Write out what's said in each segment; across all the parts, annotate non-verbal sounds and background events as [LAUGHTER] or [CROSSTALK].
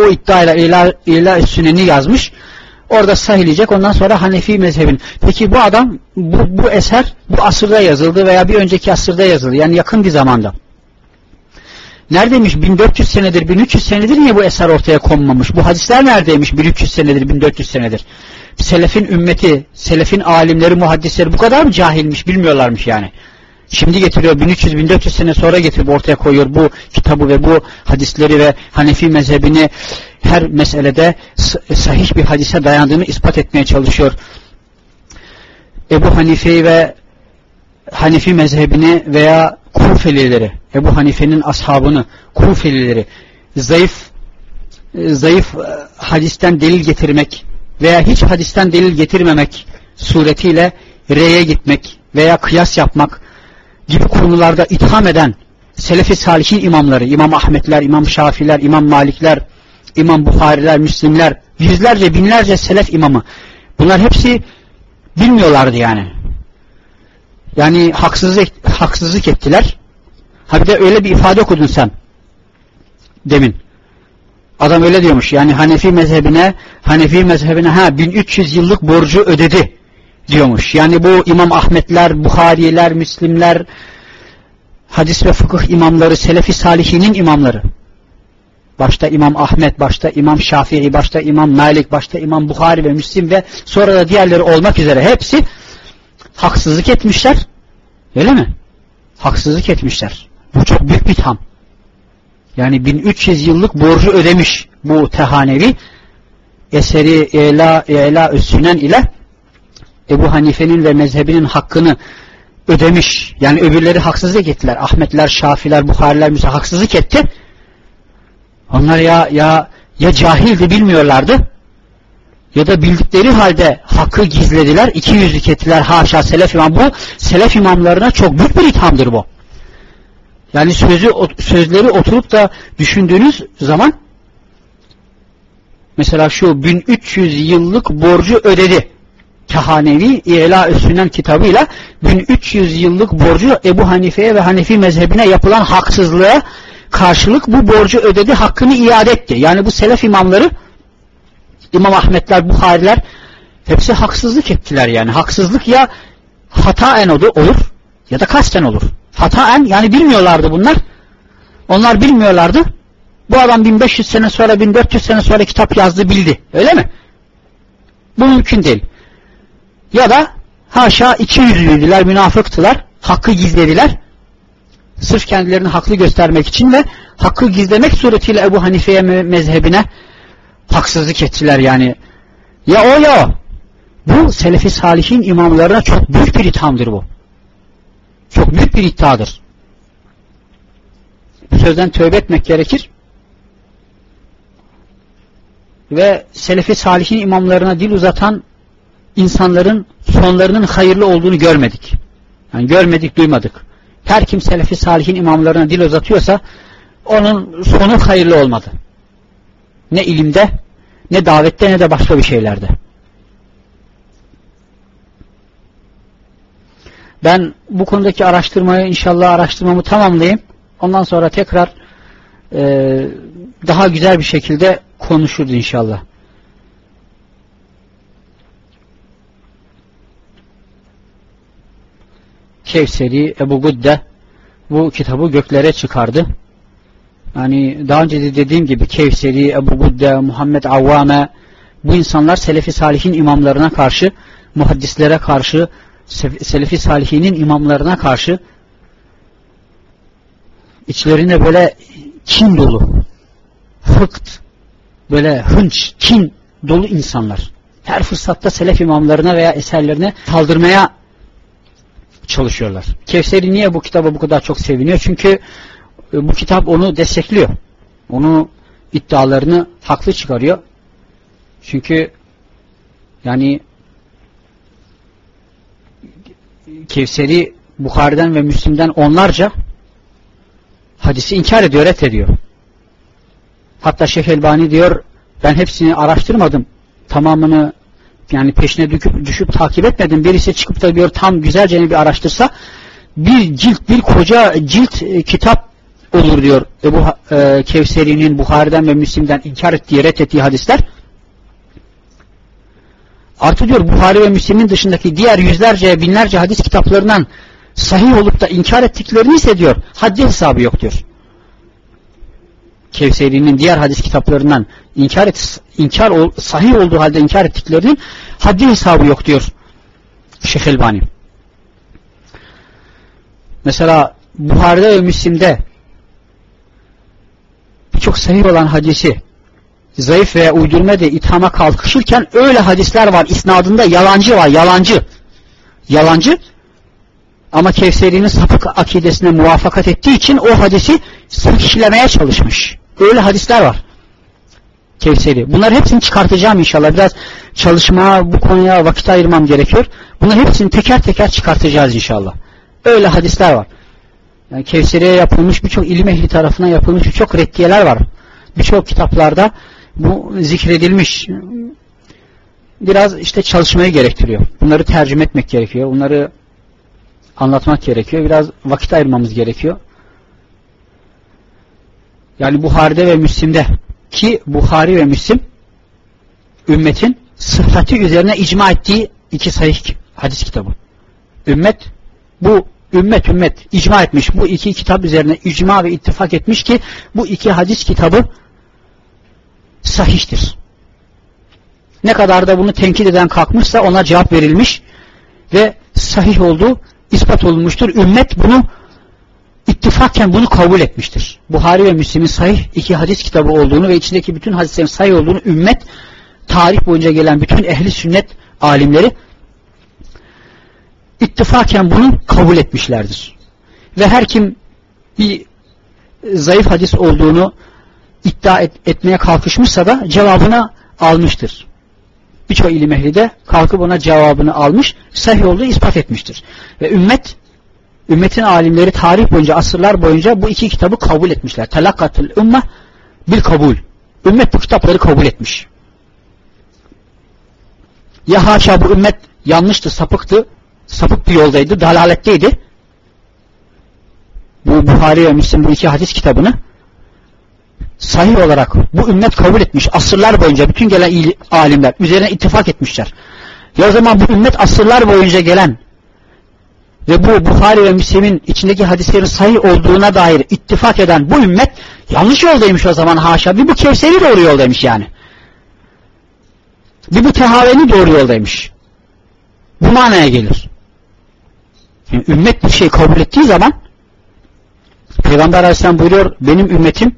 o iddiayla İla, İla Sünen'i yazmış. Orada sahilecek ondan sonra Hanefi mezhebin. Peki bu adam bu, bu eser bu asırda yazıldı veya bir önceki asırda yazıldı. Yani yakın bir zamanda. Neredeymiş? 1400 senedir, 1300 senedir niye bu eser ortaya konmamış? Bu hadisler neredeymiş? 1300 senedir, 1400 senedir. Selefin ümmeti, selefin alimleri, muhaddisleri bu kadar mı cahilmiş, bilmiyorlarmış yani. Şimdi getiriyor 1300-1400 sene sonra getirip ortaya koyuyor bu kitabı ve bu hadisleri ve Hanefi mezhebini her meselede sahih bir hadise dayandığını ispat etmeye çalışıyor. Ebu Hanife ve Hanefi mezhebini veya Kufelileri, Ebu Hanife'nin ashabını, Kufelileri zayıf zayıf e, hadisten delil getirmek veya hiç hadisten delil getirmemek suretiyle reye gitmek veya kıyas yapmak gibi konularda itham eden Selefi Salihin imamları, İmam Ahmetler, İmam Şafiler, İmam Malikler, İmam Buhariler, Müslimler, yüzlerce, binlerce Selef imamı. Bunlar hepsi bilmiyorlardı yani. Yani haksızlık, haksızlık ettiler. Ha bir de öyle bir ifade okudun sen. Demin. Adam öyle diyormuş. Yani Hanefi mezhebine, Hanefi mezhebine ha 1300 yıllık borcu ödedi diyormuş. Yani bu İmam Ahmetler, Buhariler, Müslimler, hadis ve fıkıh imamları, Selefi Salihinin imamları. Başta İmam Ahmet, başta İmam Şafii, başta İmam Malik, başta İmam Buhari ve Müslim ve sonra da diğerleri olmak üzere hepsi haksızlık etmişler. Öyle mi? Haksızlık etmişler. Bu çok büyük bir tam. Yani 1300 yıllık borcu ödemiş bu tehanevi eseri Ela, Ela Üssünen ile Ebu Hanife'nin ve mezhebinin hakkını ödemiş. Yani öbürleri haksızlık ettiler. Ahmetler, Şafiler, Buhariler mesela haksızlık etti. Onlar ya ya ya cahildi bilmiyorlardı ya da bildikleri halde hakkı gizlediler, iki yüzlük ettiler haşa selef imam. Bu selef imamlarına çok büyük bir ithamdır bu. Yani sözü sözleri oturup da düşündüğünüz zaman mesela şu 1300 yıllık borcu ödedi. Kehanevi İla Üssünen kitabıyla 1300 yıllık borcu Ebu Hanife'ye ve Hanefi mezhebine yapılan haksızlığa karşılık bu borcu ödedi, hakkını iade etti. Yani bu selef imamları İmam Ahmetler, Buhariler hepsi haksızlık ettiler yani. Haksızlık ya hataen olur ya da kasten olur. Hataen yani bilmiyorlardı bunlar. Onlar bilmiyorlardı. Bu adam 1500 sene sonra 1400 sene sonra kitap yazdı bildi. Öyle mi? Bu mümkün değil. Ya da haşa iki yüzlüydüler, münafıktılar. Hakkı gizlediler. Sırf kendilerini haklı göstermek için ve hakkı gizlemek suretiyle Ebu Hanife'ye mezhebine haksızlık ettiler yani. Ya o ya o. Bu Selefi Salihin imamlarına çok büyük bir ithamdır bu. Çok büyük bir iddiadır. Bu sözden tövbe etmek gerekir. Ve Selefi Salihin imamlarına dil uzatan insanların sonlarının hayırlı olduğunu görmedik. Yani görmedik, duymadık. Her kim Selefi Salihin imamlarına dil uzatıyorsa onun sonu hayırlı olmadı. Ne ilimde, ne davette, ne de başka bir şeylerde. Ben bu konudaki araştırmayı inşallah araştırmamı tamamlayayım. Ondan sonra tekrar e, daha güzel bir şekilde konuşurdu inşallah. Kevseri Ebu Gudde bu kitabı göklere çıkardı. Yani daha önce de dediğim gibi Kevseri, Ebu Gudde, Muhammed Avvame bu insanlar Selefi Salihin imamlarına karşı, muhaddislere karşı, Selefi Salihinin imamlarına karşı içlerinde böyle kin dolu, hıkt, böyle hınç, kin dolu insanlar. Her fırsatta Selef imamlarına veya eserlerine saldırmaya çalışıyorlar. Kevseri niye bu kitaba bu kadar çok seviniyor? Çünkü e, bu kitap onu destekliyor. Onu iddialarını haklı çıkarıyor. Çünkü yani Kevseri Bukhari'den ve Müslim'den onlarca hadisi inkar ediyor, ediyor. Hatta Şeyh Elbani diyor ben hepsini araştırmadım. Tamamını yani peşine düşüp, düşüp takip etmedim. Birisi çıkıp da diyor tam güzelce bir araştırsa bir cilt, bir koca cilt e, kitap olur diyor Ebu e, Kevseri'nin Buhari'den ve Müslim'den inkar ettiği, reddettiği hadisler. Artı diyor Buhari ve Müslim'in dışındaki diğer yüzlerce, binlerce hadis kitaplarından sahih olup da inkar ettiklerini ise diyor haddi hesabı yok diyor. Kevseri'nin diğer hadis kitaplarından inkar et, inkar ol, sahih olduğu halde inkar ettiklerinin haddi hesabı yok diyor Şeyh Elbani. Mesela Buhari'de ve Müslim'de birçok sahih olan hadisi zayıf veya uydurma diye ithama kalkışırken öyle hadisler var. İsnadında yalancı var. Yalancı. Yalancı. Ama Kevseri'nin sapık akidesine muvaffakat ettiği için o hadisi sahihlemeye çalışmış. Öyle hadisler var. Kevseri. Bunları hepsini çıkartacağım inşallah. Biraz çalışmaya bu konuya vakit ayırmam gerekiyor. Bunları hepsini teker teker çıkartacağız inşallah. Öyle hadisler var. Yani Kevseri'ye yapılmış birçok ilim ehli tarafından yapılmış birçok reddiyeler var. Birçok kitaplarda bu zikredilmiş. Biraz işte çalışmayı gerektiriyor. Bunları tercüme etmek gerekiyor. Bunları anlatmak gerekiyor. Biraz vakit ayırmamız gerekiyor. Yani Buhari'de ve Müslim'de ki Buhari ve Müslim ümmetin sıhhati üzerine icma ettiği iki sahih hadis kitabı. Ümmet bu ümmet ümmet icma etmiş. Bu iki kitap üzerine icma ve ittifak etmiş ki bu iki hadis kitabı sahihtir. Ne kadar da bunu tenkit eden kalkmışsa ona cevap verilmiş ve sahih olduğu ispat olunmuştur. Ümmet bunu ittifakken bunu kabul etmiştir. Buhari ve Müslim'in sahih iki hadis kitabı olduğunu ve içindeki bütün hadislerin sahih olduğunu ümmet tarih boyunca gelen bütün ehli sünnet alimleri ittifaken bunu kabul etmişlerdir. Ve her kim bir zayıf hadis olduğunu iddia et, etmeye kalkışmışsa da cevabını almıştır. Birçok ilim ehli de kalkıp ona cevabını almış, sahih olduğu ispat etmiştir. Ve ümmet, ümmetin alimleri tarih boyunca, asırlar boyunca bu iki kitabı kabul etmişler. Telakkatul ümmeh bil kabul. Ümmet bu kitapları kabul etmiş. Ya haşa bu ümmet yanlıştı, sapıktı, sapık bir yoldaydı, dalaletteydi. Bu Buhari ve Müslim bu iki hadis kitabını sahih olarak bu ümmet kabul etmiş. Asırlar boyunca bütün gelen alimler üzerine ittifak etmişler. Ya o zaman bu ümmet asırlar boyunca gelen ve bu Buhari ve Müslim'in içindeki hadislerin sahih olduğuna dair ittifak eden bu ümmet yanlış yoldaymış o zaman haşa. Bir bu Kevseri doğru yoldaymış yani. Bir bu tehaveni doğru yoldaymış. Bu manaya gelir. Yani ümmet bir şey kabul ettiği zaman Peygamber Aleyhisselam buyuruyor benim ümmetim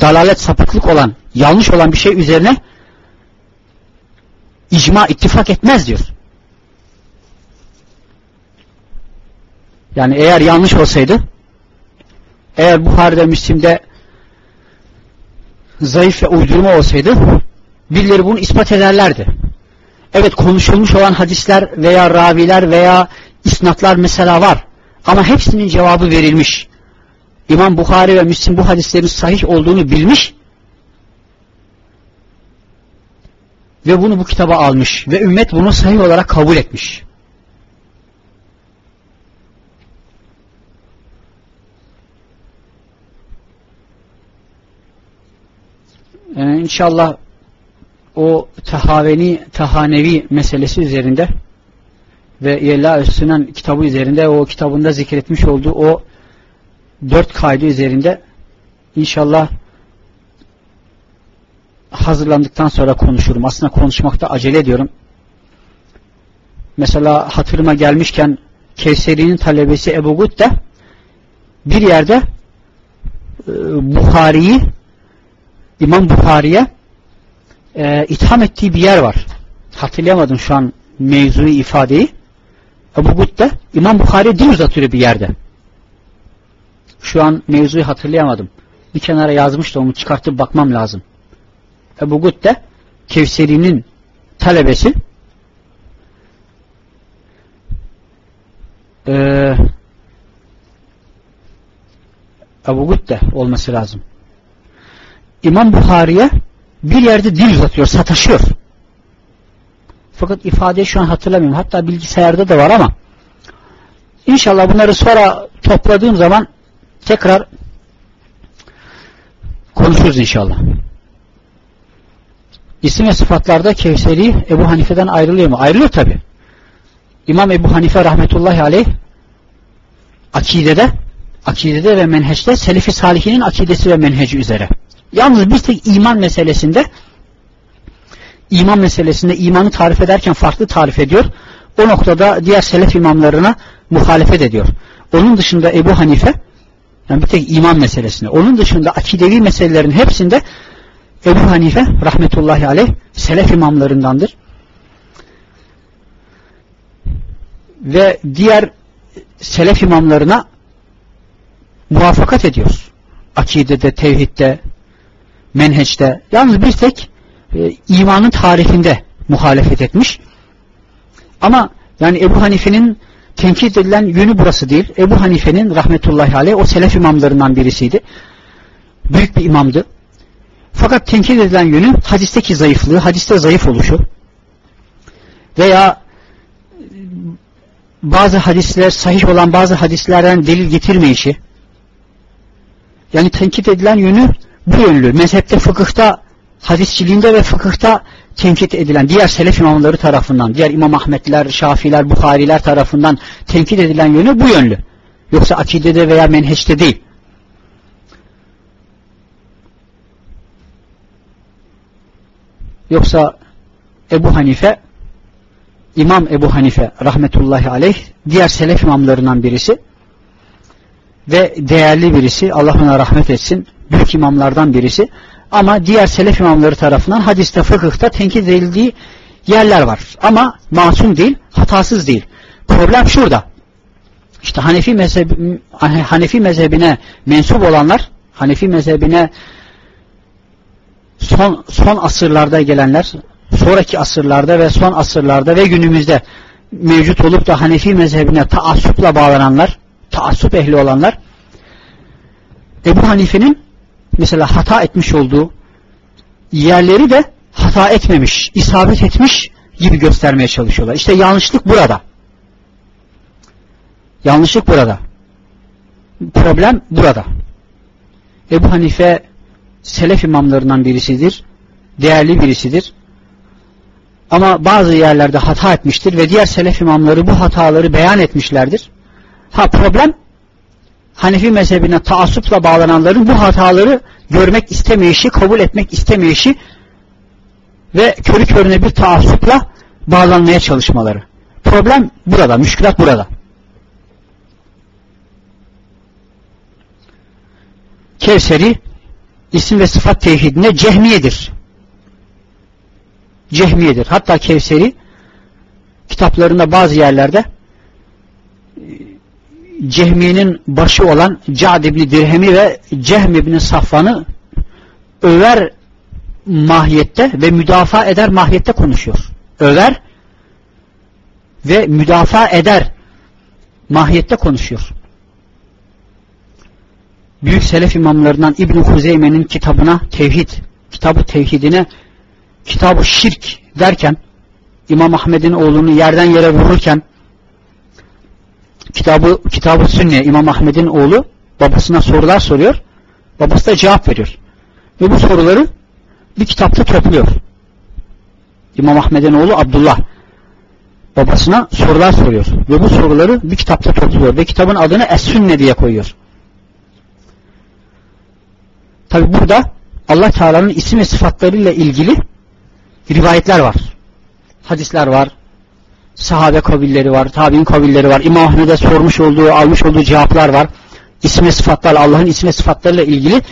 dalalet sapıklık olan yanlış olan bir şey üzerine icma ittifak etmez diyor. Yani eğer yanlış olsaydı eğer Buhari'de Müslim'de zayıf ve uydurma olsaydı birileri bunu ispat ederlerdi. Evet konuşulmuş olan hadisler veya raviler veya isnatlar mesela var. Ama hepsinin cevabı verilmiş. İmam Bukhari ve Müslim bu hadislerin sahih olduğunu bilmiş ve bunu bu kitaba almış ve ümmet bunu sahih olarak kabul etmiş. Yani inşallah o tahaveni, tahanevi meselesi üzerinde ve Yella Üstünen kitabı üzerinde o kitabında zikretmiş olduğu o dört kaydı üzerinde inşallah hazırlandıktan sonra konuşurum. Aslında konuşmakta acele ediyorum. Mesela hatırıma gelmişken Kevseri'nin talebesi Ebu Gud de bir yerde e, Bukhari'yi İmam Bukhari'ye e, itham ettiği bir yer var. Hatırlayamadım şu an mevzuyu ifadeyi. Ebu Gud de İmam Bukhari'ye dil uzatıyor bir yerde. Şu an mevzuyu hatırlayamadım. Bir kenara yazmış onu çıkartıp bakmam lazım. Ebu Gut de Kevseri'nin talebesi ee, Ebu Gut de olması lazım. İmam Bukhari'ye bir yerde dil uzatıyor, sataşıyor. Fakat ifadeyi şu an hatırlamıyorum. Hatta bilgisayarda da var ama İnşallah bunları sonra topladığım zaman tekrar konuşuruz inşallah. İsim ve sıfatlarda Kevseri Ebu Hanife'den ayrılıyor mu? Ayrılıyor tabi. İmam Ebu Hanife rahmetullahi aleyh akidede akidede ve menheçte Selefi Salihinin akidesi ve menheci üzere. Yalnız bir tek iman meselesinde iman meselesinde imanı tarif ederken farklı tarif ediyor. O noktada diğer selef imamlarına muhalefet ediyor. Onun dışında Ebu Hanife yani bir tek iman meselesinde. Onun dışında akidevi meselelerin hepsinde Ebu Hanife rahmetullahi aleyh selef imamlarındandır. Ve diğer selef imamlarına muvaffakat ediyor. Akidede, tevhidde, menheçte. Yalnız bir tek e, imanın tarifinde muhalefet etmiş. Ama yani Ebu Hanife'nin tenkit edilen yönü burası değil. Ebu Hanife'nin rahmetullahi aleyh o selef imamlarından birisiydi. Büyük bir imamdı. Fakat tenkit edilen yönü hadisteki zayıflığı, hadiste zayıf oluşu veya bazı hadisler sahih olan bazı hadislerden delil getirmeyişi yani tenkit edilen yönü bu yönlü. Mezhepte, fıkıhta, hadisçiliğinde ve fıkıhta tenkit edilen diğer selef imamları tarafından, diğer İmam Ahmetler, Şafiler, Bukhariler tarafından tenkit edilen yönü bu yönlü. Yoksa akidede veya menheçte değil. Yoksa Ebu Hanife, İmam Ebu Hanife rahmetullahi aleyh, diğer selef imamlarından birisi ve değerli birisi, Allah ona rahmet etsin, büyük imamlardan birisi. Ama diğer selef imamları tarafından hadiste, fıkıhta tenkit edildiği yerler var. Ama masum değil, hatasız değil. Problem şurada. İşte Hanefi, mezheb, Hanefi mezhebine mensup olanlar, Hanefi mezhebine son, son asırlarda gelenler, sonraki asırlarda ve son asırlarda ve günümüzde mevcut olup da Hanefi mezhebine taassupla bağlananlar, taassup ehli olanlar, Ebu Hanife'nin mesela hata etmiş olduğu yerleri de hata etmemiş, isabet etmiş gibi göstermeye çalışıyorlar. İşte yanlışlık burada. Yanlışlık burada. Problem burada. Ebu Hanife selef imamlarından birisidir. Değerli birisidir. Ama bazı yerlerde hata etmiştir ve diğer selef imamları bu hataları beyan etmişlerdir. Ha problem Hanefi mezhebine taassupla bağlananların bu hataları görmek istemeyişi, kabul etmek istemeyişi ve körü körüne bir taassupla bağlanmaya çalışmaları. Problem burada, müşkülat burada. Kevseri isim ve sıfat tevhidine cehmiyedir. Cehmiyedir. Hatta Kevseri kitaplarında bazı yerlerde Cehmi'nin başı olan Cad ibn Dirhem'i ve Cehm ibn Safvan'ı över mahiyette ve müdafaa eder mahiyette konuşuyor. Över ve müdafaa eder mahiyette konuşuyor. Büyük selef imamlarından İbn Huzeyme'nin kitabına tevhid, kitabı tevhidine kitabı şirk derken İmam Ahmed'in oğlunu yerden yere vururken kitabı kitabı sünne İmam Ahmed'in oğlu babasına sorular soruyor. Babası da cevap veriyor. Ve bu soruları bir kitapta topluyor. İmam Ahmed'in oğlu Abdullah babasına sorular soruyor. Ve bu soruları bir kitapta topluyor. Ve kitabın adını Es-Sünne diye koyuyor. Tabi burada Allah Teala'nın isim ve sıfatlarıyla ilgili rivayetler var. Hadisler var, sahabe kabilleri var, tabi'in kabilleri var. İmam Ahmet'e sormuş olduğu, almış olduğu cevaplar var. İsmi sıfatlar, Allah'ın ismi sıfatlarıyla ilgili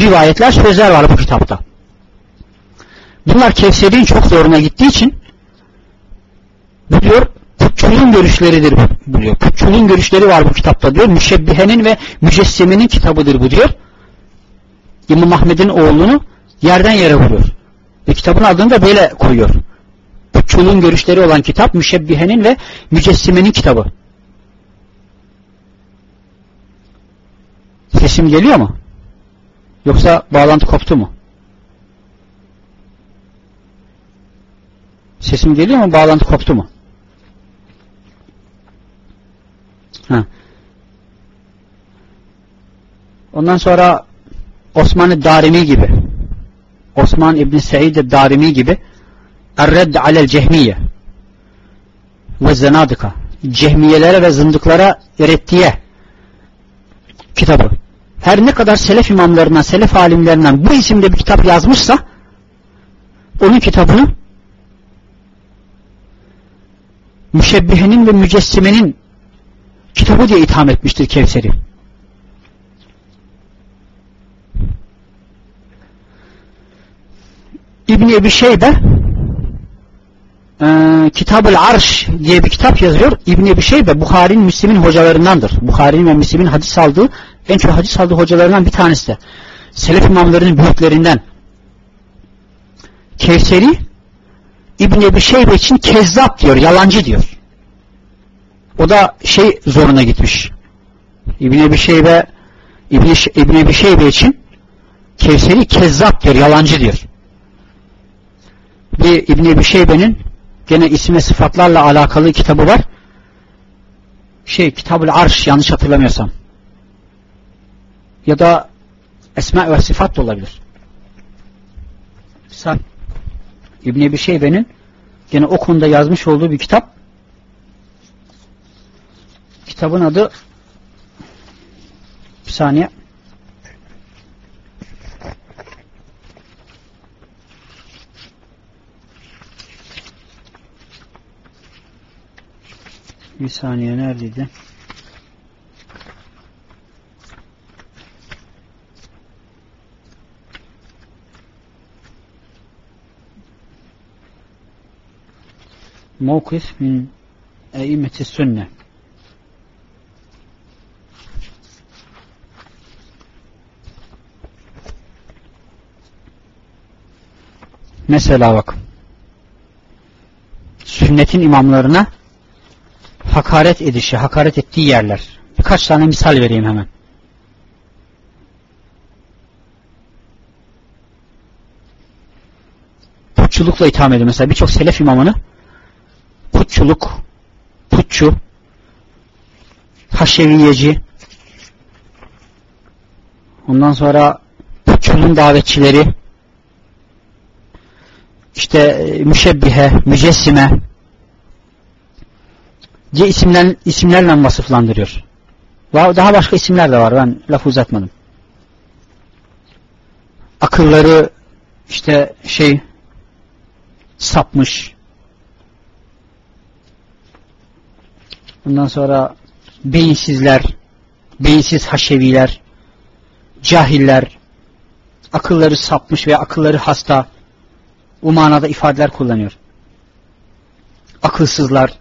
rivayetler, sözler var bu kitapta. Bunlar Kevser'in çok zoruna gittiği için bu diyor putçuluğun görüşleridir bu diyor. Putçuluğun görüşleri var bu kitapta diyor. Müşebbihenin ve mücessimenin kitabıdır bu diyor. İmam Ahmet'in oğlunu yerden yere vuruyor. Ve kitabın adını da böyle koyuyor çulun görüşleri olan kitap Müşebbihe'nin ve Mücessime'nin kitabı. Sesim geliyor mu? Yoksa bağlantı koptu mu? Sesim geliyor mu? Bağlantı koptu mu? Ha. Ondan sonra Osman Darimi gibi Osman İbni Said Darimi gibi Alel Cehmiye ve Zenadika Cehmiyelere ve zındıklara erettiye kitabı. Her ne kadar selef imamlarından, selef alimlerinden bu isimde bir kitap yazmışsa onun kitabını müşebbihenin ve mücessimenin kitabı diye itham etmiştir Kevser'i. İbni Ebi Şeybe e, Kitab-ül Arş diye bir kitap yazıyor. İbni Ebi Şeybe Bukhari'nin Müslim'in hocalarındandır. Bukhari'nin ve Müslim'in hadis aldığı en çok hadis aldığı hocalarından bir tanesi de. Selef imamlarının büyüklerinden. Kevseri İbni Ebi Şeybe için kezzap diyor, yalancı diyor. O da şey zoruna gitmiş. İbni Ebi Şeybe İbni Ebi Şeybe için Kevseri kezzap diyor, yalancı diyor. Bir İbni Ebi Şeybe'nin gene isme sıfatlarla alakalı kitabı var. Şey Kitabul Arş yanlış hatırlamıyorsam. Ya da Esma ve Sıfat da olabilir. Sen İbn Ebi Şeybe'nin gene o konuda yazmış olduğu bir kitap. Kitabın adı bir saniye Bir saniye neredeydi? Mevkif min eimeti sünne. Mesela bak. Sünnetin imamlarına hakaret edişi, hakaret ettiği yerler. Birkaç tane misal vereyim hemen. Putçulukla itham ediyor. Mesela birçok selef imamını putçuluk, putçu, haşeviyeci, ondan sonra putçuluğun davetçileri, işte e, müşebbihe, mücessime, isimler, isimlerle vasıflandırıyor. Daha başka isimler de var. Ben laf uzatmadım. Akılları işte şey sapmış. Bundan sonra beyinsizler, beyinsiz haşeviler, cahiller, akılları sapmış ve akılları hasta. Bu manada ifadeler kullanıyor. Akılsızlar,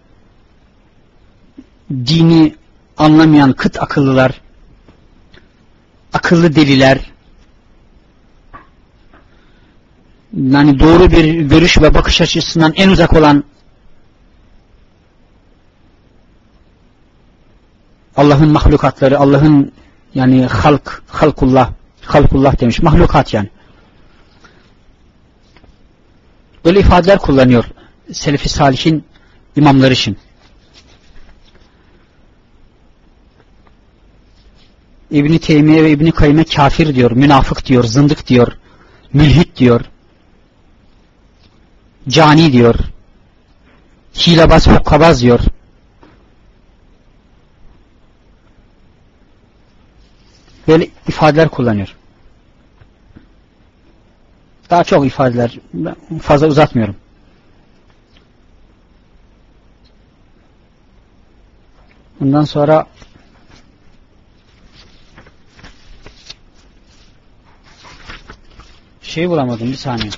dini anlamayan kıt akıllılar, akıllı deliler, yani doğru bir görüş ve bakış açısından en uzak olan Allah'ın mahlukatları, Allah'ın yani halk, halkullah, halkullah demiş, mahlukat yani. Böyle ifadeler kullanıyor Selefi Salih'in imamları için. İbni Teymiye ve İbni Kayyime kafir diyor, münafık diyor, zındık diyor, mülhit diyor, cani diyor, hilebaz, hokkabaz diyor. Böyle ifadeler kullanıyor. Daha çok ifadeler, fazla uzatmıyorum. Bundan sonra Şeyi bulamadım bir saniye.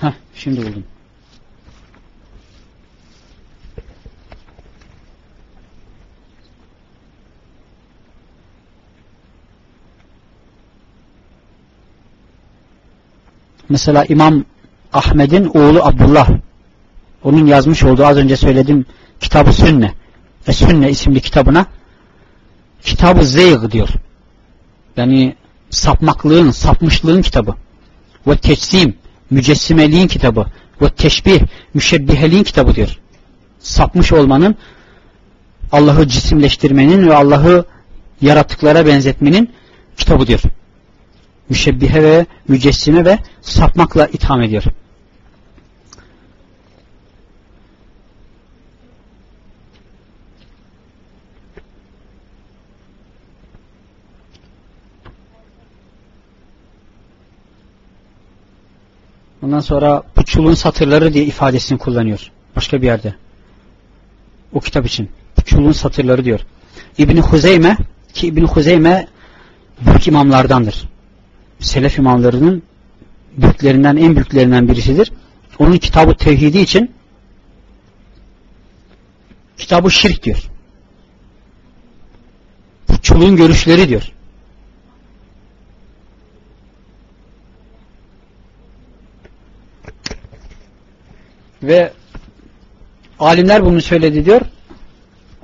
Heh, şimdi buldum. Mesela İmam Ahmet'in oğlu Abdullah onun yazmış olduğu az önce söyledim kitabı Sünne Sünne isimli kitabına kitabı Zeyg diyor. Yani sapmaklığın, sapmışlığın kitabı. Ve teçsim, mücessimeliğin kitabı. Ve teşbih, müşebbiheliğin kitabı diyor. Sapmış olmanın, Allah'ı cisimleştirmenin ve Allah'ı yaratıklara benzetmenin kitabı diyor. Müşebbihe ve mücessime ve sapmakla itham ediyor. Ondan sonra bu çulun satırları diye ifadesini kullanıyor. Başka bir yerde. O kitap için. Bu çulun satırları diyor. İbni Huzeyme ki İbni Huzeyme büyük imamlardandır. Selef imamlarının büyüklerinden en büyüklerinden birisidir. Onun kitabı tevhidi için kitabı şirk diyor. Bu çulun görüşleri diyor. Ve alimler bunu söyledi diyor.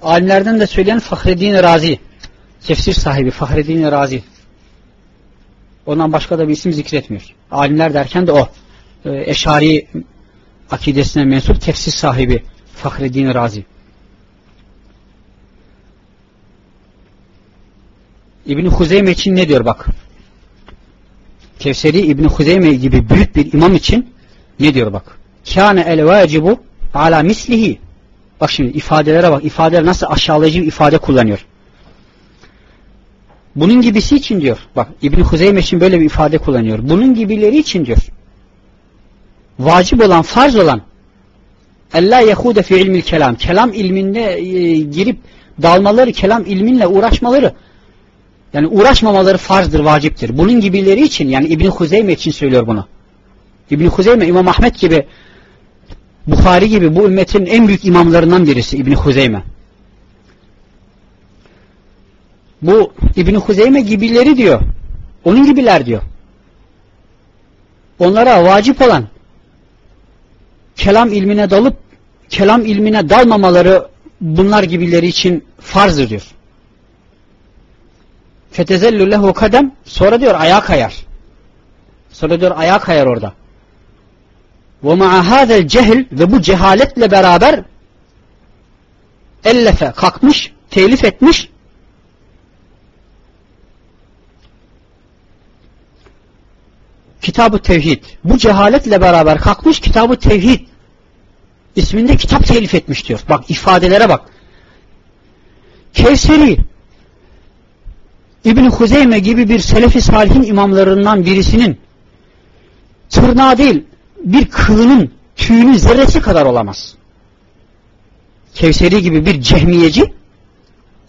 Alimlerden de söyleyen Fahreddin Razi. Tefsir sahibi Fahreddin Razi. Ondan başka da bir isim zikretmiyor. Alimler derken de o. Ee, Eşari akidesine mensup tefsir sahibi Fahreddin Razi. İbni Huzeyme için ne diyor bak. Kevseri İbni Huzeyme gibi büyük bir imam için ne diyor bak kâne el vacibu ala mislihi. Bak şimdi ifadelere bak. İfadeler nasıl aşağılayıcı bir ifade kullanıyor. Bunun gibisi için diyor. Bak İbni Huzeyme için böyle bir ifade kullanıyor. Bunun gibileri için diyor. Vacip olan farz olan Allah yehude fi ilmil kelam kelam ilminde e, girip dalmaları kelam ilminle uğraşmaları yani uğraşmamaları farzdır vaciptir. Bunun gibileri için yani İbni Huzeyme için söylüyor bunu. İbni Huzeyme İmam Ahmet gibi Bukhari gibi bu ümmetin en büyük imamlarından birisi İbni Huzeyme. Bu İbni Huzeyme gibileri diyor. Onun gibiler diyor. Onlara vacip olan kelam ilmine dalıp kelam ilmine dalmamaları bunlar gibileri için farzdır diyor. Fetezellü lehu kadem sonra diyor ayağa kayar. Sonra diyor ayağa kayar orada. Ve ma'a cehil ve bu cehaletle beraber ellefe kalkmış, telif etmiş Kitabı Tevhid. Bu cehaletle beraber kalkmış Kitabı Tevhid isminde kitap telif etmiş diyor. Bak ifadelere bak. Kevseri İbn Huzeyme gibi bir selefi salihin imamlarından birisinin tırnağı değil bir kılının tüyünün zerresi kadar olamaz. Kevseri gibi bir cehmiyeci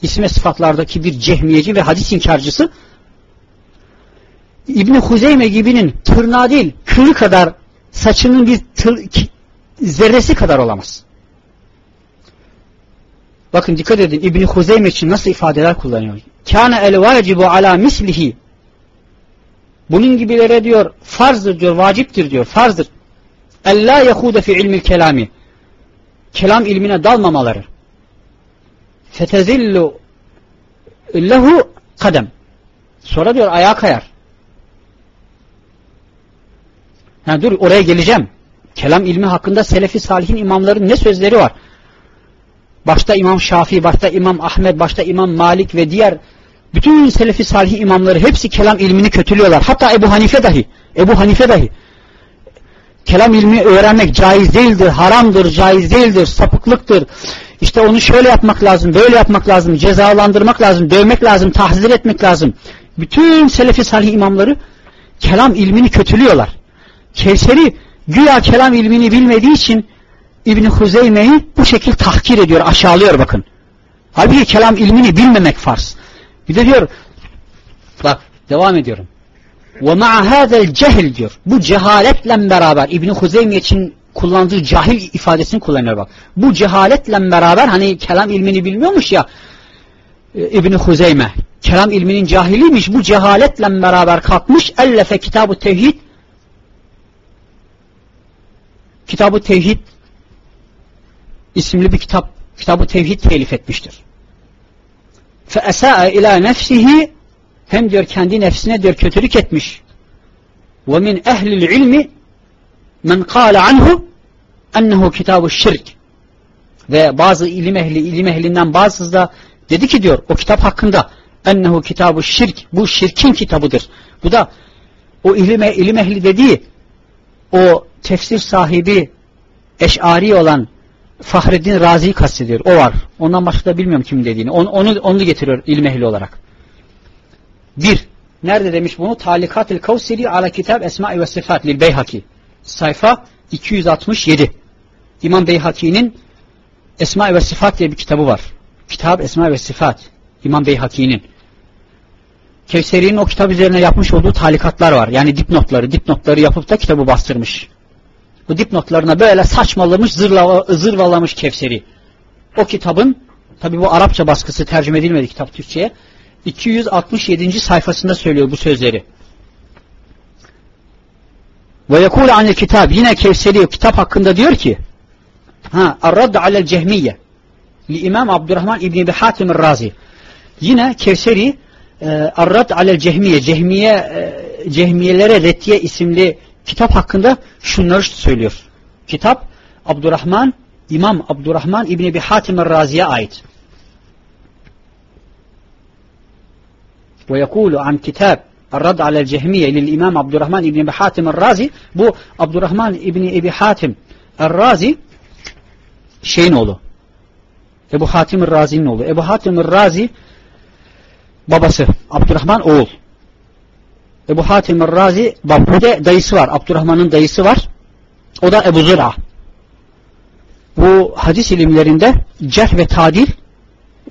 isme sıfatlardaki bir cehmiyeci ve hadis inkarcısı İbni Huzeyme gibinin tırnağı değil kılı kadar saçının bir tır, zerresi kadar olamaz. Bakın dikkat edin İbni Huzeyme için nasıl ifadeler kullanıyor. Kâne el vacibu ala mislihi bunun gibilere diyor farzdır diyor, vaciptir diyor, farzdır. Ella yehude fi ilmil kelami. Kelam ilmine dalmamaları. Fetezillu lehu kadem. Sonra diyor ayağa kayar. Ha, dur oraya geleceğim. Kelam ilmi hakkında Selefi Salihin imamların ne sözleri var? Başta İmam Şafii, başta İmam Ahmet, başta İmam Malik ve diğer bütün Selefi Salih imamları hepsi kelam ilmini kötülüyorlar. Hatta Ebu Hanife dahi. Ebu Hanife dahi kelam ilmi öğrenmek caiz değildir, haramdır, caiz değildir, sapıklıktır. İşte onu şöyle yapmak lazım, böyle yapmak lazım, cezalandırmak lazım, dövmek lazım, tahzir etmek lazım. Bütün selefi salih imamları kelam ilmini kötülüyorlar. Kevseri güya kelam ilmini bilmediği için İbni Huzeyme'yi bu şekil tahkir ediyor, aşağılıyor bakın. Halbuki kelam ilmini bilmemek farz. Bir de diyor, bak devam ediyorum. Ve ma'a hadel cehil diyor. Bu cehaletle beraber İbni Huzeymi için kullandığı cahil ifadesini kullanıyor bak. Bu cehaletle beraber hani kelam ilmini bilmiyormuş ya e, İbni Huzeyme. Kelam ilminin cahiliymiş. Bu cehaletle beraber kalkmış. Ellefe kitabı tevhid Kitabı Tevhid isimli bir kitap, Kitabı Tevhid telif etmiştir. Fe esa'a ila nefsihi hem diyor kendi nefsine diyor kötülük etmiş. Ve min ehlil ilmi men kâle anhu ennehu kitabu şirk. Ve bazı ilim ehli, ilim ehlinden bazısı da dedi ki diyor o kitap hakkında ennehu kitabu şirk. Bu şirkin kitabıdır. Bu da o ilim, ilim ehli dediği o tefsir sahibi eşari olan Fahreddin Razi'yi kastediyor. O var. Ondan başka da bilmiyorum kim dediğini. Onu, onu, onu getiriyor ilim ehli olarak. Bir. Nerede demiş bunu? Talikat-ül Kavseri ala kitab Esma-i ve Sıfat lil Beyhaki. Sayfa 267. İmam Beyhaki'nin Esma ve Sıfat diye bir kitabı var. Kitap Esma ve Sıfat. İmam Beyhaki'nin. Kevseri'nin o kitap üzerine yapmış olduğu talikatlar var. Yani dipnotları, dipnotları yapıp da kitabı bastırmış. Bu dipnotlarına böyle saçmalamış, zırvalamış Kevseri. O kitabın, tabi bu Arapça baskısı tercüme edilmedi kitap Türkçe'ye. 267. sayfasında söylüyor bu sözleri. Ve yekul anil kitab yine Kevseri kitap hakkında diyor ki ha Ar-Radd alel Cehmiye li İmam Abdurrahman İbni Ebi Hatim Razi yine Kevseri e, Ar-Radd alel Cehmiye Cehmiye e, Cehmiyelere Reddiye isimli kitap hakkında şunları söylüyor. Kitap Abdurrahman İmam Abdurrahman İbni Ebi Hatim Razi'ye ait. Yekulu an kitab Ar-Rad alel Cehmiye lil İmam Abdurrahman İbni Ebi Hatim Razi bu Abdurrahman İbni Ebi Hatim Razi şeyin oğlu. Ebu Hatim Razi'nin oğlu. Ebu Hatim Razi babası. Abdurrahman oğul. Ebu Hatim Razi bir de dayısı var. Abdurrahman'ın dayısı var. O da Ebu Zura. Bu hadis ilimlerinde Cerh ve Tadil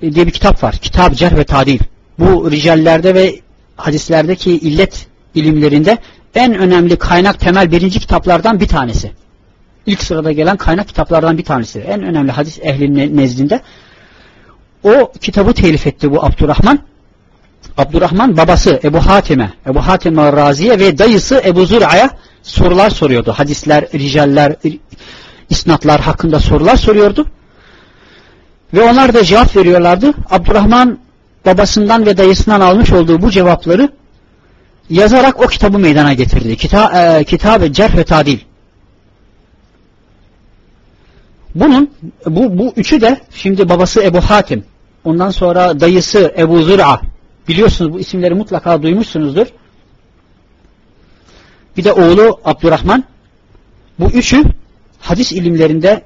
diye bir kitap var. Kitap Cerh ve Tadil. Bu ricallerde ve hadislerdeki illet ilimlerinde en önemli kaynak temel birinci kitaplardan bir tanesi. İlk sırada gelen kaynak kitaplardan bir tanesi. En önemli hadis ehlinin nezdinde. O kitabı telif etti bu Abdurrahman. Abdurrahman babası Ebu Hatim'e, Ebu Hatim Razi'ye ve dayısı Ebu Zur'a'ya sorular soruyordu. Hadisler, ricaller, isnatlar hakkında sorular soruyordu. Ve onlar da cevap veriyorlardı. Abdurrahman babasından ve dayısından almış olduğu bu cevapları yazarak o kitabı meydana getirdi. Kita, e, Kitab-ı Cerh ve Tadil. Bunun bu, bu üçü de şimdi babası Ebu Hatim, ondan sonra dayısı Ebu Zür'a biliyorsunuz bu isimleri mutlaka duymuşsunuzdur. Bir de oğlu Abdurrahman. Bu üçü hadis ilimlerinde,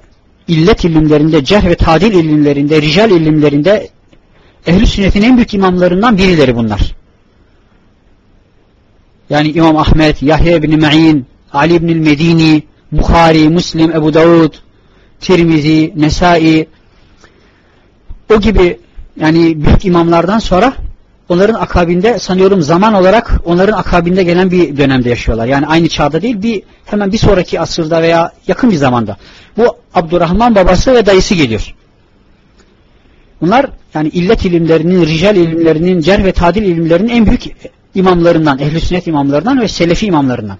illet ilimlerinde, cerh ve tadil ilimlerinde, rical ilimlerinde Ehl-i sünnetin en büyük imamlarından birileri bunlar. Yani İmam Ahmet, Yahya bin Ma'in, Ali bin Medini, Bukhari, Müslim, Ebu Davud, Tirmizi, Nesai o gibi yani büyük imamlardan sonra onların akabinde sanıyorum zaman olarak onların akabinde gelen bir dönemde yaşıyorlar. Yani aynı çağda değil bir hemen bir sonraki asırda veya yakın bir zamanda. Bu Abdurrahman babası ve dayısı geliyor. Bunlar yani illet ilimlerinin, rical ilimlerinin, cer ve tadil ilimlerinin en büyük imamlarından, ehl sünnet imamlarından ve selefi imamlarından.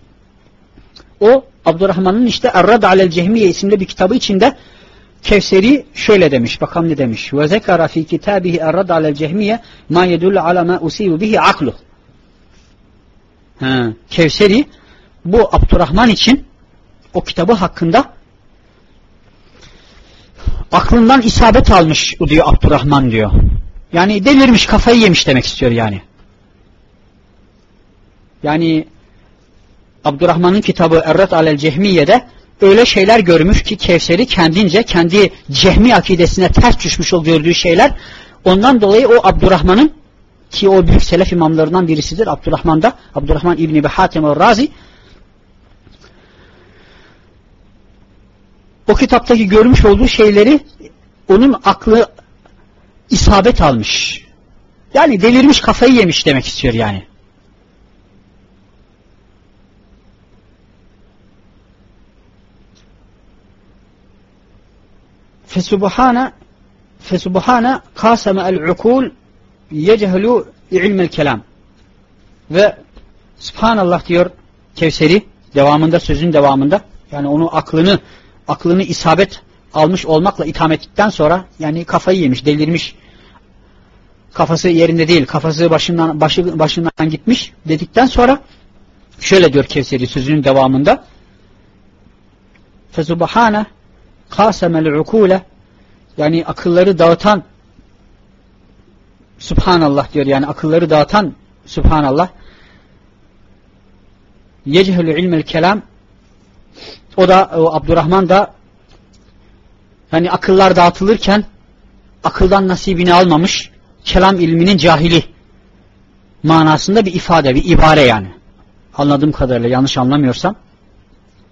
O Abdurrahman'ın işte Errad alel Cehmiye isimli bir kitabı içinde Kevseri şöyle demiş. Bakalım ne demiş. Ve zekara fi kitabihi Errad alel Cehmiye ma yedullu ala ma usibu bihi aklu. Ha, Kevseri bu Abdurrahman için o kitabı hakkında aklından isabet almış diyor Abdurrahman diyor. Yani delirmiş kafayı yemiş demek istiyor yani. Yani Abdurrahman'ın kitabı Errat alel Cehmiye'de öyle şeyler görmüş ki Kevser'i kendince kendi cehmi akidesine ters düşmüş o gördüğü şeyler ondan dolayı o Abdurrahman'ın ki o büyük selef imamlarından birisidir Abdurrahman da Abdurrahman İbni Hatem Razi o kitaptaki görmüş olduğu şeyleri onun aklı isabet almış. Yani delirmiş kafayı yemiş demek istiyor yani. Fesubhane Fesubhane kaseme el ukul yechelu ilmel kelam ve Subhanallah diyor Kevseri devamında sözün devamında yani onu aklını aklını isabet almış olmakla itham ettikten sonra yani kafayı yemiş, delirmiş. Kafası yerinde değil, kafası başından başı, başından gitmiş dedikten sonra şöyle diyor Kevseri sözünün devamında Fezubhane kasemel ukule yani akılları dağıtan Subhanallah diyor yani akılları dağıtan Subhanallah. Yechülü ilmel kelam o da o Abdurrahman da yani akıllar dağıtılırken akıldan nasibini almamış kelam ilminin cahili manasında bir ifade, bir ibare yani. Anladığım kadarıyla yanlış anlamıyorsam.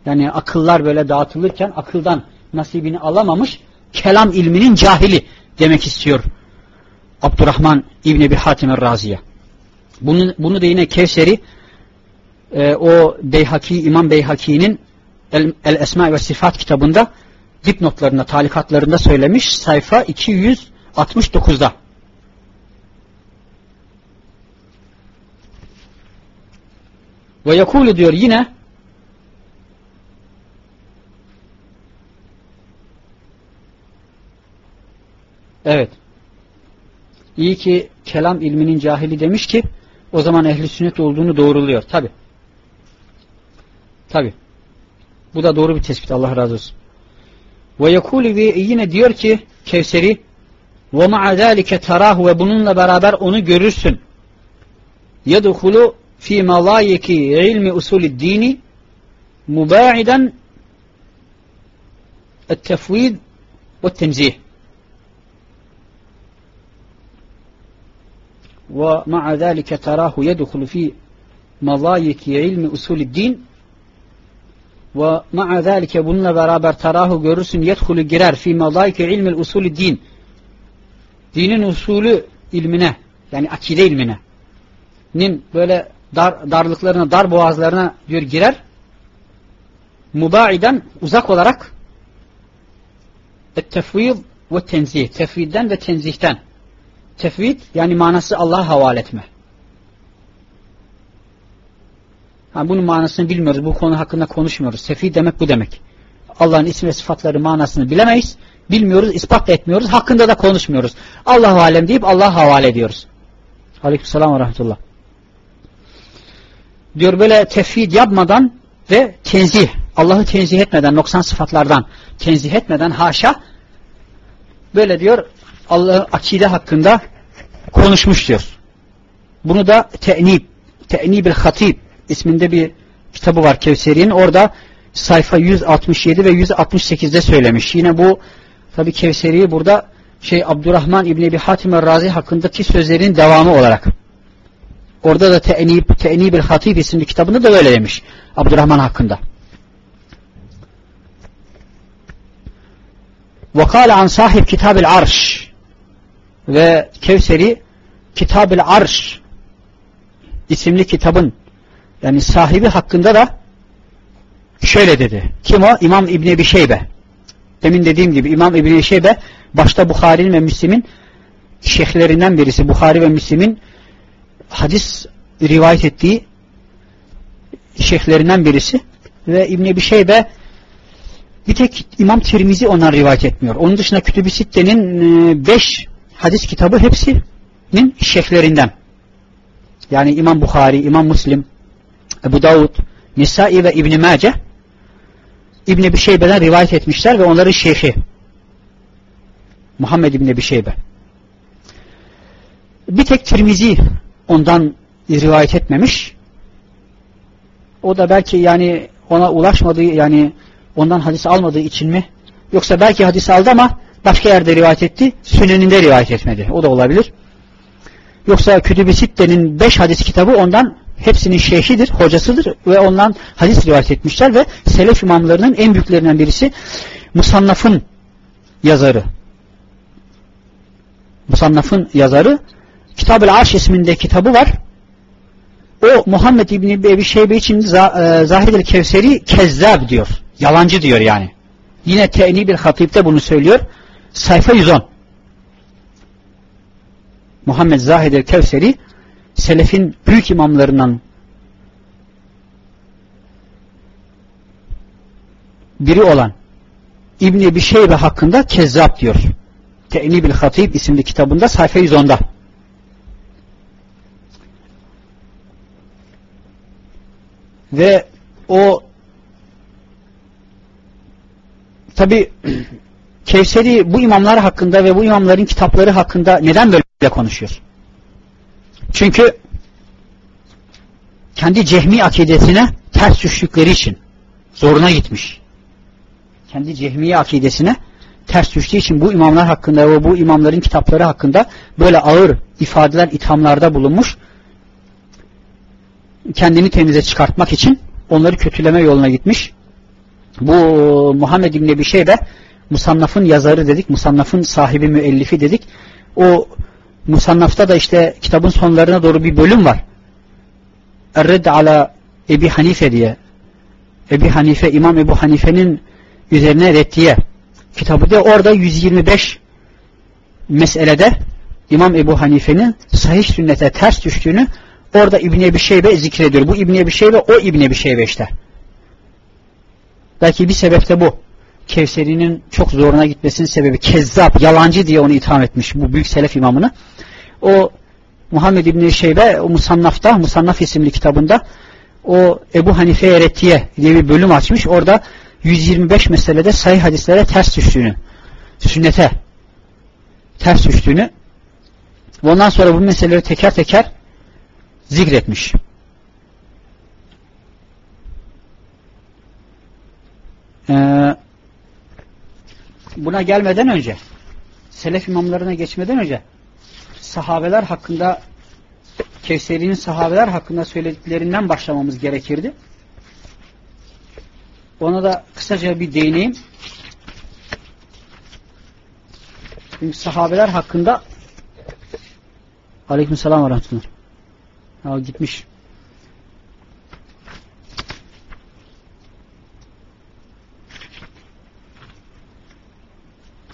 Yani akıllar böyle dağıtılırken akıldan nasibini alamamış kelam ilminin cahili demek istiyor Abdurrahman İbni Bir Hatim Raziye. Bunu, bunu da yine Kevseri e, o Beyhaki, İmam Beyhaki'nin El, El Esma ve Sifat kitabında dipnotlarında, talikatlarında söylemiş sayfa 269'da. Ve yakulu diyor yine Evet. İyi ki kelam ilminin cahili demiş ki o zaman ehli sünnet olduğunu doğruluyor. Tabi. Tabi. Bu da doğru bir tespit. Allah razı olsun. Ve yekuli ve yine diyor ki Kevseri ve ma'a zâlike tarahu ve bununla beraber onu görürsün. Yedhulu fi malayiki ilmi usulü dini mubâiden التفويض والتنزيه ومع ذلك تراه يدخل في مضايق علم usul din ve ma'a zalike bununla beraber tarahu görürsün yedhulu girer fi madaike ilmil usulü din. Dinin usulü ilmine yani akide ilmine nin böyle dar, darlıklarına dar boğazlarına diyor girer. Mubaiden uzak olarak tefvid ve tenzih tefvidden ve tenzihten. Tefvid yani manası Allah'a havale etme Ha, bunun manasını bilmiyoruz. Bu konu hakkında konuşmuyoruz. Sefi demek bu demek. Allah'ın isim ve sıfatları manasını bilemeyiz. Bilmiyoruz, ispat da etmiyoruz. Hakkında da konuşmuyoruz. Allah alem deyip Allah'a havale ediyoruz. Aleykümselam ve rahmetullah. Diyor böyle tefhid yapmadan ve tenzih, Allah'ı tenzih etmeden, noksan sıfatlardan tenzih etmeden haşa böyle diyor Allah akide hakkında konuşmuş diyor. Bunu da te'nib, te'nibil hatib isminde bir kitabı var Kevseri'nin. Orada sayfa 167 ve 168'de söylemiş. Yine bu tabi Kevseri'yi burada şey Abdurrahman İbni Ebi Hatim Razi hakkındaki sözlerin devamı olarak. Orada da Te'nib, Te'nib el Hatib isimli kitabında da öyle demiş. Abdurrahman hakkında. Vakale an sahip Kitab-ı Arş ve Kevseri Kitab-ı Arş isimli kitabın yani sahibi hakkında da şöyle dedi. Kim o? İmam İbni Ebi Şeybe. Demin dediğim gibi İmam İbni Şeybe başta Bukhari'nin ve Müslim'in şeyhlerinden birisi. Bukhari ve Müslim'in hadis rivayet ettiği şeyhlerinden birisi. Ve İbni Ebi Şeybe bir tek İmam Tirmizi ondan rivayet etmiyor. Onun dışında Kütüb-i Sitte'nin 5 e, hadis kitabı hepsinin şeyhlerinden. Yani İmam Bukhari, İmam Müslim, Ebu Davud, Nisai ve İbn Mace İbn Ebi Şeybe'den rivayet etmişler ve onların şeyhi Muhammed İbn Ebi Şeybe. Bir tek Tirmizi ondan rivayet etmemiş. O da belki yani ona ulaşmadığı yani ondan hadis almadığı için mi? Yoksa belki hadis aldı ama başka yerde rivayet etti. Süneninde rivayet etmedi. O da olabilir. Yoksa Kütüb-i Sitte'nin beş hadis kitabı ondan hepsinin şeyhidir, hocasıdır ve ondan hadis rivayet etmişler ve Selef imamlarının en büyüklerinden birisi Musannaf'ın yazarı. Musannaf'ın yazarı Kitab-ı Arş isminde kitabı var. O Muhammed İbni Ebi Şeybe için e, Zahid-i Kevseri kezzab diyor. Yalancı diyor yani. Yine Te'ni bir hatipte bunu söylüyor. Sayfa 110. Muhammed Zahid el Kevseri selefin büyük imamlarından biri olan İbni Ebi Şeybe hakkında kezzap diyor. Te'nibil Hatib isimli kitabında sayfa 110'da. Ve o tabi Kevseri bu imamlar hakkında ve bu imamların kitapları hakkında neden böyle konuşuyor? Çünkü kendi cehmi akidesine ters düştükleri için zoruna gitmiş. Kendi cehmi akidesine ters düştüğü için bu imamlar hakkında ve bu imamların kitapları hakkında böyle ağır ifadeler, ithamlarda bulunmuş. Kendini temize çıkartmak için onları kötüleme yoluna gitmiş. Bu Muhammed İbni bir şey de Musannaf'ın yazarı dedik, Musannaf'ın sahibi müellifi dedik. O Musannaf'ta da işte kitabın sonlarına doğru bir bölüm var. Erred ala Ebi Hanife diye. Ebi Hanife, İmam Ebu Hanife'nin üzerine reddiye kitabı da orada 125 meselede İmam Ebu Hanife'nin sahih sünnete ters düştüğünü orada İbni Ebi Şeybe zikrediyor. Bu İbni Ebi Şeybe o İbni Ebi Şeybe işte. Belki bir sebep de bu. Kevseri'nin çok zoruna gitmesinin sebebi kezzap, yalancı diye onu itham etmiş bu büyük selef imamını. O Muhammed İbni Şeybe o Musannaf'ta, Musannaf isimli kitabında o Ebu Hanife'ye reddiye diye bir bölüm açmış. Orada 125 meselede sayı hadislere ters düştüğünü, sünnete ters düştüğünü ondan sonra bu meseleleri teker teker zikretmiş. Ee, buna gelmeden önce selef imamlarına geçmeden önce sahabeler hakkında Kevseri'nin sahabeler hakkında söylediklerinden başlamamız gerekirdi. Ona da kısaca bir değineyim. Çünkü sahabeler hakkında Aleyküm selam ve rahmetullah. Ha, gitmiş.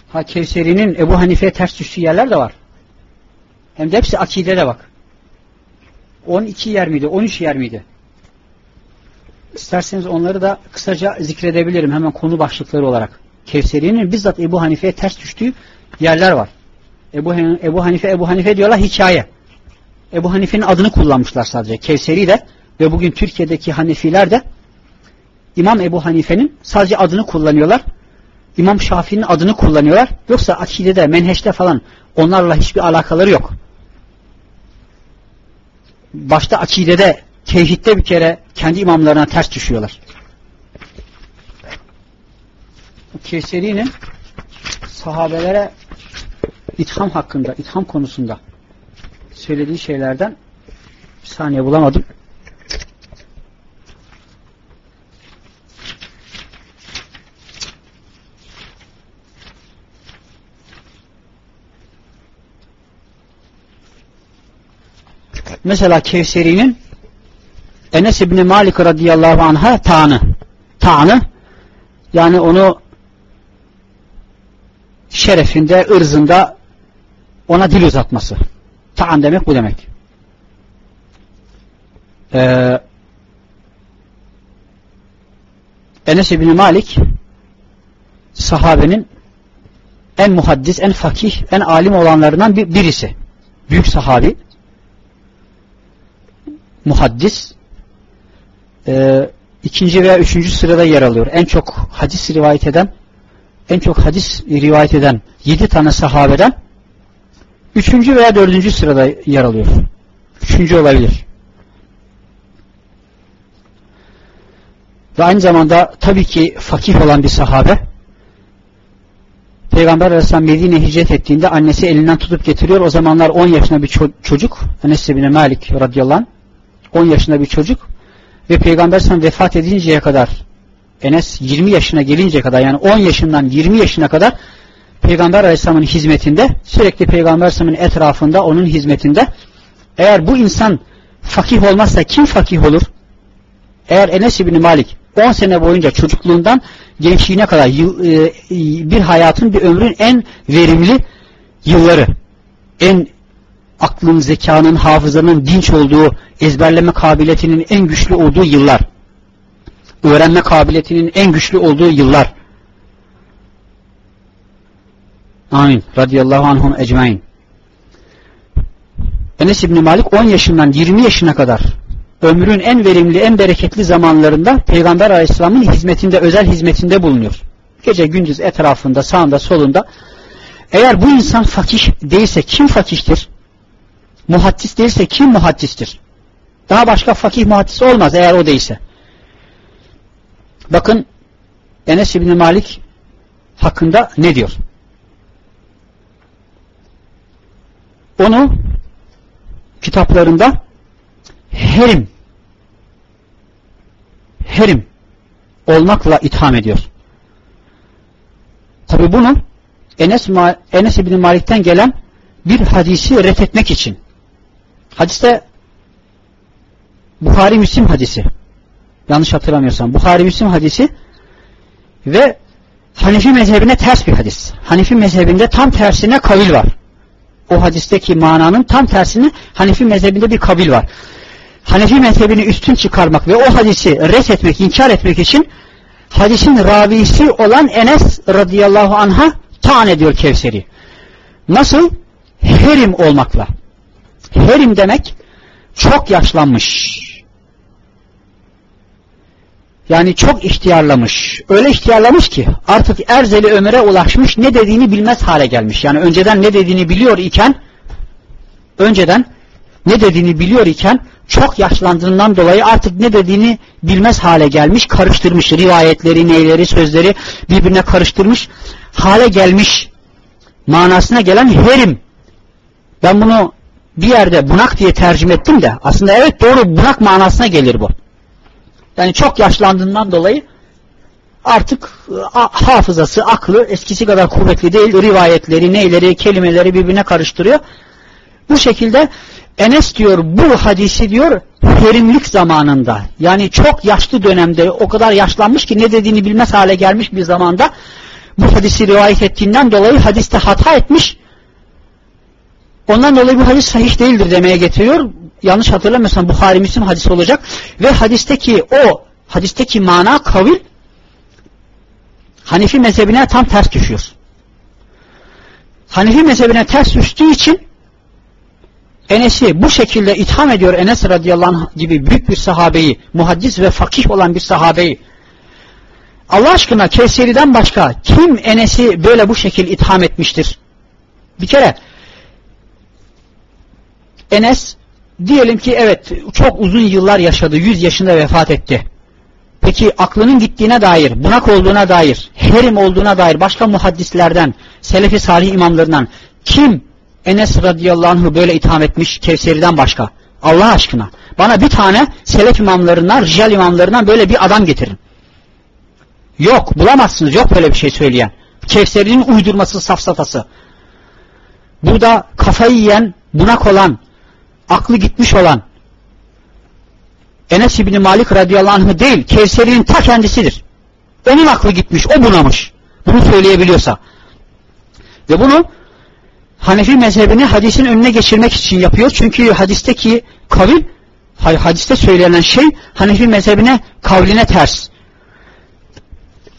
Ha Kevseri'nin Ebu Hanife'ye ters düştüğü yerler de var. Hem de hepsi akide de bak. 12 yer miydi? 13 yer miydi? İsterseniz onları da kısaca zikredebilirim hemen konu başlıkları olarak. Kevseri'nin bizzat Ebu Hanife'ye ters düştüğü yerler var. Ebu, Ebu Hanife, Ebu Hanife diyorlar hikaye. Ebu Hanife'nin adını kullanmışlar sadece. Kevseri de ve bugün Türkiye'deki Hanefiler de İmam Ebu Hanife'nin sadece adını kullanıyorlar. İmam Şafii'nin adını kullanıyorlar. Yoksa akidede, menheşte falan onlarla hiçbir alakaları yok. Başta akidede tevhidde bir kere kendi imamlarına ters düşüyorlar. Kevseri'nin sahabelere itham hakkında, itham konusunda söylediği şeylerden bir saniye bulamadım. Mesela Kevseri'nin Enes İbni Malik radıyallahu anh'a tanı. Tanı yani onu şerefinde, ırzında ona dil uzatması. Ta'an demek bu demek. Ee, Enes İbni Malik sahabenin en muhaddis, en fakih, en alim olanlarından bir, birisi. Büyük sahabi. Muhaddis e, ikinci veya üçüncü sırada yer alıyor. En çok hadis rivayet eden en çok hadis rivayet eden yedi tane sahabeden üçüncü veya dördüncü sırada yer alıyor. Üçüncü olabilir. Ve aynı zamanda tabii ki fakih olan bir sahabe Peygamber Aleyhisselam Medine hicret ettiğinde annesi elinden tutup getiriyor. O zamanlar 10 yaşında bir çocuk Enes bin Malik radıyallahu anh 10 yaşında bir çocuk ve Peygamber sen vefat edinceye kadar Enes 20 yaşına gelinceye kadar yani 10 yaşından 20 yaşına kadar Peygamber Aleyhisselam'ın hizmetinde sürekli Peygamber Aleyhisselam'ın etrafında onun hizmetinde eğer bu insan fakih olmazsa kim fakih olur? Eğer Enes İbni Malik 10 sene boyunca çocukluğundan gençliğine kadar e, bir hayatın bir ömrün en verimli yılları en aklın, zekanın, hafızanın dinç olduğu, ezberleme kabiliyetinin en güçlü olduğu yıllar. Öğrenme kabiliyetinin en güçlü olduğu yıllar. Amin. Radiyallahu anhum ecmain. Enes İbni Malik 10 yaşından 20 yaşına kadar ömrün en verimli, en bereketli zamanlarında Peygamber Aleyhisselam'ın hizmetinde, özel hizmetinde bulunuyor. Gece gündüz etrafında, sağında, solunda. Eğer bu insan fakih değilse kim fakihtir? Muhaddis değilse kim muhaddistir? Daha başka fakih muhaddis olmaz eğer o değilse. Bakın Enes İbni Malik hakkında ne diyor? Onu kitaplarında herim herim olmakla itham ediyor. Tabi bunu Enes, Enes İbni Malik'ten gelen bir hadisi reddetmek için. Hadiste Bukhari Müslim hadisi. Yanlış hatırlamıyorsam. Bukhari Müslim hadisi ve Hanefi mezhebine ters bir hadis. Hanefi mezhebinde tam tersine kavil var. O hadisteki mananın tam tersine Hanefi mezhebinde bir kavil var. Hanefi mezhebini üstün çıkarmak ve o hadisi res etmek, inkar etmek için hadisin ravisi olan Enes radıyallahu anha taan ediyor Kevser'i. Nasıl? Herim olmakla. Herim demek çok yaşlanmış. Yani çok ihtiyarlamış. Öyle ihtiyarlamış ki artık Erzeli Ömer'e ulaşmış ne dediğini bilmez hale gelmiş. Yani önceden ne dediğini biliyor iken önceden ne dediğini biliyor iken çok yaşlandığından dolayı artık ne dediğini bilmez hale gelmiş, karıştırmış rivayetleri, neyleri, sözleri birbirine karıştırmış hale gelmiş manasına gelen herim. Ben bunu bir yerde bunak diye tercüme ettim de aslında evet doğru bunak manasına gelir bu. Yani çok yaşlandığından dolayı artık hafızası, aklı eskisi kadar kuvvetli değil. Rivayetleri, neyleri, kelimeleri birbirine karıştırıyor. Bu şekilde Enes diyor bu hadisi diyor herimlik zamanında yani çok yaşlı dönemde o kadar yaşlanmış ki ne dediğini bilmez hale gelmiş bir zamanda bu hadisi rivayet ettiğinden dolayı hadiste hata etmiş. Ondan dolayı bu hadis sahih değildir demeye getiriyor. Yanlış hatırlamıyorsam Bukhari Müslim hadisi olacak. Ve hadisteki o hadisteki mana kavil Hanefi mezhebine tam ters düşüyor. Hanefi mezhebine ters düştüğü için Enes'i bu şekilde itham ediyor Enes radıyallahu anh gibi büyük bir sahabeyi, muhaddis ve fakih olan bir sahabeyi. Allah aşkına Kevseri'den başka kim Enes'i böyle bu şekilde itham etmiştir? Bir kere Enes diyelim ki evet çok uzun yıllar yaşadı, 100 yaşında vefat etti. Peki aklının gittiğine dair, bunak olduğuna dair, herim olduğuna dair başka muhaddislerden, selefi salih imamlarından kim Enes radıyallahu anh'ı böyle itham etmiş Kevseri'den başka? Allah aşkına. Bana bir tane selef imamlarından, rijal imamlarından böyle bir adam getirin. Yok bulamazsınız. Yok böyle bir şey söyleyen. Kevserinin uydurması safsatası. Burada kafayı yiyen, bunak olan, aklı gitmiş olan Enes İbni Malik radıyallahu anh'ı değil, Kevserinin ta kendisidir. Onun aklı gitmiş, o bunamış. Bunu söyleyebiliyorsa. Ve bunu Hanefi mezhebini hadisin önüne geçirmek için yapıyor. Çünkü hadisteki kavil, hadiste söylenen şey Hanefi mezhebine kavline ters.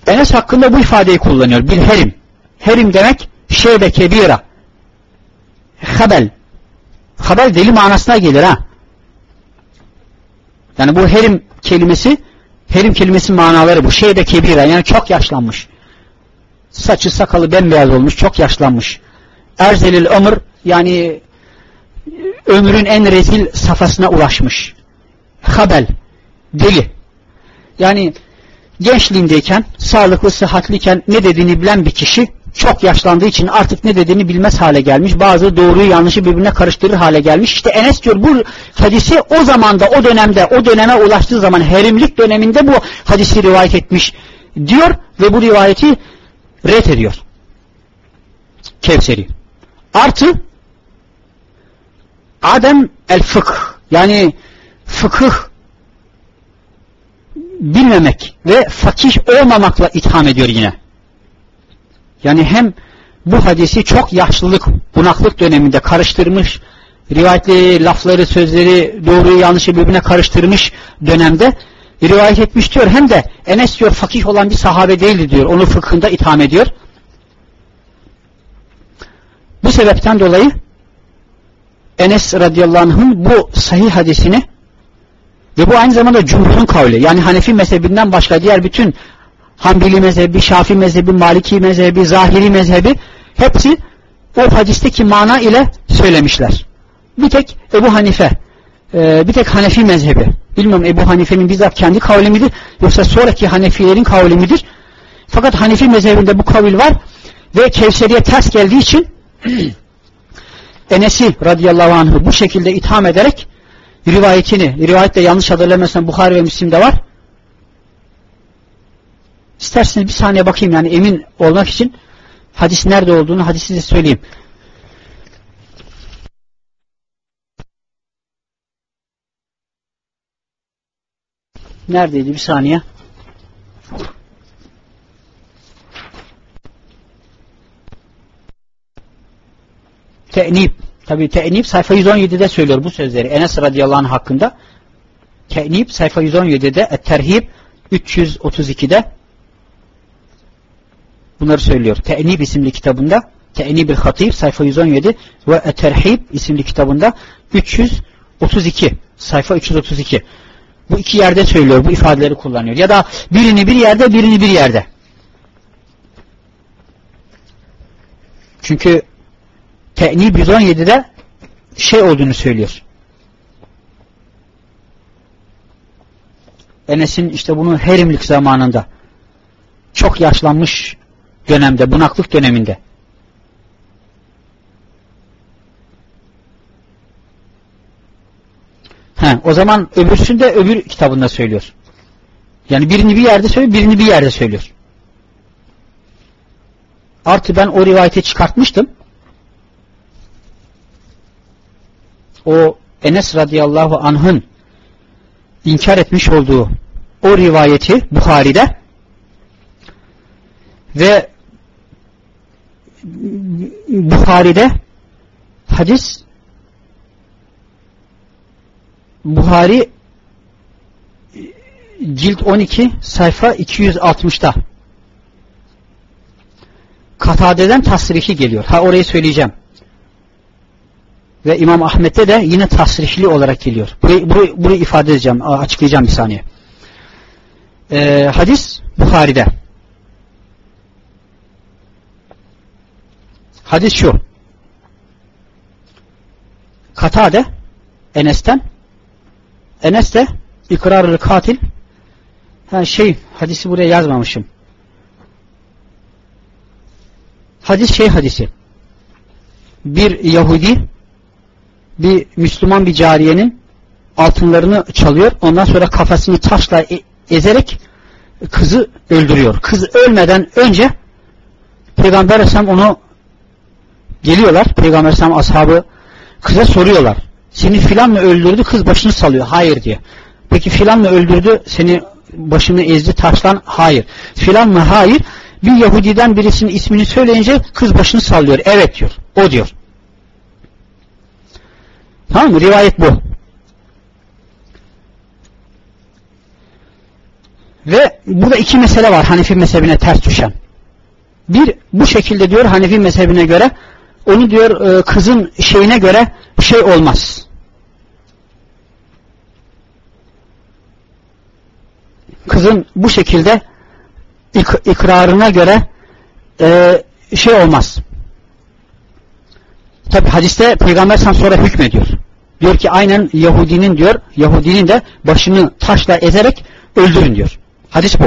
Enes hakkında bu ifadeyi kullanıyor. Bir herim. Herim demek şeybe kebira. Habel. Habel deli manasına gelir ha. Yani bu herim kelimesi herim kelimesi manaları bu. Şeybe kebira yani çok yaşlanmış. Saçı sakalı bembeyaz olmuş çok yaşlanmış. Erzelil ömür yani ömrün en rezil safhasına ulaşmış. Habel. Deli. Yani gençliğindeyken, sağlıklı, sıhhatliyken ne dediğini bilen bir kişi çok yaşlandığı için artık ne dediğini bilmez hale gelmiş. Bazı doğruyu yanlışı birbirine karıştırır hale gelmiş. İşte Enes diyor bu hadisi o zamanda, o dönemde, o döneme ulaştığı zaman herimlik döneminde bu hadisi rivayet etmiş diyor ve bu rivayeti ret ediyor. Kevseri. Artı Adem el fıkh yani fıkıh bilmemek ve fakih olmamakla itham ediyor yine. Yani hem bu hadisi çok yaşlılık, bunaklık döneminde karıştırmış, rivayetleri, lafları, sözleri, doğruyu yanlışı birbirine karıştırmış dönemde rivayet etmiş diyor. Hem de Enes diyor fakih olan bir sahabe değildi diyor. Onu fıkhında itham ediyor. Bu sebepten dolayı Enes radıyallahu anh'ın bu sahih hadisini ve bu aynı zamanda cumhurun kavli. Yani Hanefi mezhebinden başka diğer bütün Hanbeli mezhebi, Şafi mezhebi, Maliki mezhebi, Zahiri mezhebi hepsi o hadisteki mana ile söylemişler. bir tek Ebu Hanife, e, bir tek Hanefi mezhebi. Bilmiyorum Ebu Hanife'nin bizzat kendi kavli midir yoksa sonraki Hanefilerin kavli midir? Fakat Hanefi mezhebinde bu kavil var ve Kevseri'ye ters geldiği için [CLEARS THROAT] Enes'i radıyallahu anh'ı bu şekilde itham ederek rivayetini, rivayette yanlış hatırlamıyorsam Bukhari ve Müslim'de var. İsterseniz bir saniye bakayım yani emin olmak için hadis nerede olduğunu hadisi size söyleyeyim. Neredeydi bir saniye. Te'nib. Tabi te'nib sayfa 117'de söylüyor bu sözleri. Enes radıyallahu anh hakkında. Te'nib sayfa 117'de. Et-Terhib 332'de bunları söylüyor. Te'nib isimli kitabında Te'nib-i Hatib sayfa 117 ve Et-Terhib isimli kitabında 332 sayfa 332 bu iki yerde söylüyor. Bu ifadeleri kullanıyor. Ya da birini bir yerde birini bir yerde. Çünkü Te'nib 117'de şey olduğunu söylüyor. Enes'in işte bunu herimlik zamanında çok yaşlanmış dönemde, bunaklık döneminde He, o zaman öbürsünde öbür kitabında söylüyor. Yani birini bir yerde söylüyor, birini bir yerde söylüyor. Artı ben o rivayeti çıkartmıştım. O Enes radıyallahu anh'ın inkar etmiş olduğu o rivayeti Bukhari'de ve Bukhari'de hadis Buhari cilt 12 sayfa 260'ta Katade'den tasrihi geliyor. Ha orayı söyleyeceğim. Ve İmam Ahmet'te de yine tasrihli olarak geliyor. Burayı, burayı, burayı ifade edeceğim, açıklayacağım bir saniye. Ee, hadis Bukhari'de. Hadis şu. Katade Enes'ten Enes de ikrarı katil ha şey hadisi buraya yazmamışım. Hadis şey hadisi. Bir Yahudi bir Müslüman bir cariyenin altınlarını çalıyor. Ondan sonra kafasını taşla e ezerek kızı öldürüyor. Kız ölmeden önce Peygamber Aleyhisselam onu geliyorlar. Peygamber Aleyhisselam ashabı kıza soruyorlar. Seni filan mı öldürdü? Kız başını salıyor. Hayır diye. Peki filan mı öldürdü? Seni başını ezdi taşlan? Hayır. Filan mı? Hayır. Bir Yahudiden birisinin ismini söyleyince kız başını sallıyor. Evet diyor. O diyor. Tamam mı? Rivayet bu. Ve burada iki mesele var Hanefi mezhebine ters düşen. Bir, bu şekilde diyor Hanefi mezhebine göre onu diyor e, kızın şeyine göre şey olmaz. Kızın bu şekilde ik ikrarına göre e, şey olmaz. Tabi hadiste peygamber sen sonra hükmediyor. Diyor ki aynen Yahudinin diyor, Yahudinin de başını taşla ezerek öldürün diyor. Hadis bu.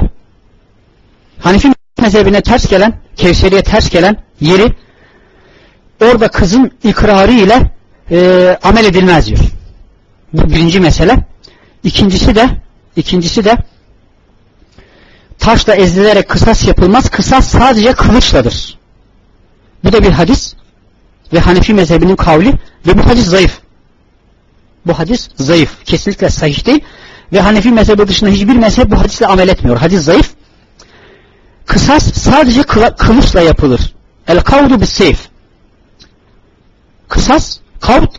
Hanifi mezhebine ters gelen, Kevseri'ye ters gelen yeri orada kızın ikrarı ile e, amel edilmez diyor. Bu birinci mesele. İkincisi de ikincisi de taşla ezilerek kısas yapılmaz. Kısas sadece kılıçladır. Bu da bir hadis ve Hanefi mezhebinin kavli ve bu hadis zayıf. Bu hadis zayıf. Kesinlikle sahih değil. Ve Hanefi mezhebi dışında hiçbir mezhep bu hadisle amel etmiyor. Hadis zayıf. Kısas sadece kılıçla yapılır. El kavdu bis seyf. Kısas kavd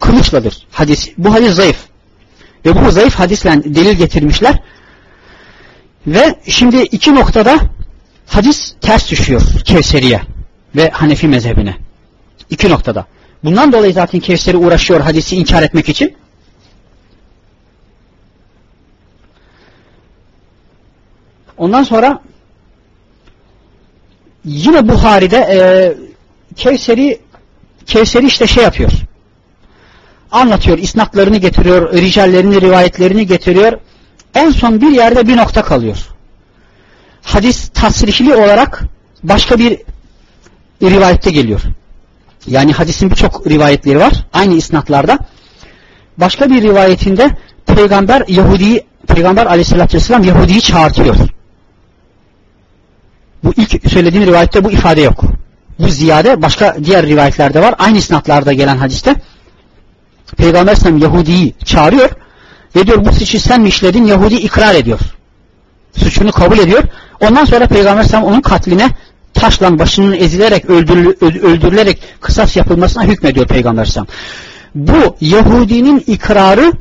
kılıçladır. Hadis. Bu hadis zayıf. Ve bu zayıf hadisle delil getirmişler. Ve şimdi iki noktada hadis ters düşüyor Kevseri'ye ve Hanefi mezhebine. İki noktada. Bundan dolayı zaten Kevseri uğraşıyor hadisi inkar etmek için. Ondan sonra yine Buhari'de e, Kevseri Kevseri işte şey yapıyor. anlatıyor, isnatlarını getiriyor, ricallerini, rivayetlerini getiriyor. En son bir yerde bir nokta kalıyor. Hadis tasrihli olarak başka bir rivayette geliyor. Yani hadisin birçok rivayetleri var. Aynı isnatlarda. Başka bir rivayetinde peygamber Yahudi'yi Peygamber aleyhissalatü vesselam Yahudi'yi çağırtıyor. Bu ilk söylediğim rivayette bu ifade yok. Bu ziyade başka diğer rivayetlerde var. Aynı isnatlarda gelen hadiste Peygamber aleyhisselam Yahudi'yi çağırıyor ve diyor bu suçu sen mi işledin? Yahudi ikrar ediyor. Suçunu kabul ediyor. Ondan sonra Peygamber aleyhisselam onun katline taşla başının ezilerek öldürülerek kısas yapılmasına hükmediyor Peygamber aleyhisselam. Bu Yahudinin ikrarı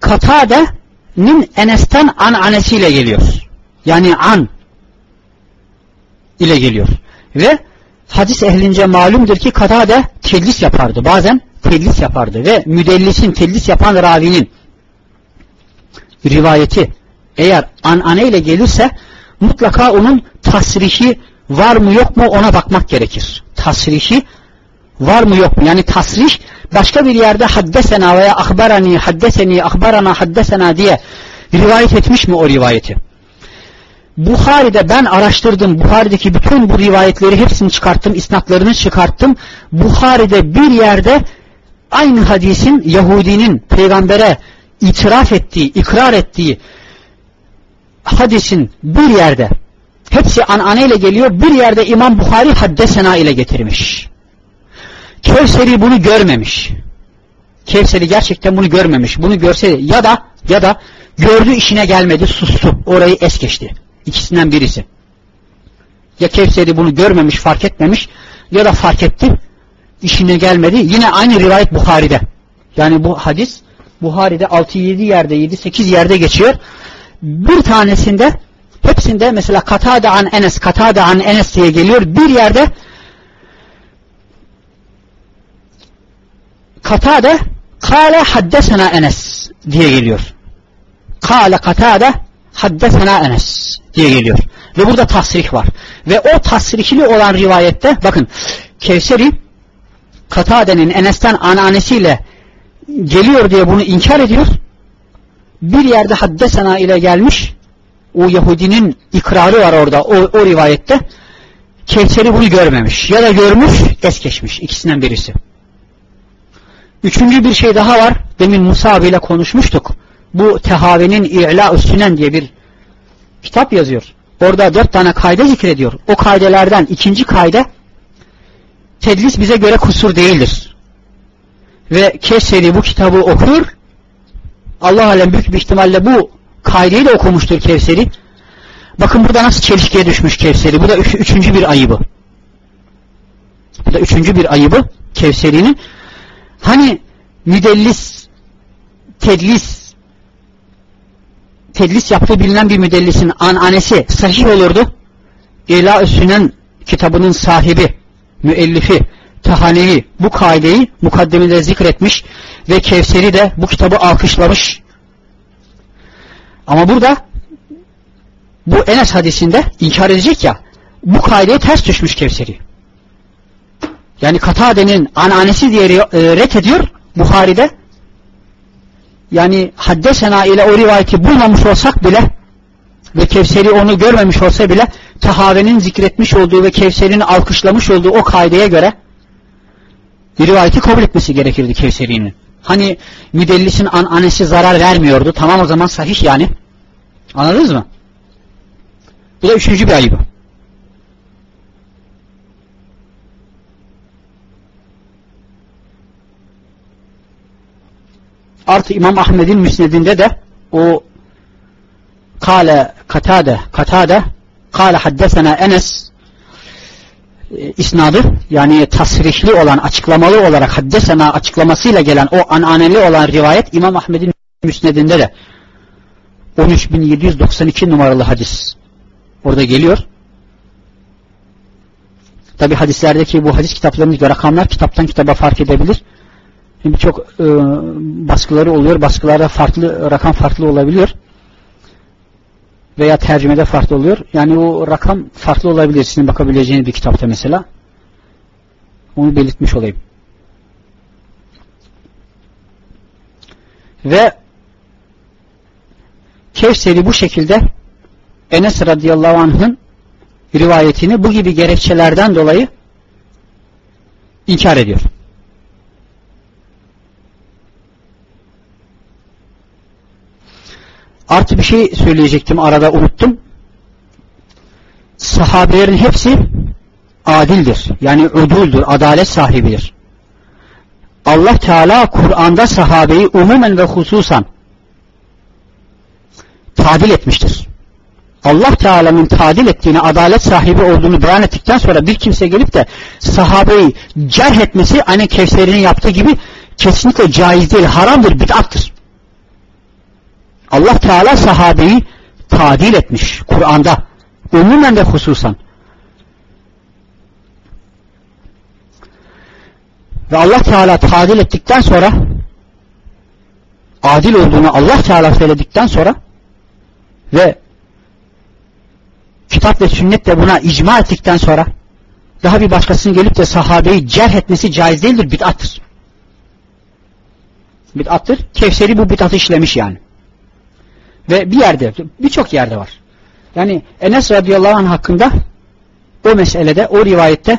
Katade'nin Enes'ten an anesiyle geliyor. Yani an ile geliyor. Ve hadis ehlince malumdur ki Katade tedlis yapardı. Bazen tedlis yapardı. Ve müdellisin tedlis yapan ravinin rivayeti eğer anane ile gelirse mutlaka onun tasrihi var mı yok mu ona bakmak gerekir. Tasrihi var mı yok mu? Yani tasrih başka bir yerde haddesena veya ahbarani, haddeseni, ahbarana, haddesena diye rivayet etmiş mi o rivayeti? Buhari'de ben araştırdım. Buhari'deki bütün bu rivayetleri hepsini çıkarttım. isnatlarını çıkarttım. Buhari'de bir yerde aynı hadisin Yahudinin peygambere itiraf ettiği, ikrar ettiği hadisin bir yerde hepsi anane ile geliyor. Bir yerde İmam Buhari haddesena ile getirmiş. Kevseri bunu görmemiş. Kevseri gerçekten bunu görmemiş. Bunu görse ya da ya da gördü işine gelmedi sustu. Orayı es geçti. İkisinden birisi. Ya Kevseri bunu görmemiş fark etmemiş ya da fark etti işine gelmedi. Yine aynı rivayet Buhari'de. Yani bu hadis Buhari'de 6-7 yerde 7-8 yerde geçiyor. Bir tanesinde hepsinde mesela Katade an Enes Katade an Enes diye geliyor. Bir yerde Katade Kale haddesena Enes diye geliyor. Kale Katade haddesena Enes diye geliyor. Ve burada tasrih var. Ve o tasrihli olan rivayette bakın Kevseri Katade'nin Enes'ten ananesiyle geliyor diye bunu inkar ediyor. Bir yerde haddesena ile gelmiş. O Yahudinin ikrarı var orada o, o rivayette. Kevseri bunu görmemiş. Ya da görmüş es geçmiş. ikisinden birisi. Üçüncü bir şey daha var. Demin Musa abiyle konuşmuştuk. Bu Tehave'nin İ'la Sünen diye bir kitap yazıyor. Orada dört tane kayda zikrediyor. O kaydelerden ikinci kayda tedlis bize göre kusur değildir. Ve Kevseri bu kitabı okur. Allah alem büyük bir ihtimalle bu kaydeyi de okumuştur Kevseri. Bakın burada nasıl çelişkiye düşmüş Kevseri. Bu da üç, üçüncü bir ayıbı. Bu da üçüncü bir ayıbı Kevseri'nin. Hani müdellis, tedlis, tedlis yaptığı bilinen bir müdellisin ananesi sahih olurdu. İla Sünen kitabının sahibi, müellifi, Tahanevi bu kaideyi mukaddemede zikretmiş ve Kevseri de bu kitabı alkışlamış. Ama burada bu Enes hadisinde inkar edecek ya bu kaideye ters düşmüş Kevseri. Yani Katade'nin ananesi diye e, ret ediyor Buhari'de. Yani haddesena ile o rivayeti bulmamış olsak bile ve Kevseri onu görmemiş olsa bile Tahave'nin zikretmiş olduğu ve Kevseri'nin alkışlamış olduğu o kaideye göre rivayeti kabul etmesi gerekirdi Kevseri'nin. Hani müdellisin an anesi zarar vermiyordu. Tamam o zaman sahih yani. Anladınız mı? Bu da üçüncü bir ayıbı. Artı İmam Ahmed'in müsnedinde de o kale katade katade kale haddesena Enes e, isnadı yani tasrihli olan açıklamalı olarak haddesena açıklamasıyla gelen o ananeli olan rivayet İmam Ahmed'in müsnedinde de 13792 numaralı hadis orada geliyor. Tabi hadislerdeki bu hadis kitaplarındaki rakamlar kitaptan kitaba fark edebilir birçok e, baskıları oluyor. Baskılarda farklı rakam farklı olabiliyor. Veya tercümede farklı oluyor. Yani o rakam farklı olabilir. Sizin bakabileceğiniz bir kitapta mesela. Onu belirtmiş olayım. Ve Kevser'i bu şekilde Enes radıyallahu anh'ın rivayetini bu gibi gerekçelerden dolayı inkar ediyor. Artı bir şey söyleyecektim arada unuttum. Sahabelerin hepsi adildir. Yani uduldür, adalet sahibidir. Allah Teala Kur'an'da sahabeyi umumen ve hususan tadil etmiştir. Allah Teala'nın tadil ettiğini, adalet sahibi olduğunu beyan ettikten sonra bir kimse gelip de sahabeyi cerh etmesi aynı Kevser'in yaptığı gibi kesinlikle caiz değil, haramdır, bid'attır. Allah Teala sahabeyi tadil etmiş Kur'an'da. Umumen de hususan. Ve Allah Teala tadil ettikten sonra adil olduğunu Allah Teala söyledikten sonra ve kitap ve sünnet de buna icma ettikten sonra daha bir başkasının gelip de sahabeyi cerh etmesi caiz değildir, bid'attır. Bid'attır. Kevseri bu bid'atı işlemiş yani. Ve bir yerde, birçok yerde var. Yani Enes radıyallahu anh hakkında o meselede, o rivayette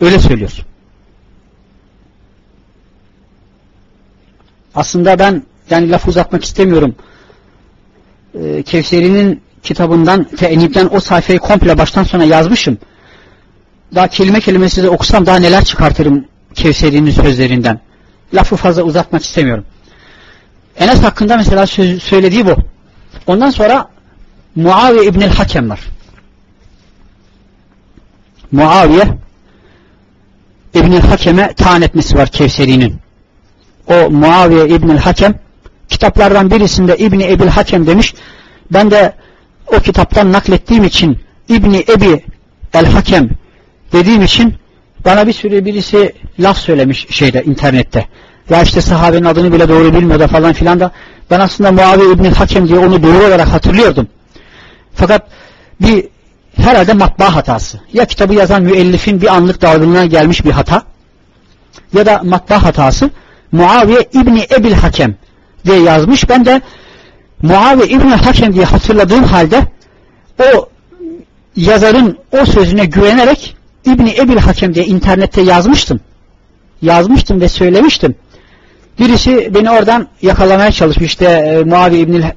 öyle söylüyor. Aslında ben yani laf uzatmak istemiyorum. Ee, Kevseri'nin kitabından, Te'nib'den o sayfayı komple baştan sona yazmışım. Daha kelime kelime size okusam daha neler çıkartırım Kevseri'nin sözlerinden. Lafı fazla uzatmak istemiyorum. Enes hakkında mesela söz, söylediği bu. Ondan sonra Muaviye İbnül Hakem var. Muaviye İbnül Hakem'e taan etmesi var Kevseri'nin. O Muaviye İbnül Hakem kitaplardan birisinde İbni Ebil Hakem demiş. Ben de o kitaptan naklettiğim için İbni Ebi El Hakem dediğim için bana bir sürü birisi laf söylemiş şeyde internette. Ya işte sahabenin adını bile doğru bilmiyor da falan filan da ben aslında Muaviye İbni Hakem diye onu doğru olarak hatırlıyordum. Fakat bir herhalde matbaa hatası. Ya kitabı yazan müellifin bir anlık davranışına gelmiş bir hata ya da matbaa hatası. Muaviye İbni Ebil Hakem diye yazmış. Ben de Muaviye İbni Hakem diye hatırladığım halde o yazarın o sözüne güvenerek İbni Ebil Hakem diye internette yazmıştım. Yazmıştım ve söylemiştim. Birisi beni oradan yakalamaya çalışmıştı. E, Muaviye İbni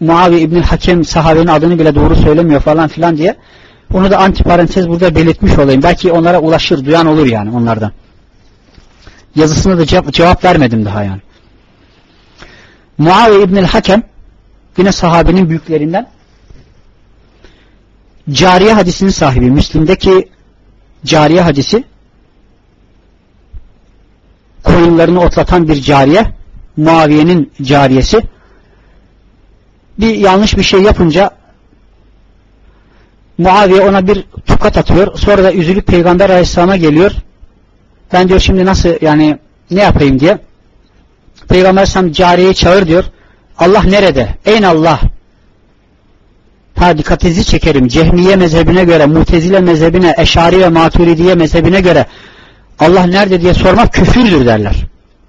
Muavi İbni Hakem sahabenin adını bile doğru söylemiyor falan filan diye. Onu da antiparantez burada belirtmiş olayım. Belki onlara ulaşır, duyan olur yani onlardan. Yazısına da cevap, cevap vermedim daha yani. Muavi İbnül Hakem yine sahabenin büyüklerinden cariye hadisinin sahibi. Müslim'deki cariye hadisi koyunlarını otlatan bir cariye Muaviye'nin cariyesi bir yanlış bir şey yapınca Muaviye ona bir tokat atıyor. Sonra da üzülüp Peygamber Aleyhisselam'a geliyor. Ben diyor şimdi nasıl yani ne yapayım diye. Peygamber Aleyhisselam cariyeyi çağır diyor. Allah nerede? Eyn Allah. Ha dikkatinizi çekerim. Cehmiye mezhebine göre, Mutezile mezhebine, Eşari ve Maturidiye mezhebine göre Allah nerede diye sormak küfürdür derler.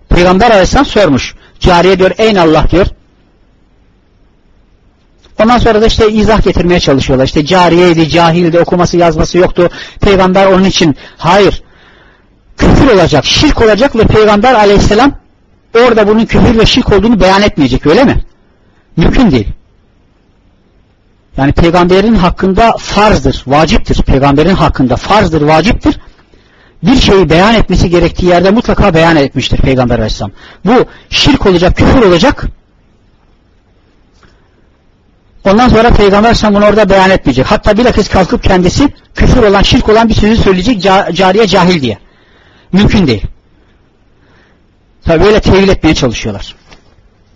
Peygamber Aleyhisselam sormuş. Cariye diyor, eyn Allah diyor. Ondan sonra da işte izah getirmeye çalışıyorlar. İşte cariyeydi, cahildi, okuması yazması yoktu. Peygamber onun için hayır. Küfür olacak, şirk olacak ve Peygamber aleyhisselam orada bunun küfür ve şirk olduğunu beyan etmeyecek öyle mi? Mümkün değil. Yani peygamberin hakkında farzdır, vaciptir. Peygamberin hakkında farzdır, vaciptir. Bir şeyi beyan etmesi gerektiği yerde mutlaka beyan etmiştir Peygamber Aleyhisselam. Bu şirk olacak, küfür olacak Ondan sonra Peygamber sen bunu orada beyan etmeyecek. Hatta bilakis kalkıp kendisi küfür olan, şirk olan bir sözü söyleyecek cariye cahil diye. Mümkün değil. Tabi böyle tevil etmeye çalışıyorlar.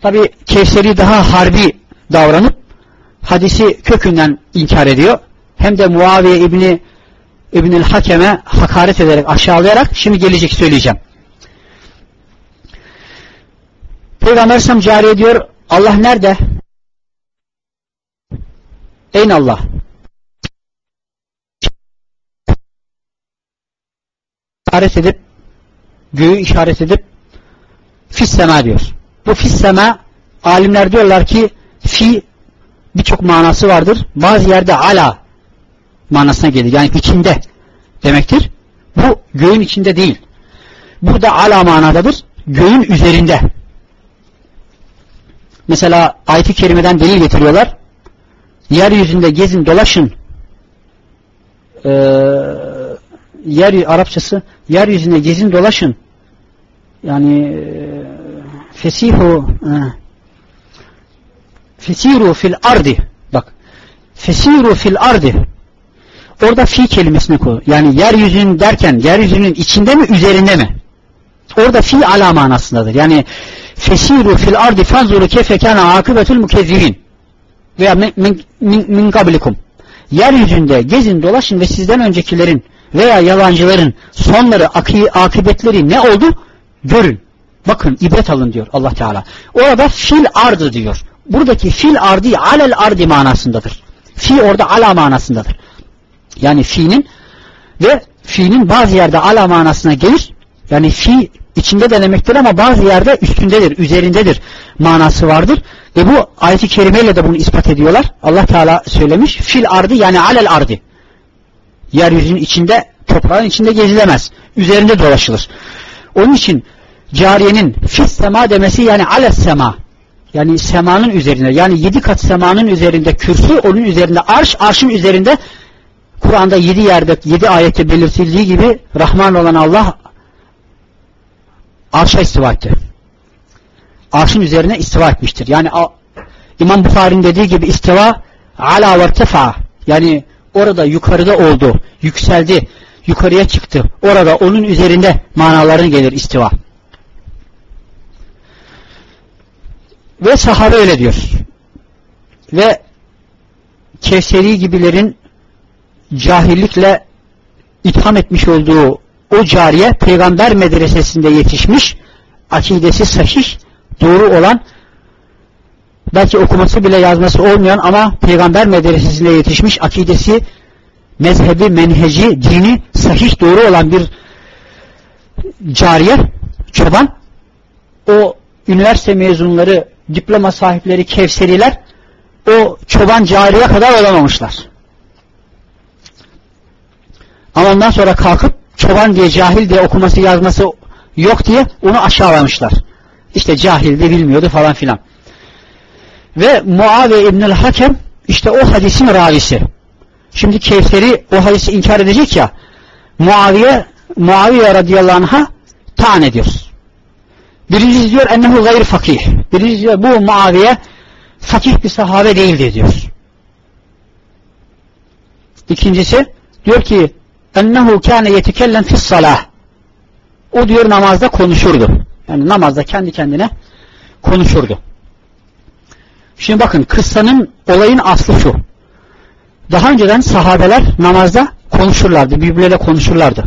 Tabi Kevseri daha harbi davranıp hadisi kökünden inkar ediyor. Hem de Muaviye İbni İbnül Hakem'e hakaret ederek aşağılayarak şimdi gelecek söyleyeceğim. Peygamber Sam cariye diyor Allah nerede? Eyn Allah. İşaret edip göğü işaret edip fis sema diyor. Bu fis sema alimler diyorlar ki fi birçok manası vardır. Bazı yerde ala manasına gelir. Yani içinde demektir. Bu göğün içinde değil. Burada ala manadadır. Göğün üzerinde. Mesela ayet-i kerimeden delil getiriyorlar. Yeryüzünde gezin dolaşın. Ee, yer Arapçası yeryüzünde gezin dolaşın. Yani e, fesihu e, fesiru fil ardi bak fesiru fil ardi orada fi kelimesini koy. Yani yeryüzünün derken yeryüzünün içinde mi üzerinde mi? Orada fi ala manasındadır. Yani fesiru fil ardi fanzuru kefe kana akıbetul mukezzibin veya min, min, min, kablikum yeryüzünde gezin dolaşın ve sizden öncekilerin veya yalancıların sonları akıbetleri ne oldu? Görün. Bakın ibret alın diyor Allah Teala. Orada fil ardı diyor. Buradaki fil ardi alel ardi manasındadır. Fi orada ala manasındadır. Yani fi'nin ve fi'nin bazı yerde ala manasına gelir. Yani fi içinde de demektir ama bazı yerde üstündedir, üzerindedir manası vardır. Ve bu ayet-i kerimeyle de bunu ispat ediyorlar. Allah Teala söylemiş. Fil ardı yani alel ardi. Yeryüzünün içinde, toprağın içinde gezilemez. Üzerinde dolaşılır. Onun için cariyenin fis sema demesi yani ales sema. Yani semanın üzerinde. Yani yedi kat semanın üzerinde kürsü, onun üzerinde arş, arşın üzerinde Kur'an'da yedi yerde, yedi ayette belirtildiği gibi Rahman olan Allah arşa istiva etti. Arşın üzerine istiva etmiştir. Yani İmam Bukhari'nin dediği gibi istiva ala ve tefa yani orada yukarıda oldu, yükseldi, yukarıya çıktı. Orada onun üzerinde manaların gelir istiva. Ve sahabe öyle diyor. Ve Kevseri gibilerin cahillikle itham etmiş olduğu o cariye peygamber medresesinde yetişmiş, akidesi sahih, doğru olan, belki okuması bile yazması olmayan ama peygamber medresesinde yetişmiş, akidesi, mezhebi, menheci, dini sahih doğru olan bir cariye, çoban, o üniversite mezunları, diploma sahipleri, kevseriler, o çoban cariye kadar olamamışlar. Ama ondan sonra kalkıp çoban diye cahil diye okuması yazması yok diye onu aşağılamışlar. İşte cahil de bilmiyordu falan filan. Ve Muaviye İbnül Hakem işte o hadisin ravisi. Şimdi Kevser'i o hadisi inkar edecek ya Muaviye Muaviye radıyallahu anh'a taan ediyor. Birincisi diyor ennehu gayr fakih. Birincisi diyor bu Muaviye fakih bir sahabe değildi diyor. İkincisi diyor ki ennehu kâne yetekellen fis salah. O diyor namazda konuşurdu. Yani namazda kendi kendine konuşurdu. Şimdi bakın kıssanın olayın aslı şu. Daha önceden sahabeler namazda konuşurlardı. Birbirleriyle konuşurlardı.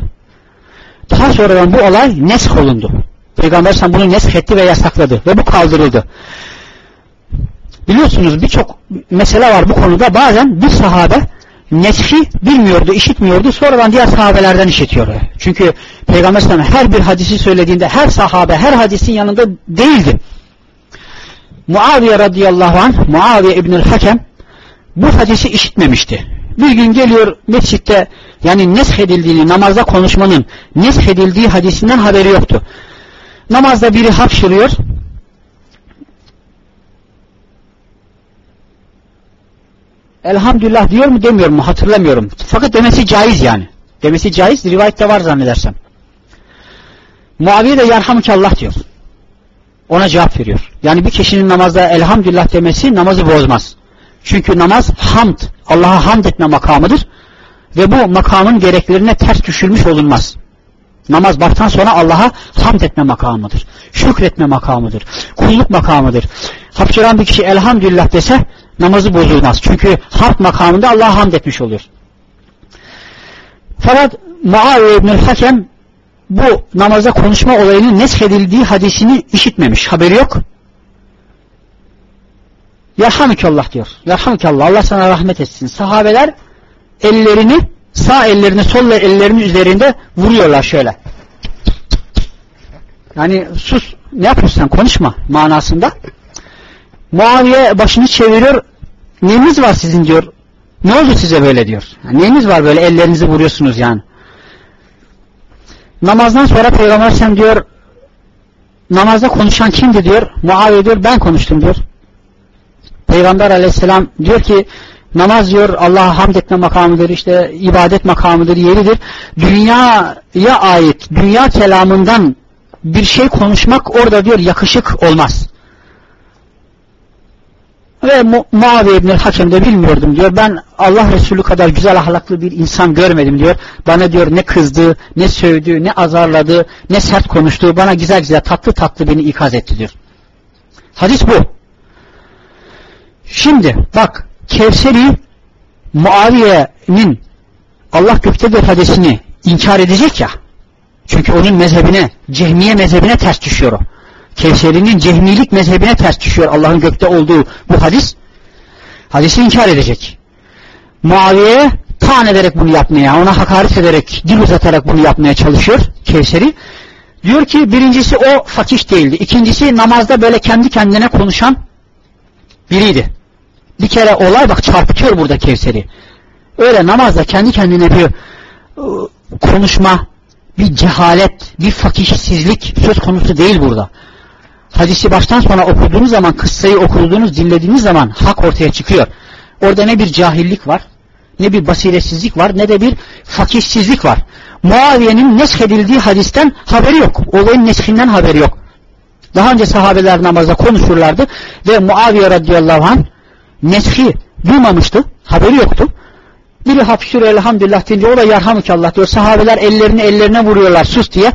Daha sonradan bu olay nesk olundu. Peygamber sen bunu nesk etti ve yasakladı. Ve bu kaldırıldı. Biliyorsunuz birçok mesele var bu konuda. Bazen bir sahabe neshi bilmiyordu, işitmiyordu. Sonradan diğer sahabelerden işitiyor. Çünkü Peygamber sana her bir hadisi söylediğinde her sahabe her hadisin yanında değildi. Muaviye radıyallahu anh, Muaviye İbnül Hakem bu hadisi işitmemişti. Bir gün geliyor mescitte yani nesh edildiğini, namazda konuşmanın nesh edildiği hadisinden haberi yoktu. Namazda biri hapşırıyor, elhamdülillah diyor mu demiyor mu hatırlamıyorum. Fakat demesi caiz yani. Demesi caiz rivayette var zannedersem. Muaviye de yarhamukallah diyor. Ona cevap veriyor. Yani bir kişinin namazda elhamdülillah demesi namazı bozmaz. Çünkü namaz hamd, Allah'a hamd etme makamıdır. Ve bu makamın gereklerine ters düşülmüş olunmaz. Namaz baştan sona Allah'a hamd etme makamıdır. Şükretme makamıdır. Kulluk makamıdır. Hapşıran bir kişi elhamdülillah dese namazı bozulmaz. Çünkü hamd makamında Allah'a hamd etmiş olur. Fakat Muaviye İbnül Hakem bu namaza konuşma olayının neshedildiği hadisini işitmemiş. Haberi yok. Yarhamükallah diyor. Yarhamükallah. Allah sana rahmet etsin. Sahabeler ellerini sağ ellerini sol ellerinin üzerinde vuruyorlar şöyle. Yani sus ne yapıyorsun konuşma manasında. Muaviye başını çeviriyor. Neyiniz var sizin diyor. Ne oldu size böyle diyor. Neyiniz var böyle ellerinizi vuruyorsunuz yani. Namazdan sonra Peygamber sen diyor namazda konuşan kimdi diyor. Muaviye diyor ben konuştum diyor. Peygamber aleyhisselam diyor ki namaz diyor Allah'a hamd etme makamıdır işte ibadet makamıdır yeridir. Dünyaya ait dünya kelamından bir şey konuşmak orada diyor yakışık olmaz. Ve Mu Muaviye İbni Hakem de bilmiyordum diyor. Ben Allah Resulü kadar güzel ahlaklı bir insan görmedim diyor. Bana diyor ne kızdı, ne sövdü, ne azarladı, ne sert konuştu. Bana güzel güzel tatlı tatlı beni ikaz etti diyor. Hadis bu. Şimdi bak Kevseri Muaviye'nin Allah göktedir hadisini inkar edecek ya. Çünkü onun mezhebine, cehmiye mezhebine ters düşüyor o. Kevseri'nin cehmilik mezhebine ters düşüyor Allah'ın gökte olduğu bu hadis. Hadisi inkar edecek. Muaviye'ye taan ederek bunu yapmaya, ona hakaret ederek, dil uzatarak bunu yapmaya çalışıyor Kevseri. Diyor ki birincisi o fakih değildi. İkincisi namazda böyle kendi kendine konuşan biriydi. Bir kere olay bak çarpıtıyor burada Kevseri. Öyle namazda kendi kendine bir ıı, konuşma, bir cehalet, bir fakihsizlik söz konusu değil burada hadisi baştan sona okuduğunuz zaman, kıssayı okuduğunuz, dinlediğiniz zaman hak ortaya çıkıyor. Orada ne bir cahillik var, ne bir basiretsizlik var, ne de bir fakihsizlik var. Muaviye'nin neshedildiği hadisten haberi yok. Olayın neshinden haberi yok. Daha önce sahabeler namazda konuşurlardı ve Muaviye radıyallahu anh neshi duymamıştı, haberi yoktu. Biri hapşır elhamdülillah deyince o da yarhamıkallah diyor. Sahabeler ellerini ellerine vuruyorlar sus diye.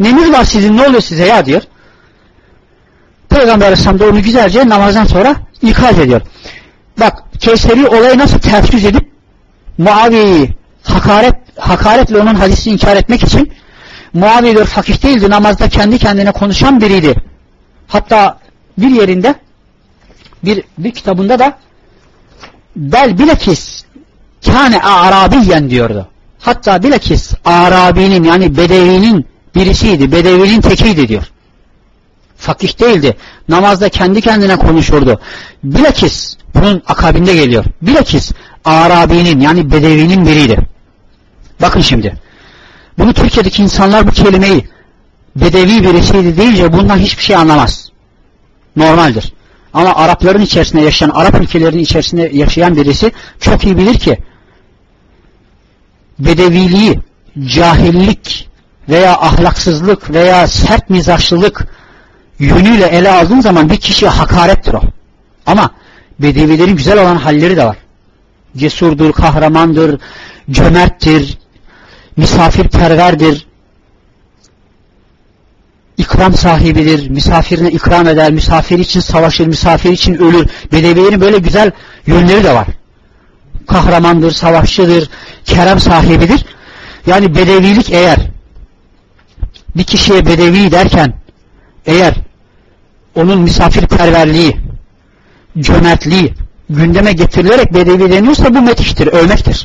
Nemiz var sizin ne oluyor size ya diyor. Peygamber Aleyhisselam da onu güzelce namazdan sonra ikaz ediyor. Bak Kevseri olayı nasıl ters yüz edip Muaviye'yi hakaret, hakaretle onun hadisini inkar etmek için Muaviye diyor fakih değildi namazda kendi kendine konuşan biriydi. Hatta bir yerinde bir, bir kitabında da bel bilakis kâne arabiyen diyordu. Hatta bilakis Arabi'nin yani Bedevi'nin birisiydi. Bedevi'nin tekiydi diyor fakih değildi. Namazda kendi kendine konuşurdu. Bilakis bunun akabinde geliyor. Bilakis Arabi'nin yani Bedevi'nin biriydi. Bakın şimdi. Bunu Türkiye'deki insanlar bu kelimeyi Bedevi birisiydi deyince bundan hiçbir şey anlamaz. Normaldir. Ama Arapların içerisinde yaşayan, Arap ülkelerinin içerisinde yaşayan birisi çok iyi bilir ki Bedeviliği, cahillik veya ahlaksızlık veya sert mizaçlılık yönüyle ele aldığın zaman bir kişiye hakarettir o. Ama bedevilerin güzel olan halleri de var. Cesurdur, kahramandır, cömerttir, misafirperverdir, ikram sahibidir, misafirine ikram eder, misafir için savaşır, misafir için ölür. Bedevilerin böyle güzel yönleri de var. Kahramandır, savaşçıdır, kerem sahibidir. Yani bedevilik eğer bir kişiye bedevi derken eğer onun misafirperverliği, cömertliği gündeme getirilerek bedevi deniyorsa bu metiştir, övmektir.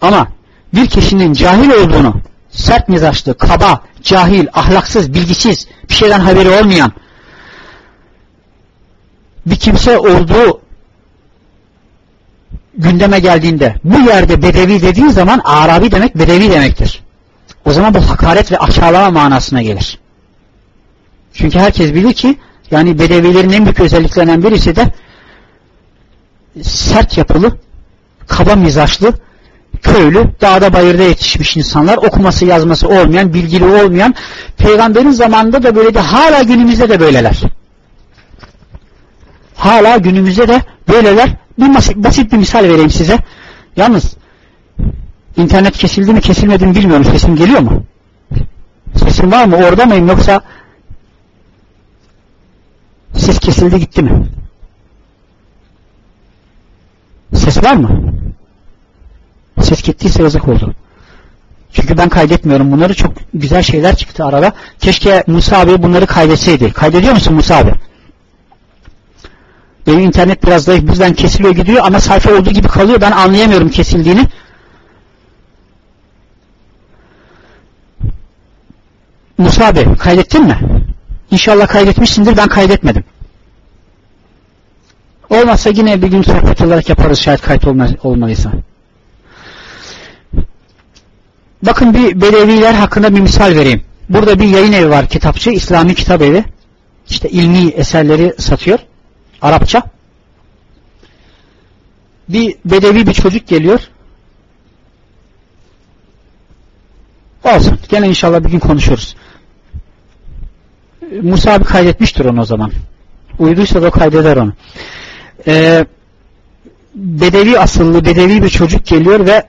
Ama bir kişinin cahil olduğunu, sert mizaçlı, kaba, cahil, ahlaksız, bilgisiz, bir şeyden haberi olmayan bir kimse olduğu gündeme geldiğinde bu yerde bedevi dediğin zaman Arabi demek bedevi demektir. O zaman bu hakaret ve aşağılama manasına gelir. Çünkü herkes bilir ki yani bedevilerin en büyük özelliklerinden birisi de sert yapılı, kaba mizaçlı, köylü, dağda bayırda yetişmiş insanlar, okuması yazması olmayan, bilgili olmayan, peygamberin zamanında da böyle de hala günümüzde de böyleler. Hala günümüzde de böyleler. Bir basit, basit bir misal vereyim size. Yalnız internet kesildi mi kesilmedi mi bilmiyorum. Sesim geliyor mu? Sesim var mı? Orada mıyım yoksa Ses kesildi gitti mi? Ses var mı? Ses gittiyse yazık oldu. Çünkü ben kaydetmiyorum bunları. Çok güzel şeyler çıktı arada. Keşke Musa abi bunları kaydetseydi. Kaydediyor musun Musa abi? Benim internet biraz zayıf. Bizden kesiliyor gidiyor ama sayfa olduğu gibi kalıyor. Ben anlayamıyorum kesildiğini. Musa abi kaydettin mi? İnşallah kaydetmişsindir ben kaydetmedim. Olmazsa yine bir gün sohbet olarak yaparız şayet kayıt olmalıysa. Bakın bir Bedeviler hakkında bir misal vereyim. Burada bir yayın evi var kitapçı, İslami kitap evi. İşte ilmi eserleri satıyor. Arapça. Bir Bedevi bir çocuk geliyor. Olsun. Gene inşallah bir gün konuşuruz. Musa abi kaydetmiştir onu o zaman. Uyduysa da kaydeder onu. Ee, bedevi asıllı, bedevi bir çocuk geliyor ve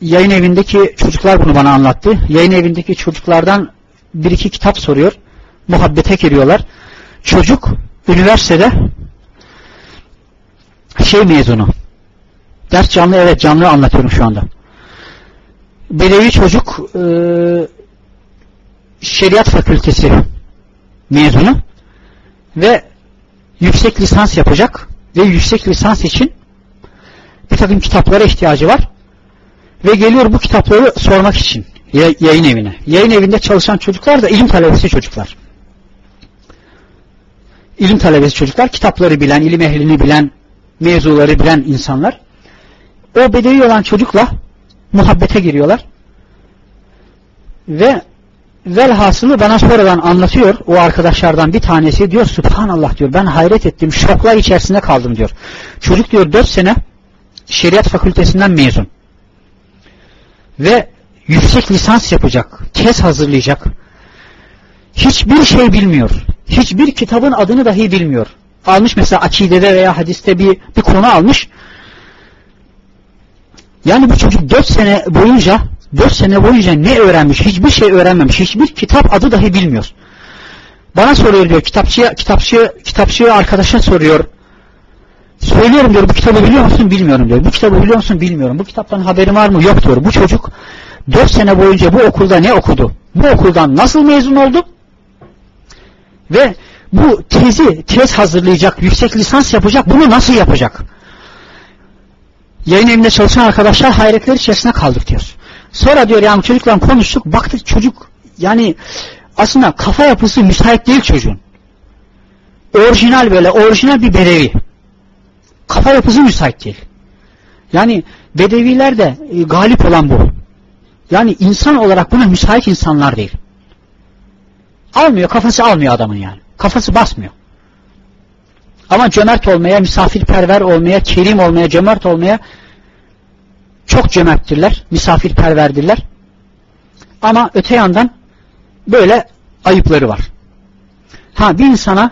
yayın evindeki çocuklar bunu bana anlattı. Yayın evindeki çocuklardan bir iki kitap soruyor. Muhabbete giriyorlar. Çocuk üniversitede şey mezunu. Ders canlı evet canlı anlatıyorum şu anda. Bedevi çocuk e, şeriat fakültesi mezunu ve yüksek lisans yapacak ve yüksek lisans için bir takım kitaplara ihtiyacı var ve geliyor bu kitapları sormak için yayın evine. Yayın evinde çalışan çocuklar da ilim talebesi çocuklar. İlim talebesi çocuklar, kitapları bilen, ilim ehlini bilen, mevzuları bilen insanlar. O bedevi olan çocukla muhabbete giriyorlar. Ve velhasılı bana sonradan anlatıyor o arkadaşlardan bir tanesi diyor Subhanallah diyor ben hayret ettim şoklar içerisinde kaldım diyor. Çocuk diyor 4 sene şeriat fakültesinden mezun ve yüksek lisans yapacak, tez hazırlayacak. Hiçbir şey bilmiyor. Hiçbir kitabın adını dahi bilmiyor. Almış mesela akidede veya hadiste bir, bir konu almış. Yani bu çocuk 4 sene boyunca 4 sene boyunca ne öğrenmiş? Hiçbir şey öğrenmemiş. Hiçbir kitap adı dahi bilmiyor. Bana soruyor diyor. Kitapçıya, kitapçı, kitapçıya arkadaşa soruyor. Söylüyorum diyor bu kitabı biliyor musun? Bilmiyorum diyor. Bu kitabı biliyor musun? Bilmiyorum. Bu kitaptan haberin var mı? Yok diyor. Bu çocuk 4 sene boyunca bu okulda ne okudu? Bu okuldan nasıl mezun oldu? Ve bu tezi, tez hazırlayacak, yüksek lisans yapacak, bunu nasıl yapacak? Yayın evinde çalışan arkadaşlar hayretler içerisinde kaldık diyor. Sonra diyor yani çocukla konuştuk, baktık çocuk yani aslında kafa yapısı müsait değil çocuğun. Orijinal böyle, orijinal bir bedevi. Kafa yapısı müsait değil. Yani bedeviler de e, galip olan bu. Yani insan olarak buna müsait insanlar değil. Almıyor, kafası almıyor adamın yani. Kafası basmıyor. Ama cömert olmaya, misafirperver olmaya, kerim olmaya, cömert olmaya çok cömerttirler, misafirperverdirler. Ama öte yandan böyle ayıpları var. Ha bir insana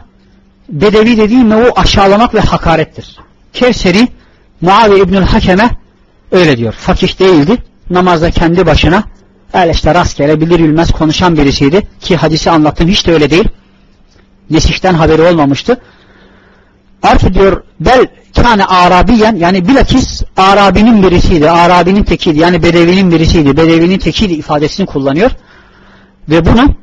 bedevi dediğim o aşağılamak ve hakarettir. Kevseri Muaviye İbnül Hakem'e öyle diyor. Fakih değildi. Namazda kendi başına öyle işte rastgele bilir bilmez konuşan birisiydi. Ki hadisi anlattım hiç de öyle değil. Nesihten haberi olmamıştı. Artı diyor bel kâne arabiyen yani bilakis Arabinin birisiydi. Arabinin tekiydi. Yani bedevinin birisiydi. Bedevinin tekiydi ifadesini kullanıyor. Ve bunu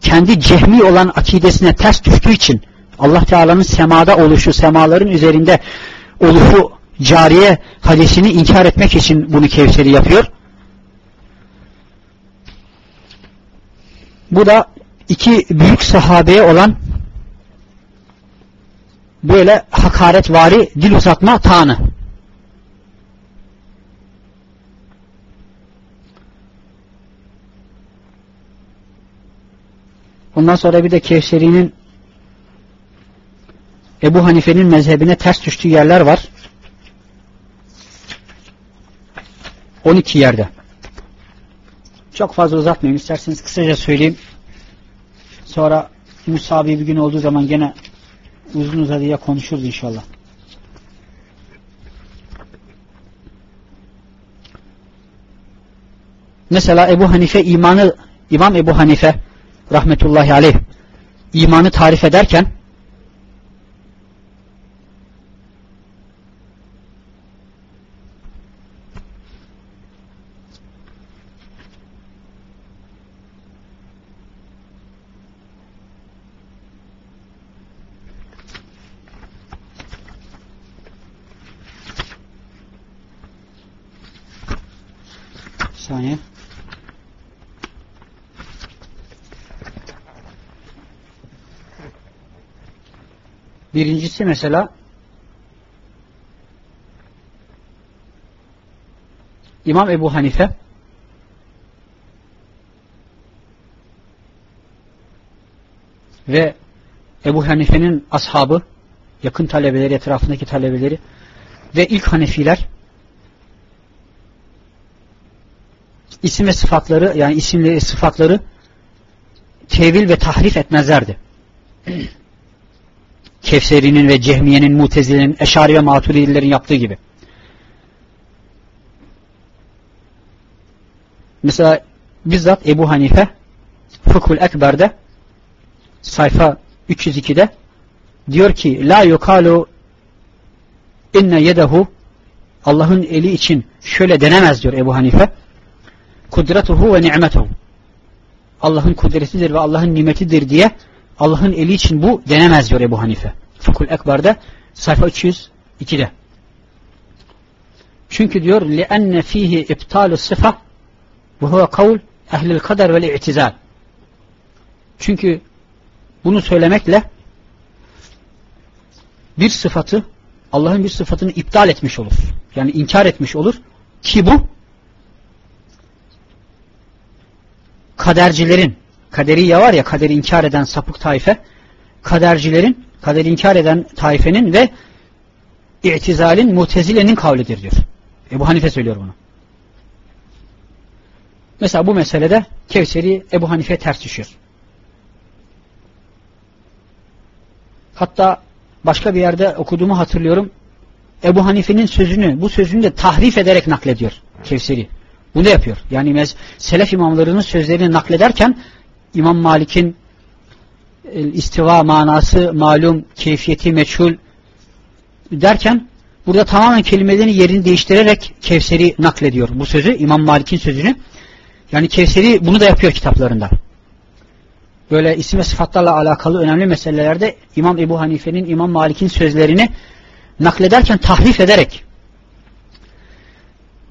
kendi cehmi olan akidesine ters düştüğü için Allah Teala'nın semada oluşu, semaların üzerinde oluşu cariye hadisini inkar etmek için bunu Kevseri yapıyor. Bu da iki büyük sahabeye olan böyle hakaretvari dil uzatma tanı. Ondan sonra bir de Kevseri'nin Ebu Hanife'nin mezhebine ters düştüğü yerler var. 12 yerde. Çok fazla uzatmayayım. İsterseniz kısaca söyleyeyim. Sonra Musabi bir gün olduğu zaman gene uzun uzadıya konuşuruz inşallah. Mesela Ebu Hanife imanı İmam Ebu Hanife rahmetullahi aleyh imanı tarif ederken saniye. Birincisi mesela İmam Ebu Hanife ve Ebu Hanife'nin ashabı, yakın talebeleri, etrafındaki talebeleri ve ilk Hanefiler isim ve sıfatları yani isimleri sıfatları tevil ve tahrif etmezlerdi. [CLEARS THROAT] Kevseri'nin ve Cehmiye'nin, Mutezile'nin, Eşari ve Maturidilerin yaptığı gibi. Mesela bizzat Ebu Hanife Fıkhul Ekber'de sayfa 302'de diyor ki la yukalu inne yedehu Allah'ın eli için şöyle denemez diyor Ebu Hanife kudretuhu ve ni'metuhu Allah'ın kudretidir ve Allah'ın nimetidir diye Allah'ın eli için bu denemez diyor Ebu Hanife. Fıkhul Ekber'de sayfa 302'de. Çünkü diyor لِأَنَّ ف۪يهِ اِبْتَالُ الصِّفَةِ وَهُوَ قَوْلِ اَهْلِ الْقَدَرِ وَالْاِعْتِزَالِ Çünkü bunu söylemekle bir sıfatı Allah'ın bir sıfatını iptal etmiş olur. Yani inkar etmiş olur. Ki bu kadercilerin kaderiye var ya kaderi inkar eden sapık taife kadercilerin kaderi inkar eden taifenin ve i'tizalin mutezilenin kavlidir diyor. Ebu Hanife söylüyor bunu. Mesela bu meselede Kevseri Ebu Hanife ters düşüyor. Hatta başka bir yerde okuduğumu hatırlıyorum. Ebu Hanife'nin sözünü, bu sözünü de tahrif ederek naklediyor Kevseri. Bunu yapıyor. Yani selef imamlarının sözlerini naklederken İmam Malik'in e, istiva manası malum, keyfiyeti meçhul derken burada tamamen kelimelerini yerini değiştirerek Kevseri naklediyor bu sözü. İmam Malik'in sözünü. Yani Kevseri bunu da yapıyor kitaplarında. Böyle isim ve sıfatlarla alakalı önemli meselelerde İmam Ebu Hanife'nin, İmam Malik'in sözlerini naklederken tahrif ederek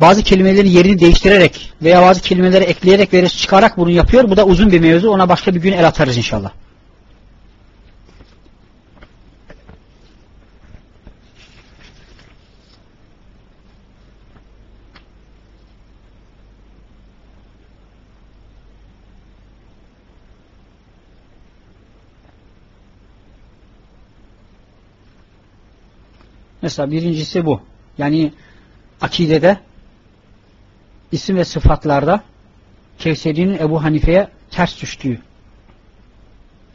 bazı kelimelerin yerini değiştirerek veya bazı kelimeleri ekleyerek ve çıkarak bunu yapıyor. Bu da uzun bir mevzu. Ona başka bir gün el atarız inşallah. Mesela birincisi bu. Yani akidede isim ve sıfatlarda Kevseri'nin Ebu Hanife'ye ters düştüğü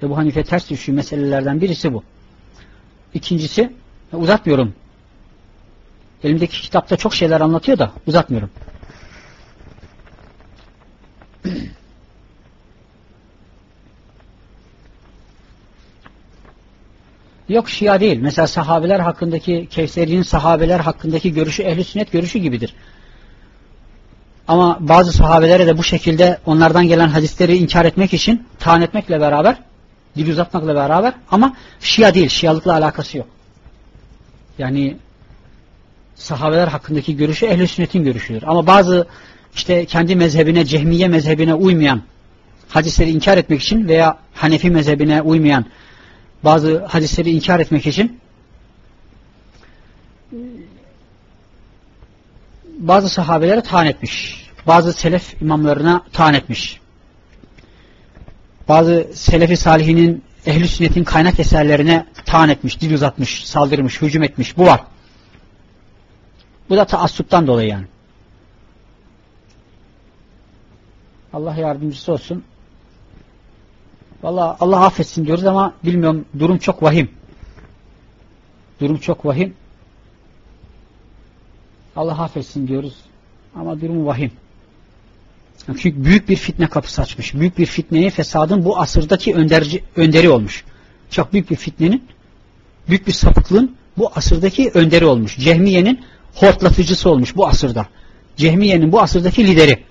Ebu Hanife ters düştüğü meselelerden birisi bu. İkincisi uzatmıyorum. Elimdeki kitapta çok şeyler anlatıyor da uzatmıyorum. [CLEARS THROAT] Yok Şia değil. Mesela sahabeler hakkındaki Kevseri'nin sahabeler hakkındaki görüşü ehli sünnet görüşü gibidir. Ama bazı sahabelere de bu şekilde onlardan gelen hadisleri inkar etmek için taan etmekle beraber, dil uzatmakla beraber ama Şia değil, Şialıkla alakası yok. Yani sahabeler hakkındaki görüşü ehl sünnetin görüşüdür. Ama bazı işte kendi mezhebine, cehmiye mezhebine uymayan hadisleri inkar etmek için veya Hanefi mezhebine uymayan bazı hadisleri inkar etmek için bazı sahabelere taan etmiş. Bazı selef imamlarına taan etmiş. Bazı selefi salihinin ehli sünnetin kaynak eserlerine taan etmiş, dil uzatmış, saldırmış, hücum etmiş. Bu var. Bu da taassuptan dolayı yani. Allah yardımcısı olsun. Valla Allah affetsin diyoruz ama bilmiyorum durum çok vahim. Durum çok vahim. Allah affetsin diyoruz. Ama durum vahim. Çünkü büyük bir fitne kapısı açmış. Büyük bir fitneyi fesadın bu asırdaki önderci, önderi olmuş. Çok büyük bir fitnenin, büyük bir sapıklığın bu asırdaki önderi olmuş. Cehmiye'nin hortlatıcısı olmuş bu asırda. Cehmiye'nin bu asırdaki lideri.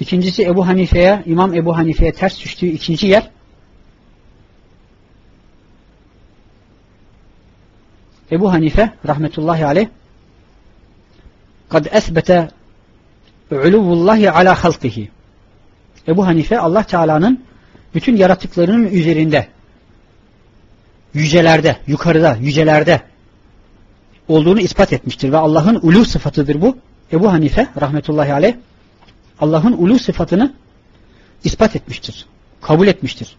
İkincisi Ebu Hanife'ye, İmam Ebu Hanife'ye ters düştüğü ikinci yer Ebu Hanife rahmetullahi aleyh kad esbete uluvullahi ala halkihi Ebu Hanife Allah Teala'nın bütün yaratıklarının üzerinde yücelerde, yukarıda, yücelerde olduğunu ispat etmiştir ve Allah'ın ulu sıfatıdır bu. Ebu Hanife rahmetullahi aleyh Allah'ın ulu sıfatını ispat etmiştir. Kabul etmiştir.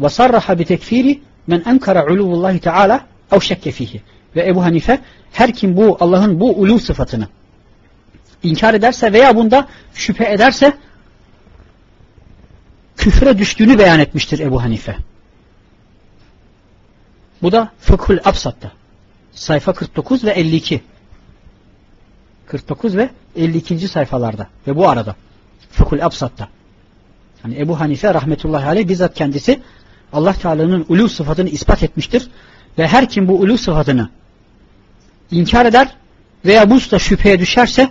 Ve sarraha bi tekfiri men enkara uluvullahi teala ev şekke fihi. Ve Ebu Hanife her kim bu Allah'ın bu ulu sıfatını inkar ederse veya bunda şüphe ederse küfre düştüğünü beyan etmiştir Ebu Hanife. Bu da Fıkhul Absat'ta. Sayfa 49 ve 52. 49 ve 52. sayfalarda ve bu arada. Fıkhul Absat'ta. Yani Ebu Hanife rahmetullahi aleyh bizzat kendisi Allah Teala'nın ulu sıfatını ispat etmiştir. Ve her kim bu ulu sıfatını inkar eder veya bu usta şüpheye düşerse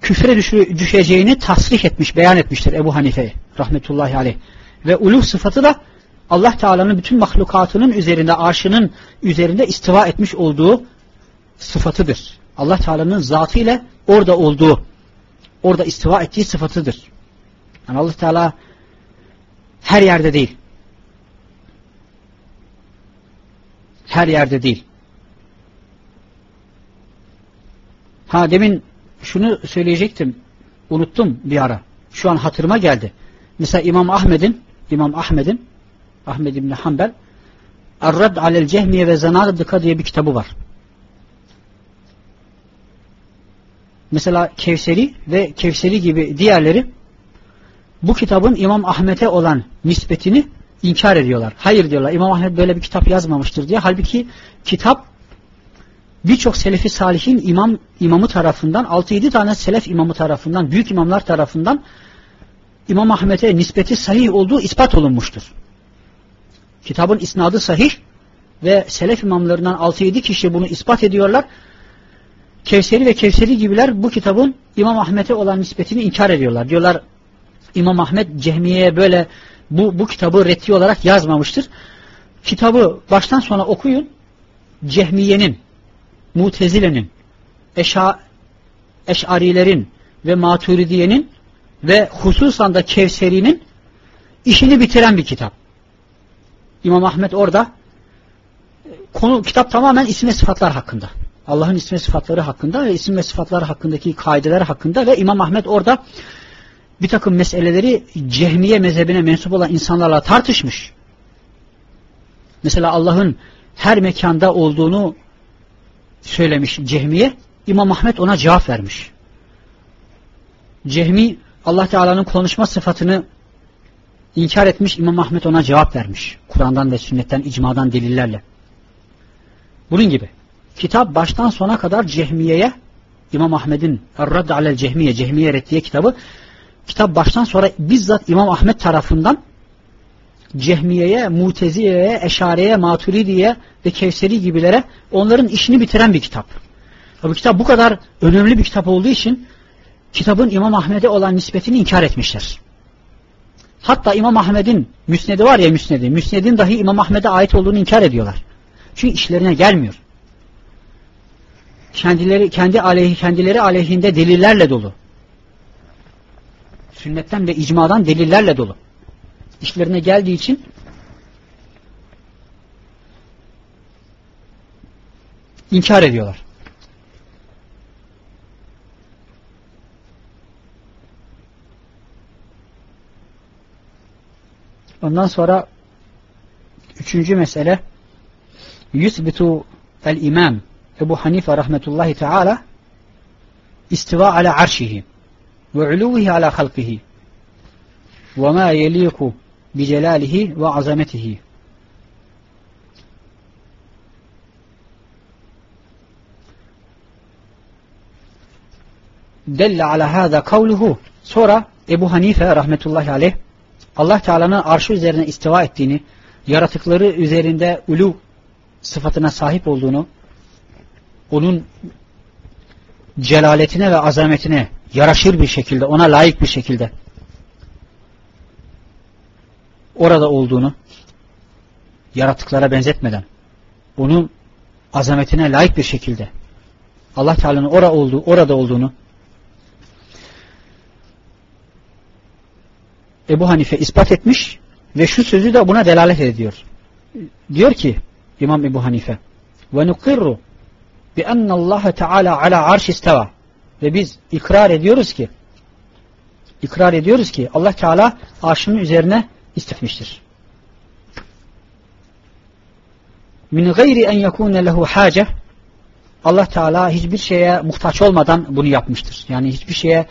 küfre düşeceğini tasrih etmiş, beyan etmiştir Ebu Hanife rahmetullahi aleyh. Ve ulu sıfatı da Allah Teala'nın bütün mahlukatının üzerinde, arşının üzerinde istiva etmiş olduğu sıfatıdır. Allah Teala'nın zatı ile orada olduğu, orada istiva ettiği sıfatıdır. Yani Allah Teala her yerde değil. Her yerde değil. Ha demin şunu söyleyecektim. Unuttum bir ara. Şu an hatırıma geldi. Mesela İmam Ahmed'in İmam Ahmed'in Ahmed İbni Hanbel Arrad alel cehmiye ve zanadika diye bir kitabı var. Mesela Kevseri ve Kevseri gibi diğerleri bu kitabın İmam Ahmet'e olan nispetini inkar ediyorlar. Hayır diyorlar İmam Ahmet böyle bir kitap yazmamıştır diye. Halbuki kitap birçok selefi salihin imam imamı tarafından 6-7 tane selef imamı tarafından büyük imamlar tarafından İmam Ahmet'e nispeti sahih olduğu ispat olunmuştur. Kitabın isnadı sahih ve selef imamlarından 6-7 kişi bunu ispat ediyorlar. Kevseri ve Kevseri gibiler bu kitabın İmam Ahmet'e olan nispetini inkar ediyorlar. Diyorlar İmam Ahmet Cehmiye'ye böyle bu, bu kitabı reddi olarak yazmamıştır. Kitabı baştan sona okuyun. Cehmiye'nin, Mutezile'nin, Eşa, Eş'arilerin ve Maturidiye'nin ve hususan da Kevseri'nin işini bitiren bir kitap. İmam Ahmet orada konu kitap tamamen isim ve sıfatlar hakkında. Allah'ın isim ve sıfatları hakkında ve isim ve sıfatları hakkındaki kaideler hakkında ve İmam Ahmet orada bir takım meseleleri cehmiye mezhebine mensup olan insanlarla tartışmış. Mesela Allah'ın her mekanda olduğunu söylemiş cehmiye. İmam Ahmet ona cevap vermiş. Cehmi Allah Teala'nın konuşma sıfatını inkar etmiş İmam Ahmet ona cevap vermiş. Kur'an'dan ve sünnetten, icmadan delillerle. Bunun gibi. Kitap baştan sona kadar Cehmiye'ye İmam Ahmet'in Er-Radd alel Cehmiye, Cehmiye reddiye kitabı kitap baştan sonra bizzat İmam Ahmet tarafından Cehmiye'ye, Muteziye'ye, Eşare'ye, Maturidi'ye ve Kevseri gibilere onların işini bitiren bir kitap. Bu kitap bu kadar önemli bir kitap olduğu için kitabın İmam Ahmet'e olan nispetini inkar etmişler. Hatta İmam Ahmet'in müsnedi var ya müsnedi. Müsnedin dahi İmam Ahmet'e ait olduğunu inkar ediyorlar. Çünkü işlerine gelmiyor. Kendileri kendi aleyhi kendileri aleyhinde delillerle dolu. Sünnetten ve icmadan delillerle dolu. İşlerine geldiği için inkar ediyorlar. Ondan sonra üçüncü mesele yüsbitu el imam Ebu Hanife rahmetullahi teala istiva ala arşihi ve uluvihi ala halkihi. Ve ma yeliku bi celalihi ve azametihi. Delle ala hâzâ kavluhu. Sonra Ebu Hanife rahmetullahi aleyh Allah Teala'nın arşı üzerine istiva ettiğini, yaratıkları üzerinde ulu sıfatına sahip olduğunu, onun celaletine ve azametine yaraşır bir şekilde, ona layık bir şekilde orada olduğunu, yaratıklara benzetmeden, onun azametine layık bir şekilde Allah Teala'nın orada olduğu, orada olduğunu Ebu Hanife ispat etmiş ve şu sözü de buna delalet ediyor. Diyor ki İmam Ebu Hanife ve nukirru bi enne Allah Teala ala arş isteva ve biz ikrar ediyoruz ki ikrar ediyoruz ki Allah Teala arşının üzerine istifmiştir. Min gayri en yekune lehu hace Allah Teala hiçbir şeye muhtaç olmadan bunu yapmıştır. Yani hiçbir şeye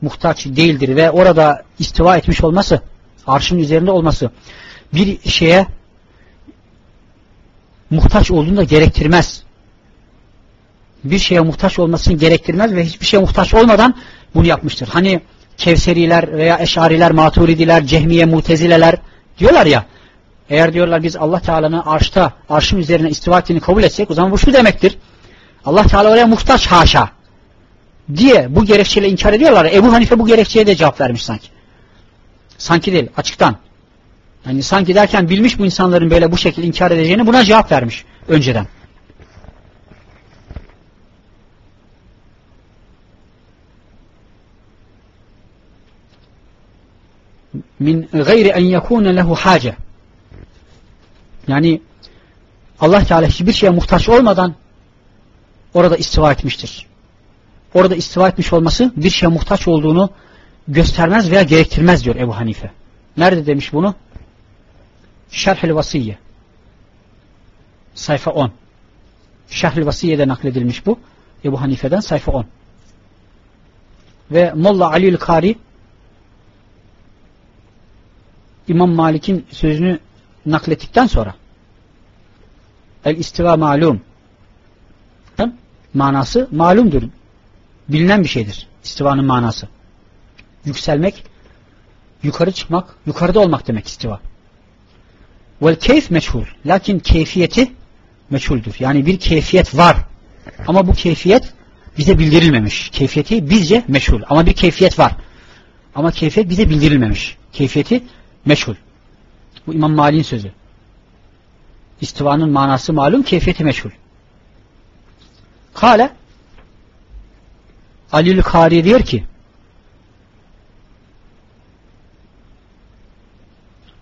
muhtaç değildir ve orada istiva etmiş olması, arşın üzerinde olması bir şeye muhtaç olduğunu da gerektirmez. Bir şeye muhtaç olmasını gerektirmez ve hiçbir şeye muhtaç olmadan bunu yapmıştır. Hani Kevseriler veya Eşariler, Maturidiler, Cehmiye, Mutezileler diyorlar ya eğer diyorlar biz Allah Teala'nın arşta, arşın üzerine istiva ettiğini kabul etsek o zaman bu şu demektir. Allah Teala oraya muhtaç haşa diye bu gerekçeyle inkar ediyorlar. Ebu Hanife bu gerekçeye de cevap vermiş sanki. Sanki değil, açıktan. Yani sanki derken bilmiş bu insanların böyle bu şekilde inkar edeceğini buna cevap vermiş önceden. Min gayri en yekune lehu hace. Yani Allah Teala hiçbir şeye muhtaç olmadan orada istiva etmiştir. Orada istiva etmiş olması bir şeye muhtaç olduğunu göstermez veya gerektirmez diyor Ebu Hanife. Nerede demiş bunu? Şerh-i Vasiyye. Sayfa 10. Şerh-i Vasiyye'de nakledilmiş bu. Ebu Hanife'den sayfa 10. Ve Molla Ali'l Kari İmam Malik'in sözünü naklettikten sonra el istiva malum manası malumdur. Bilinen bir şeydir. İstivanın manası. Yükselmek, yukarı çıkmak, yukarıda olmak demek istiva. Vel keyf meçhul. Lakin keyfiyeti meçhuldür. Yani bir keyfiyet var. Ama bu keyfiyet bize bildirilmemiş. Keyfiyeti bizce meçhul. Ama bir keyfiyet var. Ama keyfiyet bize bildirilmemiş. Keyfiyeti meşhur. Bu İmam Mali'nin sözü. İstivanın manası malum, keyfiyeti meşhur. Kale Ali'l Kari diyor ki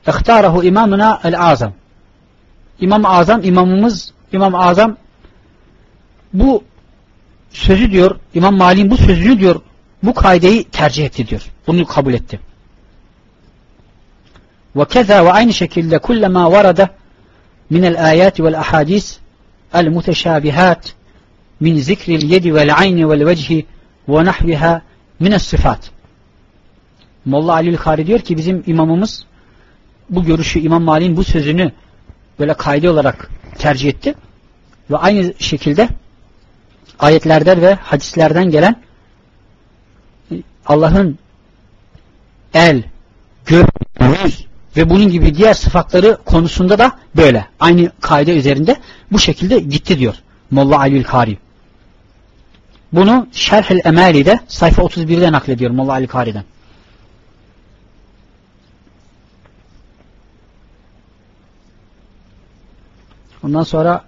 İhtarahu imamına el-azam İmam Azam, imamımız İmam Azam bu sözü diyor, İmam Mali'nin bu sözünü diyor, bu kaideyi tercih etti diyor. Bunu kabul etti. Ve keza ve aynı şekilde kullema varada minel ayati vel ahadis el muteşabihat min zikril yedi vel ayni vel vecihi ve nahviha mines sıfat. Molla Ali'l Kari diyor ki bizim imamımız bu görüşü İmam Malik'in bu sözünü böyle kaydı olarak tercih etti. Ve aynı şekilde ayetlerden ve hadislerden gelen e, Allah'ın el, gök, yüz ve bunun gibi diğer sıfatları konusunda da böyle. Aynı kaide üzerinde bu şekilde gitti diyor Molla Ali Kari. Bunu Şerh-el Emali'de sayfa 31'de naklediyor Molla Ali Kari'den. Ondan sonra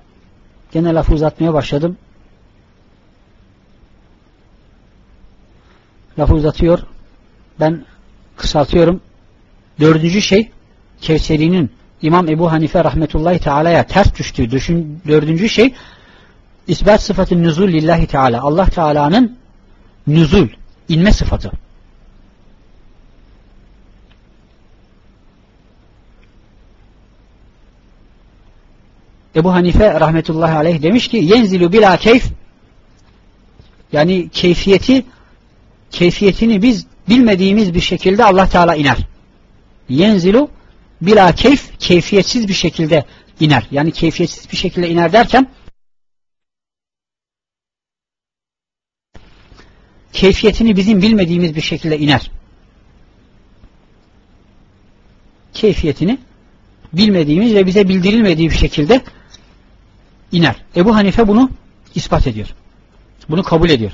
gene lafı uzatmaya başladım. Lafı uzatıyor. Ben kısaltıyorum. Dördüncü şey Kevseri'nin İmam Ebu Hanife rahmetullahi teala'ya ters düştüğü düşün, dördüncü şey isbat sıfatı nüzul lillahi teala. Allah Teala'nın nüzul, inme sıfatı. Ebu Hanife rahmetullahi aleyh demiş ki yenzilu bila keyf yani keyfiyeti keyfiyetini biz bilmediğimiz bir şekilde Allah Teala iner yenzilu bila keyf keyfiyetsiz bir şekilde iner. Yani keyfiyetsiz bir şekilde iner derken keyfiyetini bizim bilmediğimiz bir şekilde iner. Keyfiyetini bilmediğimiz ve bize bildirilmediği bir şekilde iner. Ebu Hanife bunu ispat ediyor. Bunu kabul ediyor.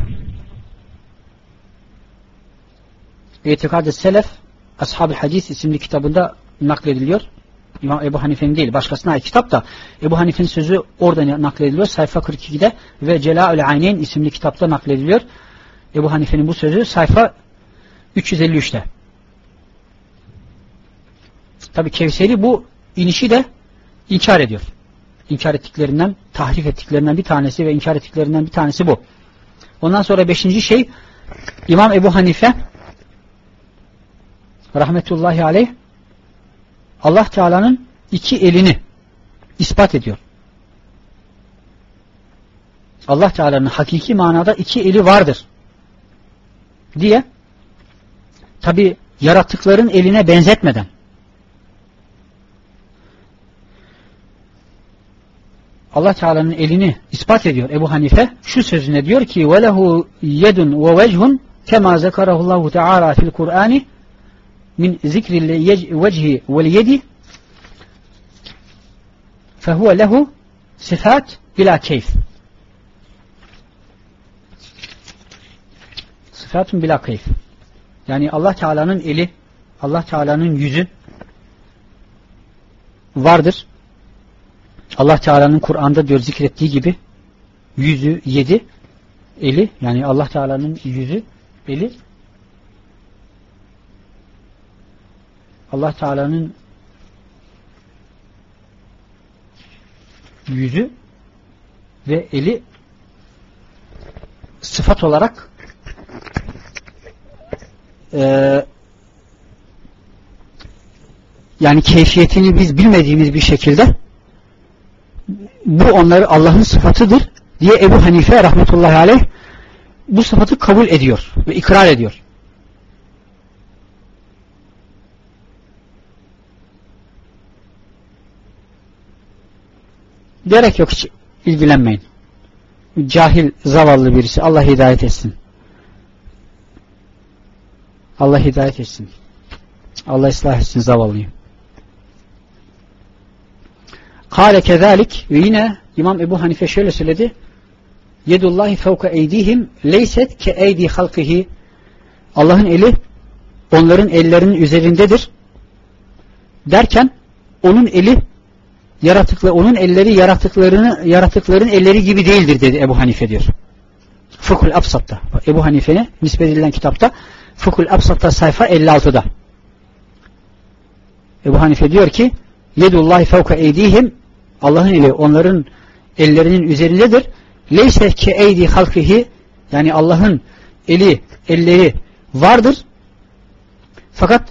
İtikad-ı selef Ashab-ı Hadis isimli kitabında naklediliyor. İmam Ebu Hanife'nin değil başkasına ait kitap da Ebu Hanife'nin sözü orada naklediliyor sayfa 42'de ve Celal-ül Ayneyn isimli kitapta naklediliyor. Ebu Hanife'nin bu sözü sayfa 353'te. Tabi Kevseri bu inişi de inkar ediyor. İnkar ettiklerinden, tahrif ettiklerinden bir tanesi ve inkar ettiklerinden bir tanesi bu. Ondan sonra beşinci şey İmam Ebu Hanife rahmetullahi aleyh Allah Teala'nın iki elini ispat ediyor. Allah Teala'nın hakiki manada iki eli vardır diye tabi yaratıkların eline benzetmeden Allah Teala'nın elini ispat ediyor Ebu Hanife şu sözüne diyor ki velehu yedun ve vechun kema zekarahullahu teala fil Kur'ani min zikril vecihi vel yedi fehuve lehu sıfat bila keyf sıfatun bila keyf yani Allah Teala'nın eli Allah Teala'nın yüzü vardır. Allah Teala'nın Kur'an'da diyor zikrettiği gibi yüzü yedi eli yani Allah Teala'nın yüzü eli Allah Teala'nın yüzü ve eli sıfat olarak e, yani keyfiyetini biz bilmediğimiz bir şekilde bu onları Allah'ın sıfatıdır diye Ebu Hanife rahmetullahi aleyh bu sıfatı kabul ediyor ve ikrar ediyor. Gerek yok hiç ilgilenmeyin. Cahil, zavallı birisi. Allah hidayet etsin. Allah hidayet etsin. Allah ıslah etsin zavallıyı. Kale kezalik ve yine İmam Ebu Hanife şöyle söyledi. Yedullahi fevka eydihim leyset ke eydi halkihi Allah'ın eli onların ellerinin üzerindedir. Derken onun eli yaratıklı onun elleri yaratıklarını yaratıkların elleri gibi değildir dedi Ebu Hanife diyor. Fıkhul Absat'ta. Ebu Hanife'ne nispet edilen kitapta Fıkhul Absat'ta sayfa 56'da. Ebu Hanife diyor ki Yedullahi fevka eydihim Allah'ın eli onların ellerinin üzerindedir. Leyse ke eydi halkihi yani Allah'ın eli, elleri vardır. Fakat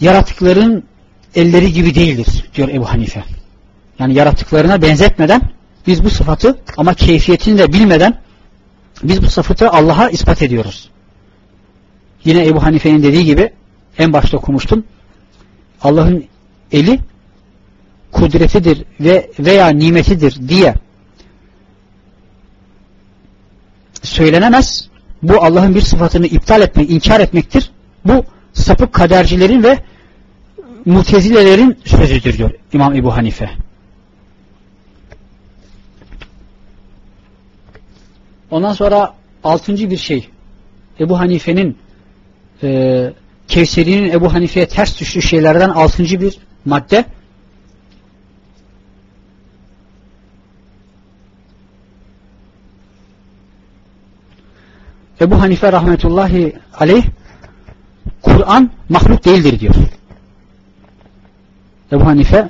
yaratıkların elleri gibi değildir diyor Ebu Hanife. Yani yaratıklarına benzetmeden biz bu sıfatı ama keyfiyetini de bilmeden biz bu sıfatı Allah'a ispat ediyoruz. Yine Ebu Hanife'nin dediği gibi en başta okumuştum. Allah'ın eli kudretidir ve veya nimetidir diye söylenemez. Bu Allah'ın bir sıfatını iptal etmek, inkar etmektir. Bu sapık kadercilerin ve mutezilelerin sözüdür diyor İmam Ebu Hanife. Ondan sonra altıncı bir şey Ebu Hanife'nin e, Kevseri'nin Ebu Hanife'ye ters düştüğü şeylerden altıncı bir madde Ebu Hanife rahmetullahi aleyh Kur'an mahluk değildir diyor. Ebu Hanife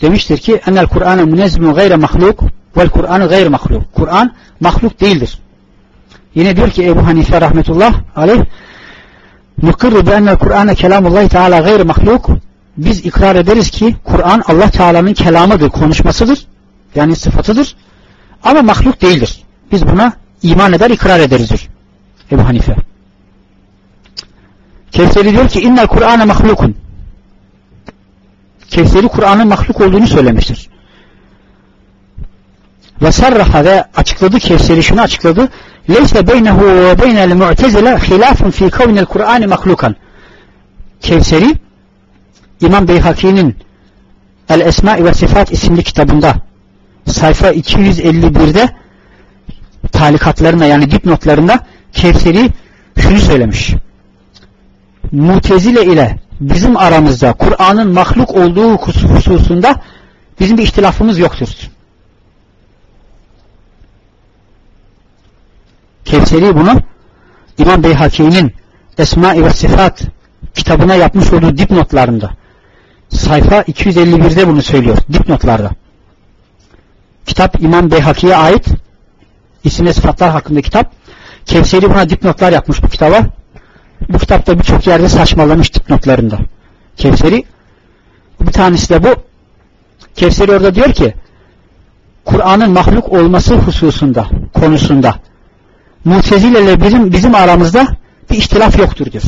demiştir ki enel Kur'an'ı münezzmü gayre mahluk vel Kur'an'ı gayre mahluk. Kur'an mahluk değildir. Yine diyor ki Ebu Hanife rahmetullah aleyh nukirru bi ennel Kur'an'ı kelamullahi teala gayre mahluk biz ikrar ederiz ki Kur'an Allah Teala'nın kelamıdır, konuşmasıdır. Yani sıfatıdır. Ama mahluk değildir. Biz buna iman eder, ikrar ederiz. Ebu Hanife. Kevseri diyor ki innel Kur'an'ı mahlukun. Kevseri Kur'an'ın mahluk olduğunu söylemiştir. Ve sarraha ve açıkladı Kevseri şunu açıkladı. Leyse beynehu ve beynel mu'tezile hilafun fi kavnil Kur'an'ı mahlukan. Kevseri İmam Beyhaki'nin El Esma ve Sifat isimli kitabında sayfa 251'de talikatlarına yani dipnotlarında Kevseri şunu söylemiş. Mutezile ile bizim aramızda Kur'an'ın mahluk olduğu hususunda bizim bir ihtilafımız yoktur. Kevseri bunu İmam Beyhaki'nin Esma ve Sıfat kitabına yapmış olduğu dipnotlarında sayfa 251'de bunu söylüyor dipnotlarda. Kitap İmam Beyhaki'ye ait isim ve sıfatlar hakkında kitap. Kevseri buna dipnotlar yapmış bu kitaba. Bu kitapta birçok yerde saçmalamış dipnotlarında. Kevseri bir tanesi de bu. Kevseri orada diyor ki Kur'an'ın mahluk olması hususunda, konusunda Mutezile ile bizim, bizim aramızda bir ihtilaf yoktur diyor.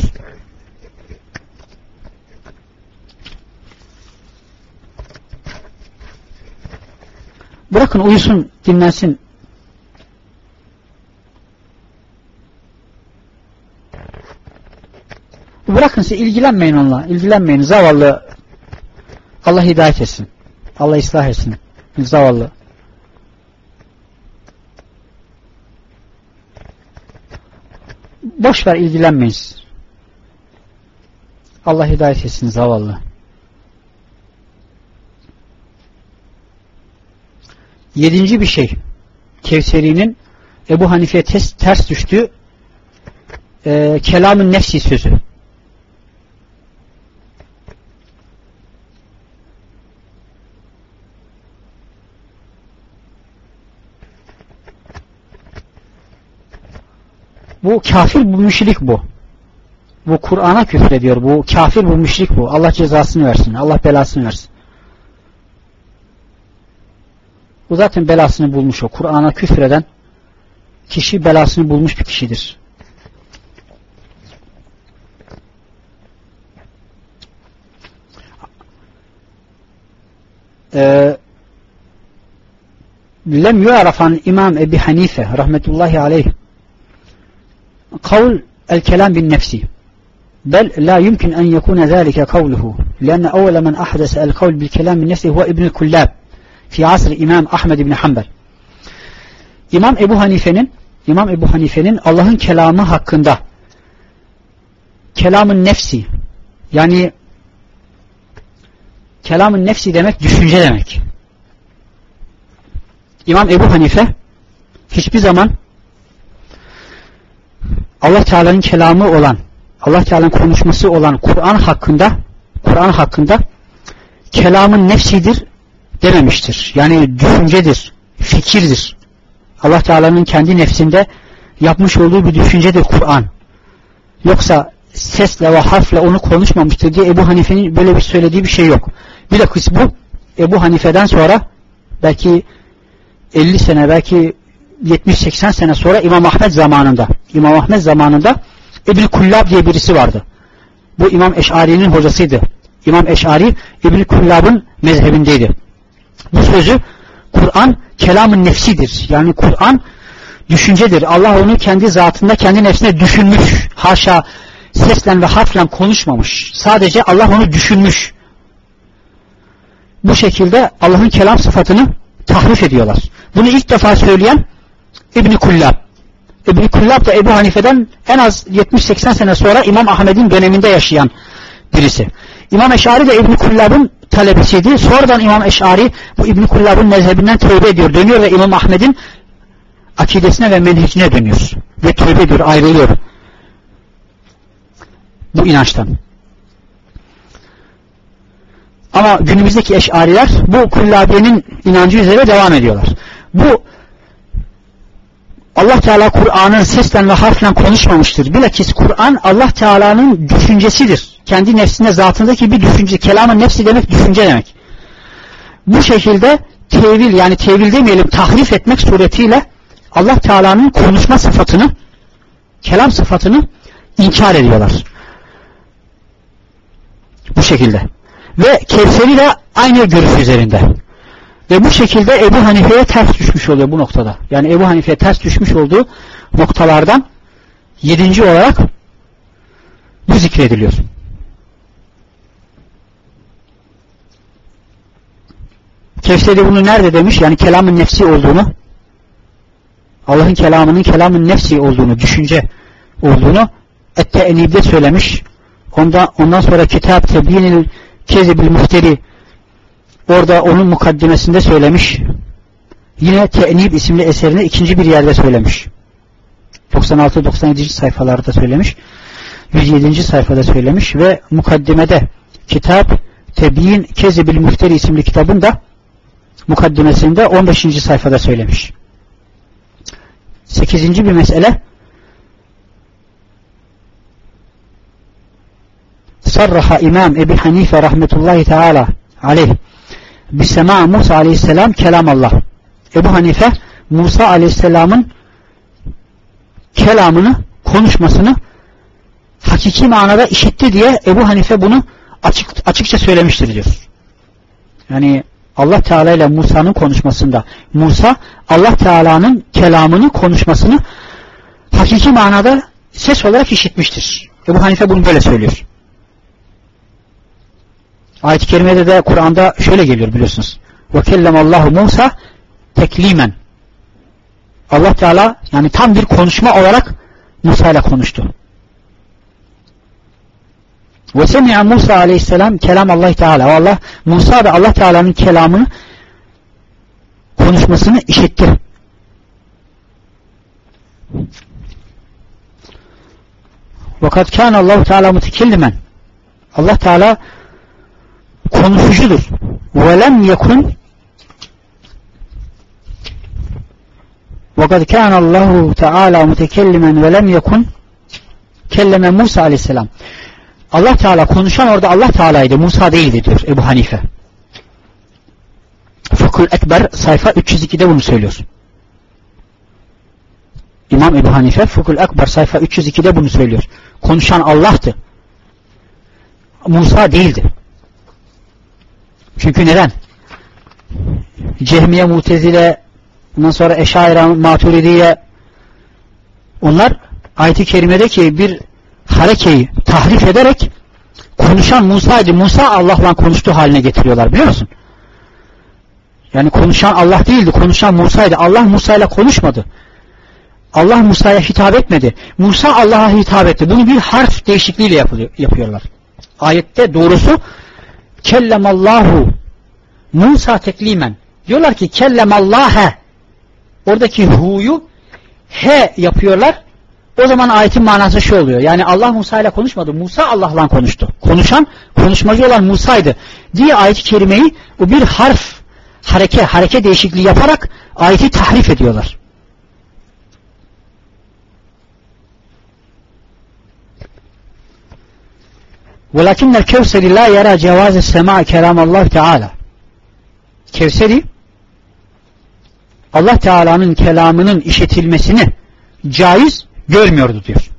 Bırakın uyusun, dinlensin. Bırakın size ilgilenmeyin onunla. İlgilenmeyin. Zavallı Allah hidayet etsin. Allah ıslah etsin. Zavallı. Boş ver ilgilenmeyin. Allah hidayet etsin zavallı. Yedinci bir şey. Kevseri'nin Ebu Hanife'ye ters, düştüğü e, kelamın nefsi sözü. Bu kafir bu müşrik bu. Bu Kur'an'a küfrediyor. Bu kafir bu müşrik bu. Allah cezasını versin. Allah belasını versin. Bu zaten belasını bulmuş o. Kur'an'a küfreden kişi belasını bulmuş bir kişidir. Ee, lem yu'arafan İmam Ebi Hanife rahmetullahi aleyh kavl el kelam bin nefsi بل لا يمكن أن يكون ذلك قوله لأن أول من أحدث القول بالكلام النفسي هو ابن الكلاب fi asr İmam Ahmed bin Hanbel. İmam Ebu Hanife'nin İmam Ebu Hanife'nin Allah'ın kelamı hakkında kelamın nefsi yani kelamın nefsi demek düşünce demek. İmam Ebu Hanife hiçbir zaman Allah Teala'nın kelamı olan Allah Teala'nın konuşması olan Kur'an hakkında Kur'an hakkında kelamın nefsidir dememiştir. Yani düşüncedir, fikirdir. Allah Teala'nın kendi nefsinde yapmış olduğu bir düşüncedir Kur'an. Yoksa sesle ve harfle onu konuşmamıştır diye Ebu Hanife'nin böyle bir söylediği bir şey yok. Bir de bu Ebu Hanife'den sonra belki 50 sene belki 70-80 sene sonra İmam Ahmet zamanında İmam Ahmet zamanında İbn Kullab diye birisi vardı. Bu İmam Eş'ari'nin hocasıydı. İmam Eş'ari İbn Kullab'ın mezhebindeydi. Bu sözü Kur'an kelamın nefsidir. Yani Kur'an düşüncedir. Allah onu kendi zatında kendi nefsine düşünmüş. Haşa seslen ve harfle konuşmamış. Sadece Allah onu düşünmüş. Bu şekilde Allah'ın kelam sıfatını tahrif ediyorlar. Bunu ilk defa söyleyen İbn Kullab. İbn Kullab da Ebu Hanife'den en az 70-80 sene sonra İmam Ahmet'in döneminde yaşayan birisi. İmam Eşari de İbn Kullab'ın talebesiydi. Sonradan İmam Eş'ari bu İbn Kullab'ın mezhebinden tövbe ediyor. Dönüyor ve İmam Ahmet'in akidesine ve menhecine dönüyor. Ve tövbe ediyor, ayrılıyor. Bu inançtan. Ama günümüzdeki eşariler bu kullabiyenin inancı üzere devam ediyorlar. Bu Allah Teala Kur'an'ın seslen ve harfle konuşmamıştır. Bilakis Kur'an Allah Teala'nın düşüncesidir. Kendi nefsinde zatındaki bir düşünce. Kelamın nefsi demek düşünce demek. Bu şekilde tevil yani tevil demeyelim tahrif etmek suretiyle Allah Teala'nın konuşma sıfatını kelam sıfatını inkar ediyorlar. Bu şekilde. Ve Kevseri de aynı görüş üzerinde. Ve bu şekilde Ebu Hanife'ye ters düşmüş oluyor bu noktada. Yani Ebu Hanife'ye ters düşmüş olduğu noktalardan yedinci olarak bu zikrediliyor. Kevseri bunu nerede demiş? Yani kelamın nefsi olduğunu Allah'ın kelamının kelamın nefsi olduğunu, düşünce olduğunu Ette-Enib'de söylemiş. Ondan, ondan sonra kitap Tebinil Kezibil Muhteri Orada onun mukaddimesinde söylemiş. Yine Te'nib isimli eserine ikinci bir yerde söylemiş. 96-97. sayfalarda söylemiş. 107. sayfada söylemiş ve mukaddimede kitap Tebiyin Kezibil Müfteri isimli kitabın da mukaddimesinde 15. sayfada söylemiş. 8. bir mesele sarraha İmam Ebu Hanife rahmetullahi teala aleyh bisema Musa aleyhisselam kelam Allah. Ebu Hanife Musa aleyhisselamın kelamını, konuşmasını hakiki manada işitti diye Ebu Hanife bunu açık, açıkça söylemiştir diyor. Yani Allah Teala ile Musa'nın konuşmasında Musa Allah Teala'nın kelamını konuşmasını hakiki manada ses olarak işitmiştir. Ebu Hanife bunu böyle söylüyor. Ayet-i kerimede de Kur'an'da şöyle geliyor biliyorsunuz. وَكَلَّمَ اللّٰهُ Musa teklimen. Allah Teala yani tam bir konuşma olarak Musa ile konuştu. Ve semi'a Musa aleyhisselam kelam Allah Teala. Allah Musa da Allah Teala'nın kelamını konuşmasını işitti. Vakat kan Allah Teala mutekellimen. Allah Teala konuşucudur. Ve lem yekun وَقَدْ كَانَ اللّٰهُ تَعَالَى مُتَكَلِّمًا وَلَمْ يَكُنْ kelleme Musa aleyhisselam. Allah Teala konuşan orada Allah Teala'ydı. Musa değildi diyor Ebu Hanife. Fıkhul Ekber sayfa 302'de bunu söylüyor. İmam Ebu Hanife Fıkhul Ekber sayfa 302'de bunu söylüyor. Konuşan Allah'tı. Musa değildi. Çünkü neden? Cehmiye, Mutezile, ondan sonra Eşaira, Maturidiye onlar ayet-i kerimedeki bir harekeyi tahrif ederek konuşan Musa'ydı. Musa Allah'la konuştuğu haline getiriyorlar biliyor musun? Yani konuşan Allah değildi. Konuşan Musa'ydı. Allah Musa ile konuşmadı. Allah Musa'ya hitap etmedi. Musa Allah'a hitap etti. Bunu bir harf değişikliğiyle yapıyorlar. Ayette doğrusu kellemallahu Musa teklimen. Diyorlar ki kellemallâhe. Oradaki hu'yu he yapıyorlar. O zaman ayetin manası şu oluyor. Yani Allah Musa ile konuşmadı. Musa Allah'la konuştu. Konuşan, konuşmacı olan Musa'ydı. Diye ayet-i kerimeyi o bir harf, hareke, hareke değişikliği yaparak ayeti tahrif ediyorlar. وَلَكِنَّ الْكَوْسَرِ لَا يَرَى جَوَازِ السَّمَاءِ كَلَامَ اللّٰهِ Teala. Kevseri Allah Teala'nın kelamının işitilmesini caiz görmüyordu diyor.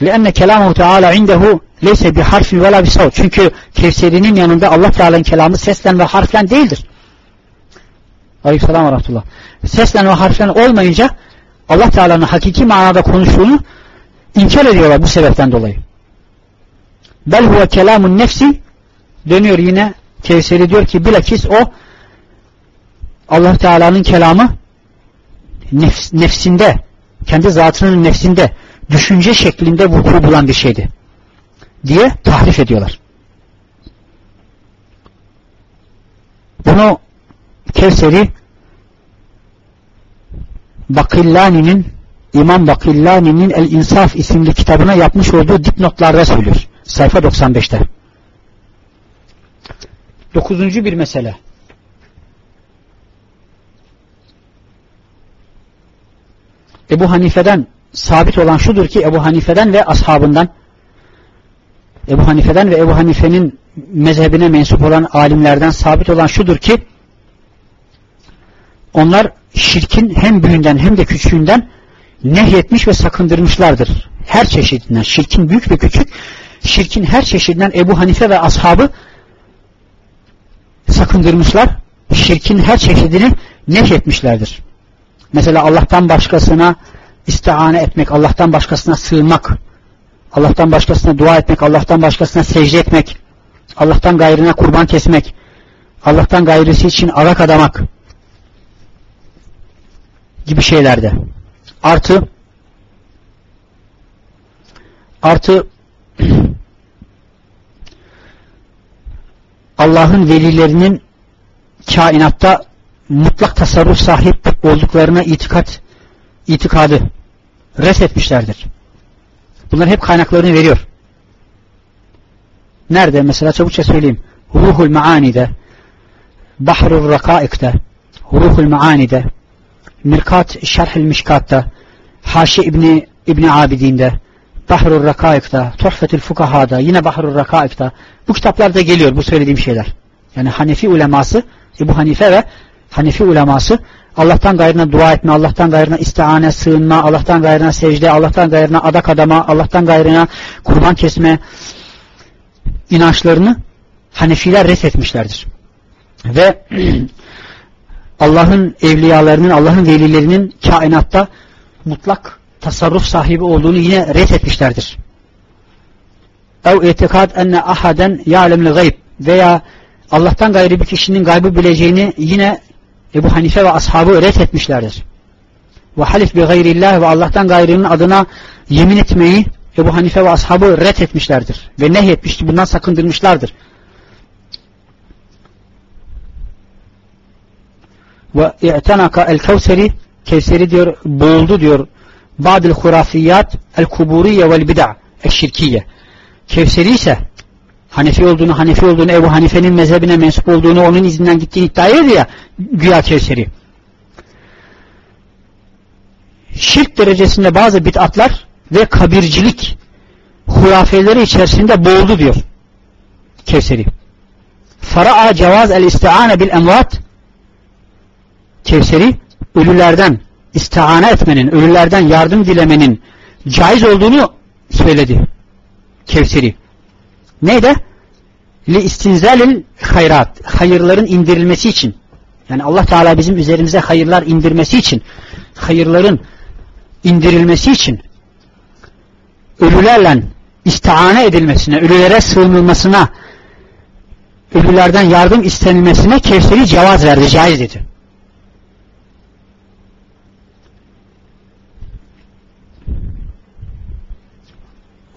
لأن كلامه تعالى عنده ليس بحرف ولا بصوت. Çünkü Kevseri'nin yanında Allah Teala'nın kelamı seslen ve harflen değildir. Aleykümselam ve rahmetullah. Seslen ve harflen olmayınca Allah Teala'nın hakiki manada konuştuğunu inkar ediyorlar bu sebepten dolayı. Bel huve kelamun nefsi dönüyor yine Kevseri diyor ki bilakis o Allah Teala'nın kelamı nefs, nefsinde kendi zatının nefsinde düşünce şeklinde vuku bulan bir şeydi diye tahrif ediyorlar. Bunu Kevseri Bakillani'nin İmam Bakillani'nin El İnsaf isimli kitabına yapmış olduğu dipnotlarda söylüyor. Sayfa 95'te. Dokuzuncu bir mesele. Ebu Hanife'den sabit olan şudur ki Ebu Hanife'den ve ashabından Ebu Hanife'den ve Ebu Hanife'nin mezhebine mensup olan alimlerden sabit olan şudur ki onlar şirkin hem büyüğünden hem de küçüğünden nehyetmiş ve sakındırmışlardır. Her çeşidinden şirkin büyük ve küçük şirkin her çeşidinden Ebu Hanife ve ashabı sakındırmışlar. Şirkin her çeşidini nehyetmişlerdir. Mesela Allah'tan başkasına istihane etmek, Allah'tan başkasına sığınmak, Allah'tan başkasına dua etmek, Allah'tan başkasına secde etmek, Allah'tan gayrına kurban kesmek, Allah'tan gayrısı için arak adamak gibi şeylerde. Artı artı Allah'ın velilerinin kainatta mutlak tasarruf sahip olduklarına itikat itikadı res etmişlerdir. Bunların hep kaynaklarını veriyor. Nerede? Mesela çabukça söyleyeyim. Ruhul Maani'de, Bahrul Rakaik'te, Ruhul Maani'de, Mirkat Şerhil Mişkat'ta, Haşi İbni, İbni Abidin'de, Bahrul Rakaik'ta, Tuhfetül Fukaha'da, yine Bahrul Rakaik'ta bu kitaplarda geliyor bu söylediğim şeyler. Yani Hanefi uleması, Ebu Hanife ve Hanefi uleması Allah'tan gayrına dua etme, Allah'tan gayrına istihane, sığınma, Allah'tan gayrına secde, Allah'tan gayrına adak adama, Allah'tan gayrına kurban kesme inançlarını Hanefiler reddetmişlerdir. Ve [CLEARS THROAT] Allah'ın evliyalarının, Allah'ın velilerinin kainatta mutlak tasarruf sahibi olduğunu yine reddetmişlerdir. Ev itikad enne ahaden ya'lemli gayb veya Allah'tan gayrı bir kişinin gaybı bileceğini yine Ebu Hanife ve ashabı reddetmişlerdir. Ve halif bi gayrillah ve Allah'tan gayrının adına yemin etmeyi Ebu Hanife ve ashabı reddetmişlerdir. Ve nehyetmiştir. Bundan sakındırmışlardır. Ve i'tenaka el kevseri Kevseri diyor boğuldu diyor. Badil hurafiyat el kuburiye vel bid'a eşşirkiye. Kevseri ise Hanefi olduğunu, Hanefi olduğunu, Ebu Hanife'nin mezhebine mensup olduğunu, onun izinden gittiğini iddia ediyor ya güya Kevseri. Şirk derecesinde bazı bid'atlar ve kabircilik hurafeleri içerisinde boğuldu diyor Kevseri. Fara'a cevaz el isti'ane bil emvat Kevseri ölülerden istihane etmenin, ölülerden yardım dilemenin caiz olduğunu söyledi. Kevseri. Neydi? Li istinzalil hayrat. Hayırların indirilmesi için. Yani Allah Teala bizim üzerimize hayırlar indirmesi için, hayırların indirilmesi için ölülerle istihane edilmesine, ölülere sığınılmasına, ölülerden yardım istenilmesine Kevseri cevaz verdi, caiz dedi.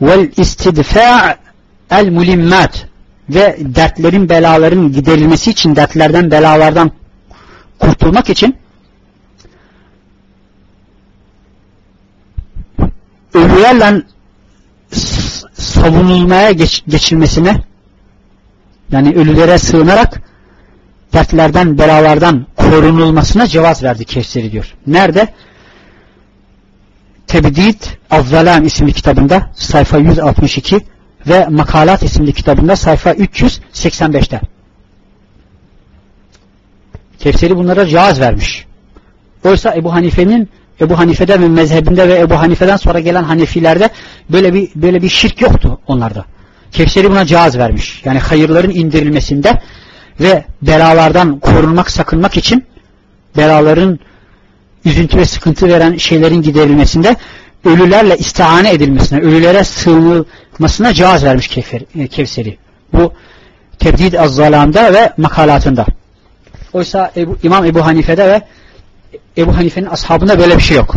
Vel istidfa' el mulimmat ve dertlerin belaların giderilmesi için dertlerden belalardan kurtulmak için ölülerle savunulmaya geç, geçilmesine yani ölülere sığınarak dertlerden, belalardan korunulmasına cevaz verdi Kevseri diyor. Nerede? Tebdid Avzalam isimli kitabında sayfa 162 ve Makalat isimli kitabında sayfa 385'te. Kevseri bunlara cihaz vermiş. Oysa Ebu Hanife'nin Ebu Hanife'de ve mezhebinde ve Ebu Hanife'den sonra gelen Hanefilerde böyle bir böyle bir şirk yoktu onlarda. Kevseri buna cihaz vermiş. Yani hayırların indirilmesinde ve belalardan korunmak, sakınmak için belaların üzüntü ve sıkıntı veren şeylerin giderilmesinde ölülerle istihane edilmesine, ölülere sığınılmasına cevaz vermiş e, Kevseri. Bu Tebdid Az-Zalam'da ve makalatında. Oysa Ebu, İmam Ebu Hanife'de ve Ebu Hanife'nin ashabında böyle bir şey yok.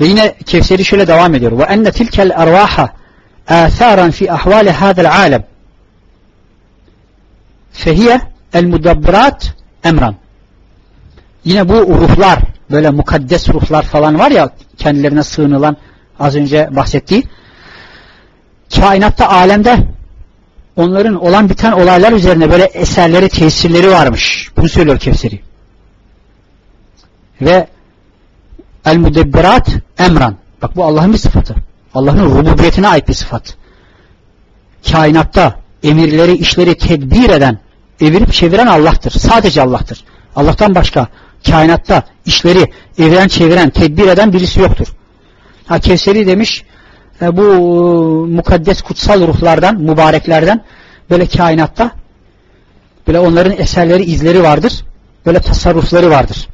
Ve yine Kevseri şöyle devam ediyor. Ve enne tilkel ervaha âthâran fi ahvâli hâdel âlem fehiye el mudabbirat emran. Yine bu ruhlar, böyle mukaddes ruhlar falan var ya kendilerine sığınılan az önce bahsettiği. Kainatta, alemde onların olan biten olaylar üzerine böyle eserleri, tesirleri varmış. Bunu söylüyor Kevseri. Ve el mudebbirat emran. Bak bu Allah'ın bir sıfatı. Allah'ın rububiyetine ait bir sıfat. Kainatta emirleri, işleri tedbir eden, evirip çeviren Allah'tır. Sadece Allah'tır. Allah'tan başka kainatta işleri eviren çeviren, tedbir eden birisi yoktur. Ha Kevseri demiş e, bu e, mukaddes kutsal ruhlardan, mübareklerden böyle kainatta böyle onların eserleri, izleri vardır. Böyle tasarrufları vardır.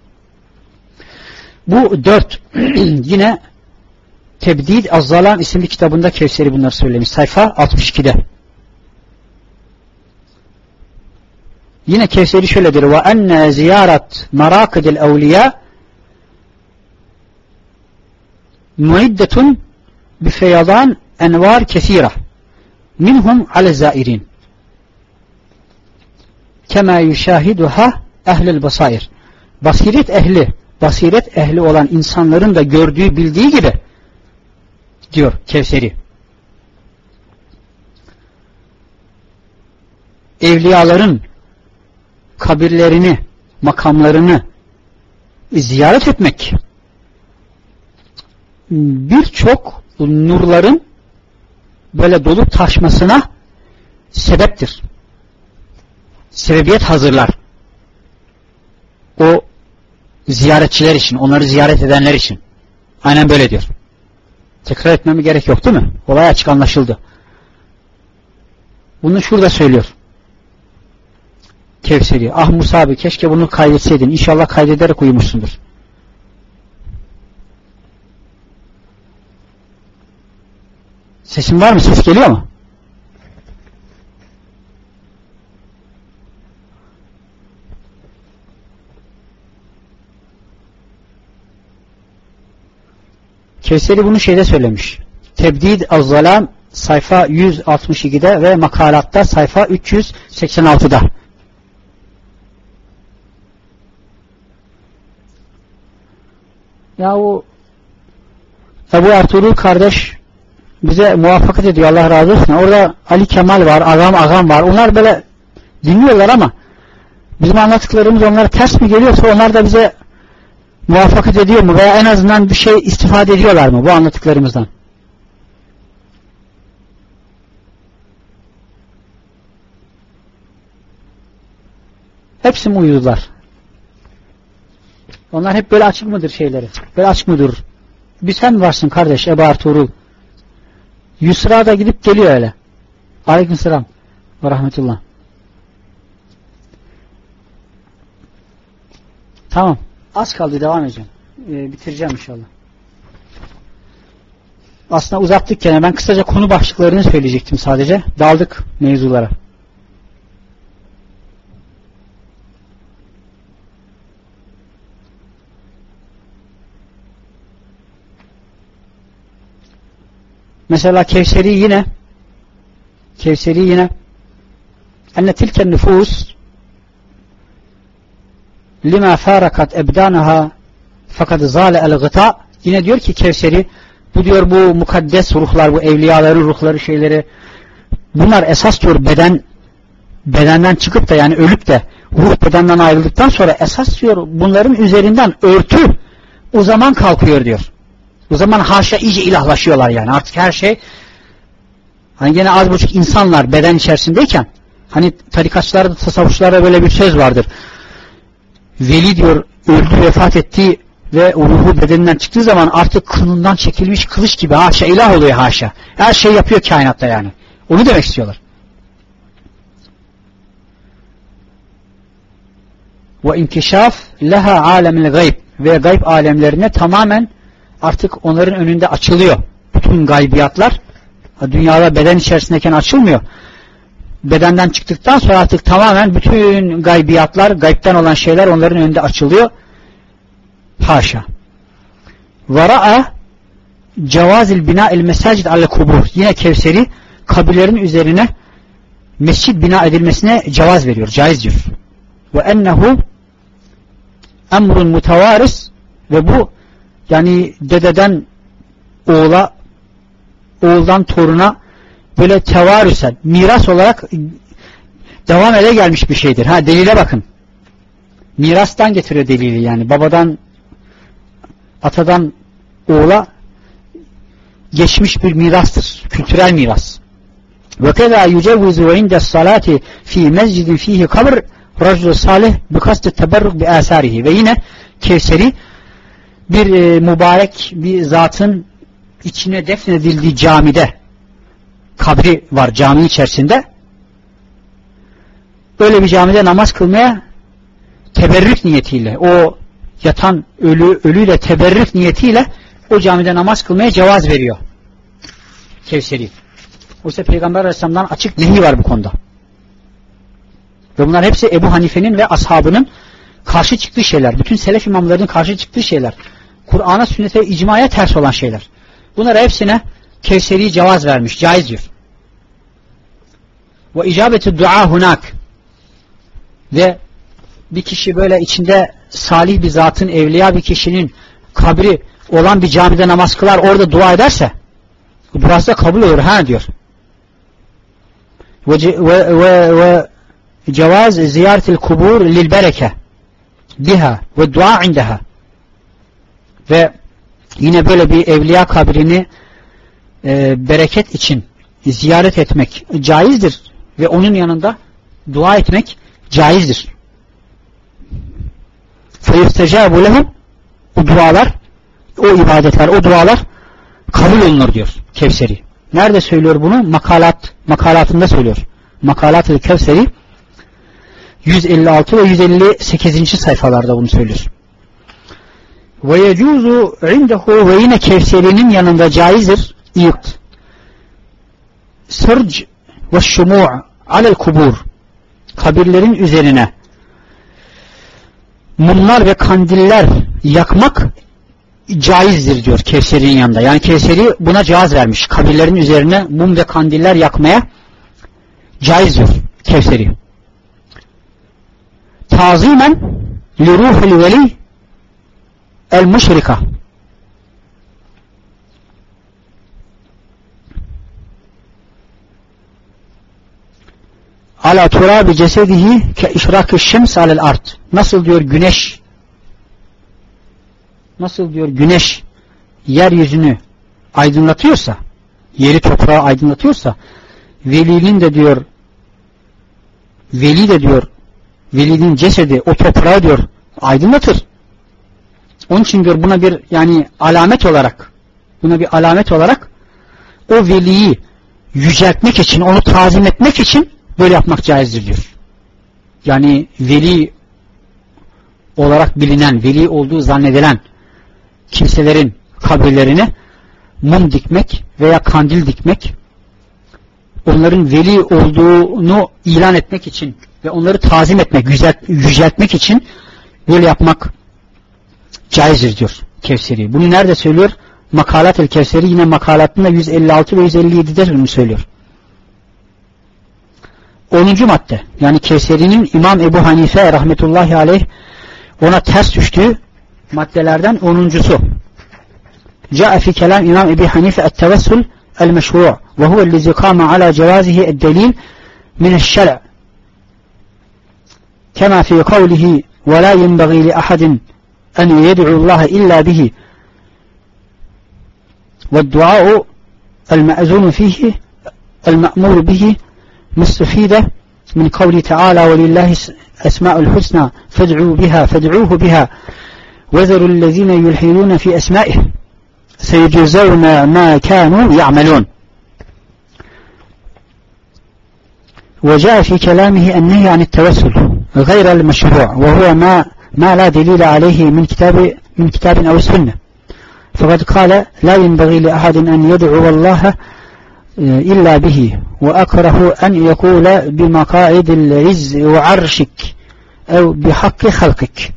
Bu dört [CLEARS THROAT] yine Tebdid Az-Zalam isimli kitabında Kevseri bunları söylemiş. Sayfa 62'de. Yine Kevseri şöyledir. Ve enne ziyaret marakidil evliya muiddetun bifeyadan envar kesira minhum ale zairin kema yüşahiduha ehlil basair basiret ehli basiret ehli olan insanların da gördüğü bildiği gibi diyor Kevseri. Evliyaların kabirlerini, makamlarını ziyaret etmek birçok nurların böyle dolup taşmasına sebeptir. Sebebiyet hazırlar. O ziyaretçiler için, onları ziyaret edenler için. Aynen böyle diyor. Tekrar etmeme gerek yok değil mi? Olay açık anlaşıldı. Bunu şurada söylüyor. Kevseri. Ah Musa abi keşke bunu kaydetseydin. İnşallah kaydederek uyumuşsundur. Sesim var mı? Ses geliyor mu? Kevseri bunu şeyde söylemiş. Tebdid az-zalam sayfa 162'de ve makalatta sayfa 386'da. Ya o Ebu Ertuğrul kardeş bize muvaffakat ediyor Allah razı olsun. Orada Ali Kemal var, Agam Agam var. Onlar böyle dinliyorlar ama bizim anlattıklarımız onlara ters mi geliyorsa onlar da bize muvaffakat ediyor mu veya en azından bir şey istifade ediyorlar mı bu anlattıklarımızdan? Hepsi mi uyudular? Onlar hep böyle açık mıdır şeyleri? Böyle açık mı durur? Bir sen varsın kardeş Ebu Ertuğrul. Yusra da gidip geliyor öyle. Aleyküm selam ve rahmetullah. Tamam. Az kaldı devam edeceğim. Ee, bitireceğim inşallah. Aslında uzattık gene. Ben kısaca konu başlıklarını söyleyecektim sadece. Daldık mevzulara. Mesela Kevseri yine Kevseri yine enne tilken nüfus lima farakat ebdanaha fakat zale el gıta yine diyor ki Kevseri bu diyor bu mukaddes ruhlar bu evliyaları ruhları şeyleri bunlar esas diyor beden bedenden çıkıp da yani ölüp de ruh bedenden ayrıldıktan sonra esas diyor bunların üzerinden örtü o zaman kalkıyor diyor. O zaman haşa iyice ilahlaşıyorlar yani. Artık her şey hani gene az buçuk insanlar beden içerisindeyken hani tarikatçılarda tasavvufçularda böyle bir söz vardır. Veli diyor öldü vefat etti ve ruhu bedeninden çıktığı zaman artık kılından çekilmiş kılıç gibi haşa ilah oluyor haşa. Her şey yapıyor kainatta yani. Onu demek istiyorlar. Ve inkişaf leha alemil gayb ve gayb alemlerine tamamen artık onların önünde açılıyor. Bütün gaybiyatlar dünyada beden içerisindeyken açılmıyor. Bedenden çıktıktan sonra artık tamamen bütün gaybiyatlar, gaybten olan şeyler onların önünde açılıyor. Haşa. Vara'a cevazil bina el mesacid al kubur. Yine Kevseri kabirlerin üzerine mescid bina edilmesine cevaz veriyor. Caiz diyor. Ve ennehu emrun mutavaris ve bu yani dededen oğula oğuldan toruna böyle tevarüsen miras olarak devam ede gelmiş bir şeydir. Ha delile bakın. Mirastan getiriyor delili yani babadan atadan oğula geçmiş bir mirastır. Kültürel miras. Keza yücevvizu inde salati fi mescidin fihi kabr racul salih teberruk bi asarihi ve yine Kevseri bir e, mübarek bir zatın içine defnedildiği camide kabri var cami içerisinde öyle bir camide namaz kılmaya teberrük niyetiyle o yatan ölü ölüyle teberrük niyetiyle o camide namaz kılmaya cevaz veriyor. Kevseri. Oysa Peygamber Aleyhisselam'dan açık nehi var bu konuda. Ve bunlar hepsi Ebu Hanife'nin ve ashabının karşı çıktığı şeyler. Bütün selef imamlarının karşı çıktığı şeyler. Kur'an'a, sünnete, icmaya ters olan şeyler. Bunlara hepsine Kevseri cevaz vermiş. Caiz diyor. Ve icabeti dua hunak ve bir kişi böyle içinde salih bir zatın, evliya bir kişinin kabri olan bir camide namaz kılar, orada dua ederse duası da kabul olur ha diyor. Ve, ve, ve, ve cevaz ziyaretil kubur lil bereke biha ve dua indeha ve yine böyle bir evliya kabrini e, bereket için ziyaret etmek caizdir ve onun yanında dua etmek caizdir. فَيُسْتَجَابُ لَهُمْ O dualar, o ibadetler, o dualar kabul olunur diyor Kevseri. Nerede söylüyor bunu? Makalat, makalatında söylüyor. Makalat-ı Kevseri 156 ve 158. sayfalarda bunu söylüyor. Ve yecuzu indehu ve yine Kevseri'nin yanında caizdir. İrt. Sırc ve şumu' alel kubur. Kabirlerin üzerine mumlar ve kandiller yakmak caizdir diyor Kevseri'nin yanında. Yani Kevseri buna caiz vermiş. Kabirlerin üzerine mum ve kandiller yakmaya caiz diyor Kevseri. Tazimen li ruhul veli el müşrika ala turabi cesedihi ke işrakı şems alel art. Nasıl diyor güneş nasıl diyor güneş yeryüzünü aydınlatıyorsa yeri toprağı aydınlatıyorsa velinin de diyor veli de diyor velinin cesedi o toprağı diyor aydınlatır. Onun için diyor buna bir yani alamet olarak buna bir alamet olarak o veliyi yüceltmek için onu tazim etmek için böyle yapmak caizdir diyor. Yani veli olarak bilinen, veli olduğu zannedilen kimselerin kabirlerine mum dikmek veya kandil dikmek onların veli olduğunu ilan etmek için ve onları tazim etmek, yüceltmek için böyle yapmak caizdir diyor Kevseri. Bunu nerede söylüyor? Makalat el Kevseri yine makalatında 156 ve 157'de bunu söylüyor. 10. madde yani Kevseri'nin İmam Ebu Hanife rahmetullahi aleyh ona ters düştüğü maddelerden 10.sü. Ca'e fi kelam İmam Ebu Hanife et-tevessul el-meşru' ve huvellezî kâme alâ cevâzihi ed-delîl mineşşel' kema fi kavlihi ve la yenbagî li ahadin أن يدعو الله إلا به. والدعاء المأذون فيه المأمور به مستفيدة من قوله تعالى ولله أسماء الحسنى فادعوا بها فادعوه بها. وذروا الذين يلحدون في أسمائه سيجزون ما كانوا يعملون. وجاء في كلامه النهي عن التوسل غير المشروع وهو ما ما لا دليل عليه من كتاب من كتاب أو السنة فقد قال لا ينبغي لأحد أن يدعو الله إلا به وأكره أن يقول بمقاعد العز وعرشك أو بحق خلقك.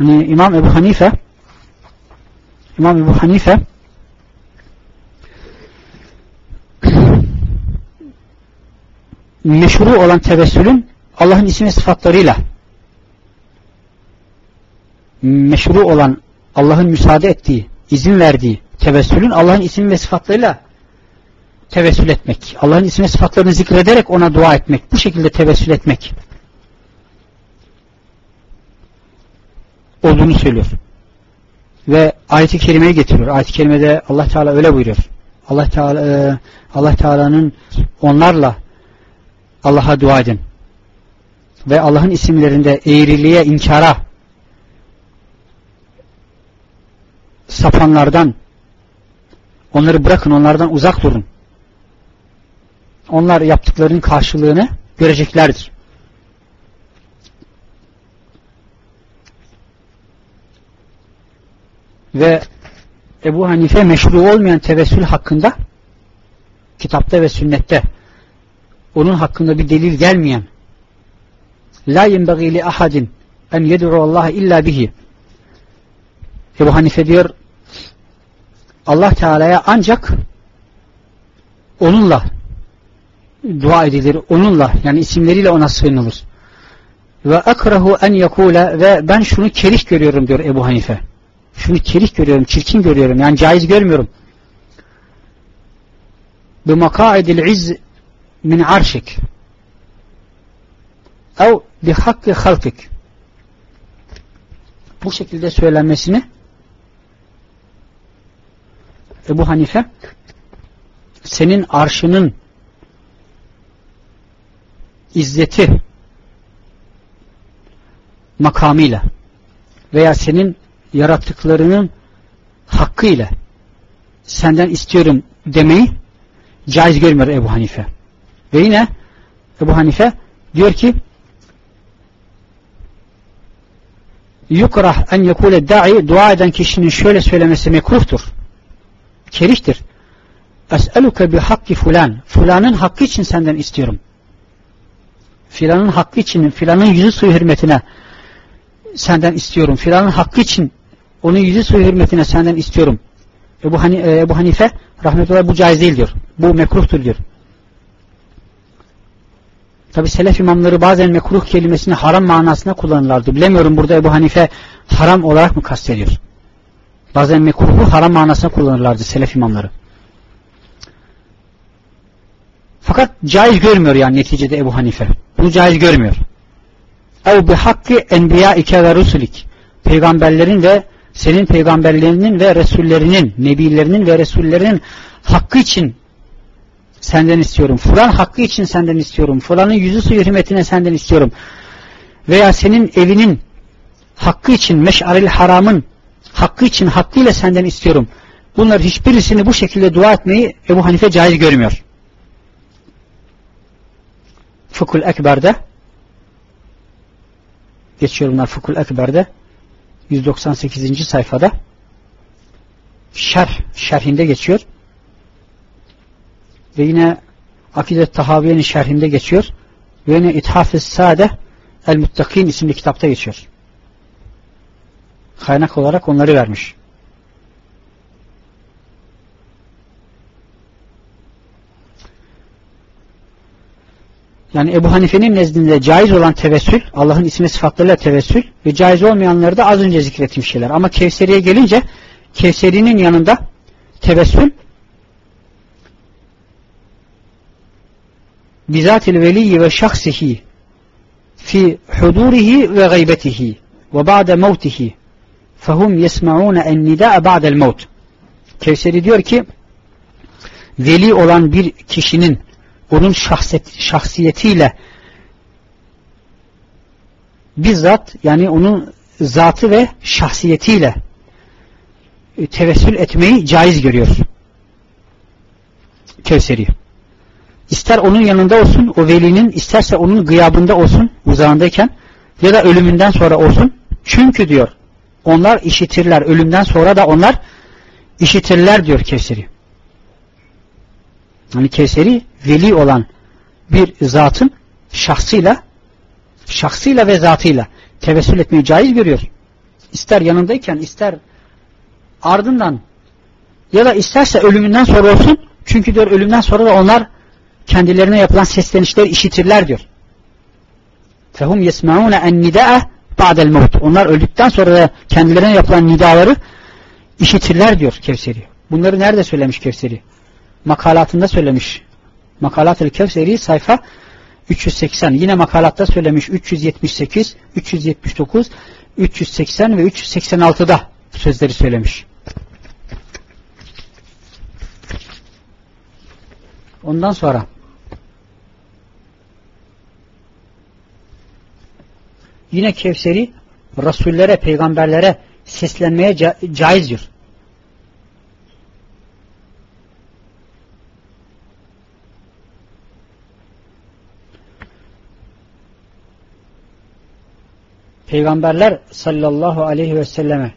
يعني إمام أبو حنيفة İmam Ebu Hanife meşhuru olan tevessülün Allah'ın isim ve sıfatlarıyla meşhuru olan Allah'ın müsaade ettiği, izin verdiği tevessülün Allah'ın isim ve sıfatlarıyla tevessül etmek. Allah'ın isim ve sıfatlarını zikrederek ona dua etmek. Bu şekilde tevessül etmek. Olduğunu söylüyor. Ve ayet-i kerimeyi getiriyor. Ayet-i kerimede Allah Teala öyle buyuruyor. Allah Teala e, Allah Teala'nın onlarla Allah'a dua edin. Ve Allah'ın isimlerinde eğriliğe, inkara sapanlardan onları bırakın, onlardan uzak durun. Onlar yaptıklarının karşılığını göreceklerdir. Ve Ebu Hanife meşru olmayan tevessül hakkında kitapta ve sünnette onun hakkında bir delil gelmeyen la yenbagî li ahadin en yed'u Allah illa bihi Ebu Hanife diyor Allah Teala'ya ancak onunla dua edilir. Onunla yani isimleriyle ona sığınılır. ve akrahu en yekule ve ben şunu kerih görüyorum diyor Ebu Hanife. Şunu kerih görüyorum, çirkin görüyorum. Yani caiz görmüyorum. Bu makaidil iz min arşik ev bi hakkı halkik bu şekilde söylenmesini Ebu Hanife senin arşının izzeti makamıyla veya senin yarattıklarının hakkıyla senden istiyorum demeyi caiz görmüyor Ebu Hanife. Ve yine Ebu Hanife diyor ki yukrah en yekule da'i dua eden kişinin şöyle söylemesi mekruhtur. Kerihtir. Es'eluke bi hakki fulan. Fulanın hakkı için senden istiyorum. Filanın hakkı için, filanın yüzü suyu hürmetine senden istiyorum. Filanın hakkı için onun yüzü suyu hürmetine senden istiyorum. Ebu, Hani, e, Ebu Hanife rahmetullah bu caiz değil diyor. Bu mekruhtur diyor. Tabi selef imamları bazen mekruh kelimesini haram manasına kullanırlardı. Bilemiyorum burada Ebu Hanife haram olarak mı kastediyor? Bazen mekruhu haram manasına kullanırlardı selef imamları. Fakat caiz görmüyor yani neticede Ebu Hanife. Bunu caiz görmüyor. Ev bi hakkı enbiya ike ve rusulik. Peygamberlerin ve senin peygamberlerinin ve resullerinin, nebilerinin ve resullerinin hakkı için senden istiyorum. Fulan hakkı için senden istiyorum. Fulanın yüzü suyu hürmetine senden istiyorum. Veya senin evinin hakkı için, meş'aril haramın hakkı için hakkıyla senden istiyorum. Bunlar hiçbirisini bu şekilde dua etmeyi Ebu Hanife caiz görmüyor. Fukul Ekber'de geçiyor bunlar Fukul Ekber'de 198. sayfada şerh şerhinde geçiyor. Ve yine Akidet Tahaviye'nin şerhinde geçiyor. Ve yine İthaf-ı Sade El Muttakin isimli kitapta geçiyor. Kaynak olarak onları vermiş. Yani Ebu Hanife'nin nezdinde caiz olan tevessül, Allah'ın ismi sıfatlarıyla tevessül ve caiz olmayanları da az önce zikrettiğim şeyler. Ama Kevseri'ye gelince Kevseri'nin yanında tevessül bizatil veliyyi ve şahsihi fi hudurihi ve gaybetihi ve ba'de mevtihi fehum yesma'une en nida'a ba'del mevt Kevseri diyor ki veli olan bir kişinin onun şahsiyet, şahsiyetiyle bizzat yani onun zatı ve şahsiyetiyle e, tevessül etmeyi caiz görüyor. Kevseri. İster onun yanında olsun, o velinin, isterse onun gıyabında olsun, uzağındayken ya da ölümünden sonra olsun. Çünkü diyor, onlar işitirler. Ölümden sonra da onlar işitirler diyor Kevseri. Yani Kevseri veli olan bir zatın şahsıyla şahsıyla ve zatıyla tevessül etmeyi caiz görüyor. İster yanındayken ister ardından ya da isterse ölümünden sonra olsun çünkü diyor ölümden sonra da onlar kendilerine yapılan seslenişleri işitirler diyor. Yesmaune en nida'a ba'del mevt. Onlar öldükten sonra da kendilerine yapılan nidaları işitirler diyor Kevseri. Bunları nerede söylemiş Kevseri? Makalatında söylemiş. Makalat-ı Kevseri sayfa 380. Yine makalatta söylemiş 378, 379, 380 ve 386'da sözleri söylemiş. Ondan sonra Yine Kevseri Resullere, peygamberlere seslenmeye ca caizdir. Peygamberler sallallahu aleyhi ve selleme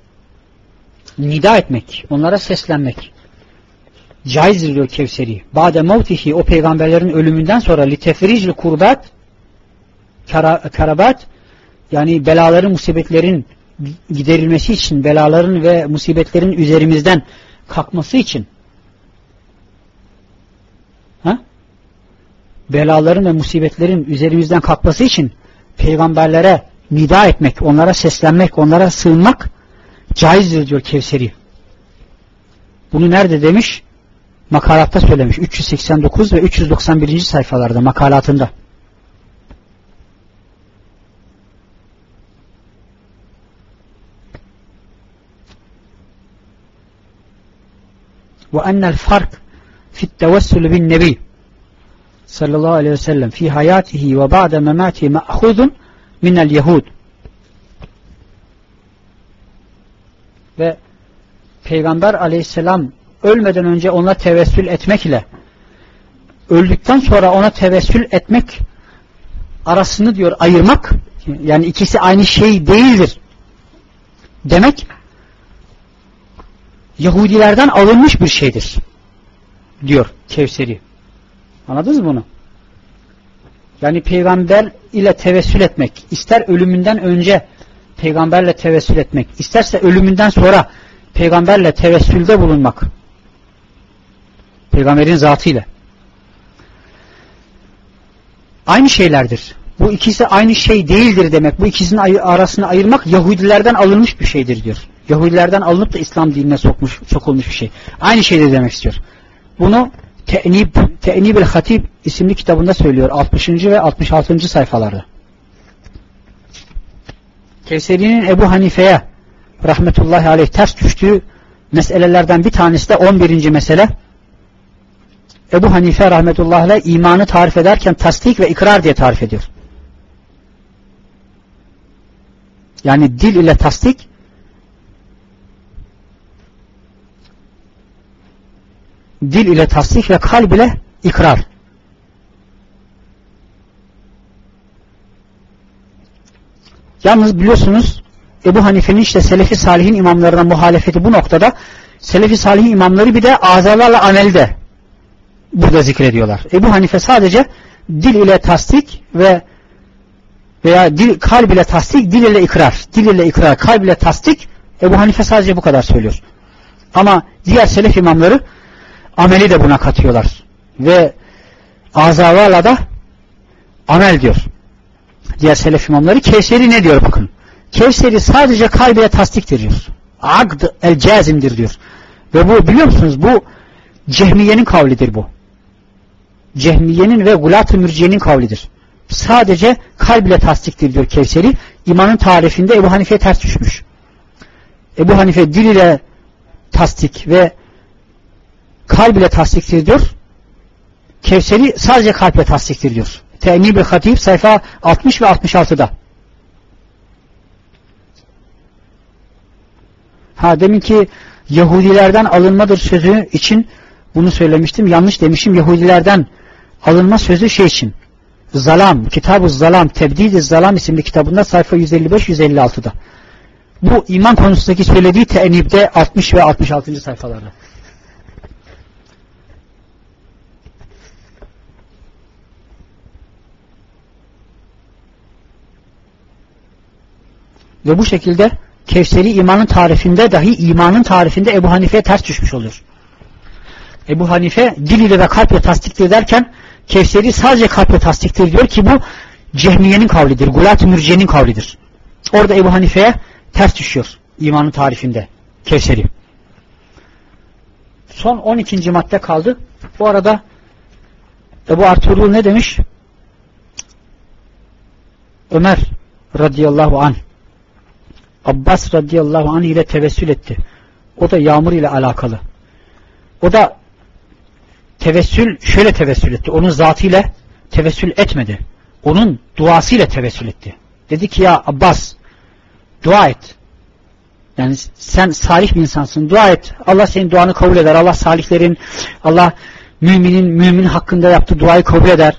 nida etmek, onlara seslenmek caizdir diyor Kevseri. Bade mevtihi o peygamberlerin ölümünden sonra litefricli kurbat karabat yani belaların, musibetlerin giderilmesi için, belaların ve musibetlerin üzerimizden kalkması için ha? belaların ve musibetlerin üzerimizden kalkması için peygamberlere nida etmek, onlara seslenmek, onlara sığınmak caizdir diyor Kevseri. Bunu nerede demiş? Makalatta söylemiş. 389 ve 391. sayfalarda makalatında. وأن الفرق في التوسل بالنبي صلى الله عليه وسلم في حياته وبعد مماته مأخوذ من اليهود ve Peygamber aleyhisselam ölmeden önce ona tevessül etmek ile öldükten sonra ona tevessül etmek arasını diyor ayırmak yani ikisi aynı şey değildir demek Yahudilerden alınmış bir şeydir diyor Kevseri. Anladınız mı bunu? Yani peygamber ile tevessül etmek, ister ölümünden önce peygamberle tevessül etmek, isterse ölümünden sonra peygamberle tevessülde bulunmak. Peygamberin zatıyla. Aynı şeylerdir. Bu ikisi aynı şey değildir demek. Bu ikisinin arasını ayırmak Yahudilerden alınmış bir şeydir diyor. Yahudilerden alınıp da İslam dinine sokmuş, sokulmuş bir şey. Aynı şeydir demek istiyor. Bunu Te'nib, Te'nib el Hatib isimli kitabında söylüyor. 60. ve 66. sayfalarda. Kevseri'nin Ebu Hanife'ye rahmetullahi aleyh ters düştüğü meselelerden bir tanesi de 11. mesele. Ebu Hanife rahmetullahi aleyh imanı tarif ederken tasdik ve ikrar diye tarif ediyor. Yani dil ile tasdik dil ile tasdik ve kalb ile ikrar. Yalnız biliyorsunuz Ebu Hanife'nin işte Selefi Salih'in imamlarına muhalefeti bu noktada Selefi Salih'in imamları bir de azalarla amelde burada zikrediyorlar. Ebu Hanife sadece dil ile tasdik ve veya dil, kalb ile tasdik, dil ile ikrar. Dil ile ikrar, kalb ile tasdik Ebu Hanife sadece bu kadar söylüyor. Ama diğer selef imamları ameli de buna katıyorlar. Ve azalarla da amel diyor. Diğer selef imamları Kevseri ne diyor bakın. Kevseri sadece kalbiye tasdiktir diyor. Agd el cazimdir diyor. Ve bu biliyor musunuz bu Cehmiye'nin kavlidir bu. Cehmiye'nin ve Gulat-ı Mürciye'nin kavlidir. Sadece kalb tasdiktir diyor Kevseri. İmanın tarifinde Ebu Hanife ters düşmüş. Ebu Hanife dil ile tasdik ve kalb ile tasdiktir diyor. Kevseri sadece kalple tasdiktir diyor. Te'nib-i Hatib sayfa 60 ve 66'da. Ha deminki Yahudilerden alınmadır sözü için bunu söylemiştim. Yanlış demişim. Yahudilerden alınma sözü şey için. Zalam, Kitab-ı Zalam, Tebdid-i Zalam isimli kitabında sayfa 155-156'da. Bu iman konusundaki söylediği te'nibde 60 ve 66. sayfalarda. Ve bu şekilde Kevseri imanın tarifinde dahi imanın tarifinde Ebu Hanife'ye ters düşmüş olur. Ebu Hanife dil ile ve kalple tasdiktir derken Kevseri sadece kalple tasdiktir diyor ki bu Cehmiye'nin kavlidir. Gulat-ı Mürciye'nin kavlidir. Orada Ebu Hanife'ye ters düşüyor imanın tarifinde Kevseri. Son 12. madde kaldı. Bu arada Ebu Arturul ne demiş? Ömer radıyallahu anh Abbas radıyallahu anh ile tevessül etti. O da yağmur ile alakalı. O da tevessül şöyle tevessül etti. Onun zatıyla tevessül etmedi. Onun duasıyla tevessül etti. Dedi ki ya Abbas dua et. Yani sen salih bir insansın. Dua et. Allah senin duanı kabul eder. Allah salihlerin, Allah müminin, mümin hakkında yaptığı duayı kabul eder.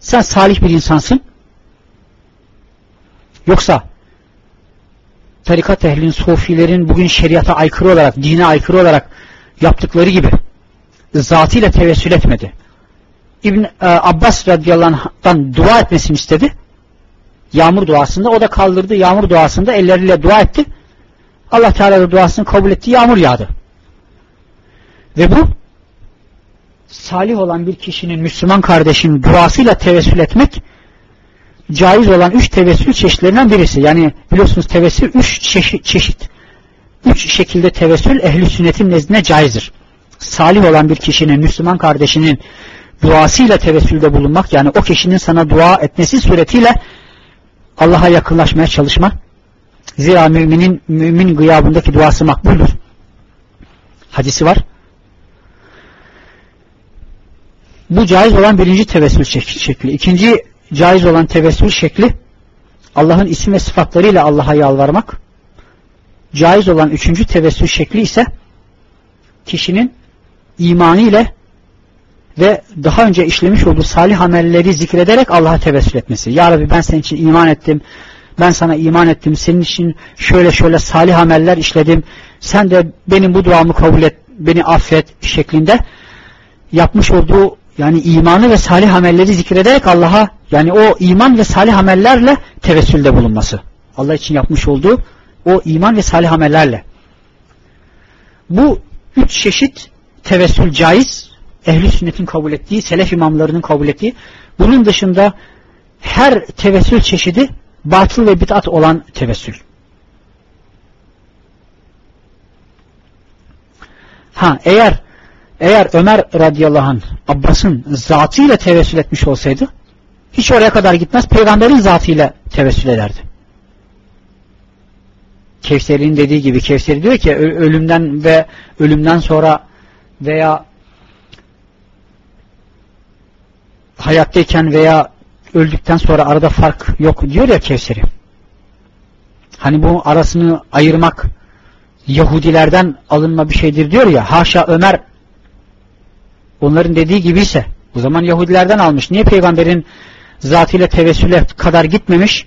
Sen salih bir insansın. Yoksa tarikat ehlinin, sofilerin bugün şeriata aykırı olarak, dine aykırı olarak yaptıkları gibi zatıyla tevessül etmedi. İbn e, Abbas radıyallahu dua etmesini istedi. Yağmur duasında o da kaldırdı. Yağmur duasında elleriyle dua etti. Allah Teala da duasını kabul etti. Yağmur yağdı. Ve bu salih olan bir kişinin Müslüman kardeşinin duasıyla tevessül etmek caiz olan üç tevessül çeşitlerinden birisi. Yani biliyorsunuz tevessül üç çeşit. çeşit. Üç şekilde tevessül ehli sünnetin nezdine caizdir. Salih olan bir kişinin, Müslüman kardeşinin duasıyla tevessülde bulunmak yani o kişinin sana dua etmesi suretiyle Allah'a yakınlaşmaya çalışma. Zira müminin mümin gıyabındaki duası makbuldür. Hadisi var. Bu caiz olan birinci tevessül şekli. İkinci caiz olan tevessül şekli Allah'ın isim ve sıfatlarıyla Allah'a yalvarmak. Caiz olan üçüncü tevessül şekli ise kişinin imanı ile ve daha önce işlemiş olduğu salih amelleri zikrederek Allah'a tevessül etmesi. Ya Rabbi ben senin için iman ettim. Ben sana iman ettim. Senin için şöyle şöyle salih ameller işledim. Sen de benim bu duamı kabul et, beni affet şeklinde yapmış olduğu yani imanı ve salih amelleri zikrederek Allah'a yani o iman ve salih amellerle tevessülde bulunması. Allah için yapmış olduğu o iman ve salih amellerle. Bu üç çeşit tevessül caiz. Ehli sünnetin kabul ettiği, selef imamlarının kabul ettiği. Bunun dışında her tevessül çeşidi batıl ve bid'at olan tevessül. Ha eğer eğer Ömer radıyallahu anh Abbas'ın zatıyla tevessül etmiş olsaydı hiç oraya kadar gitmez peygamberin zatıyla tevessül ederdi. Kevser'in dediği gibi Kevser diyor ki ölümden ve ölümden sonra veya hayattayken veya öldükten sonra arada fark yok diyor ya Kevser'i. Hani bu arasını ayırmak Yahudilerden alınma bir şeydir diyor ya. Haşa Ömer onların dediği gibiyse o zaman Yahudilerden almış. Niye peygamberin zatıyla tevessüle kadar gitmemiş?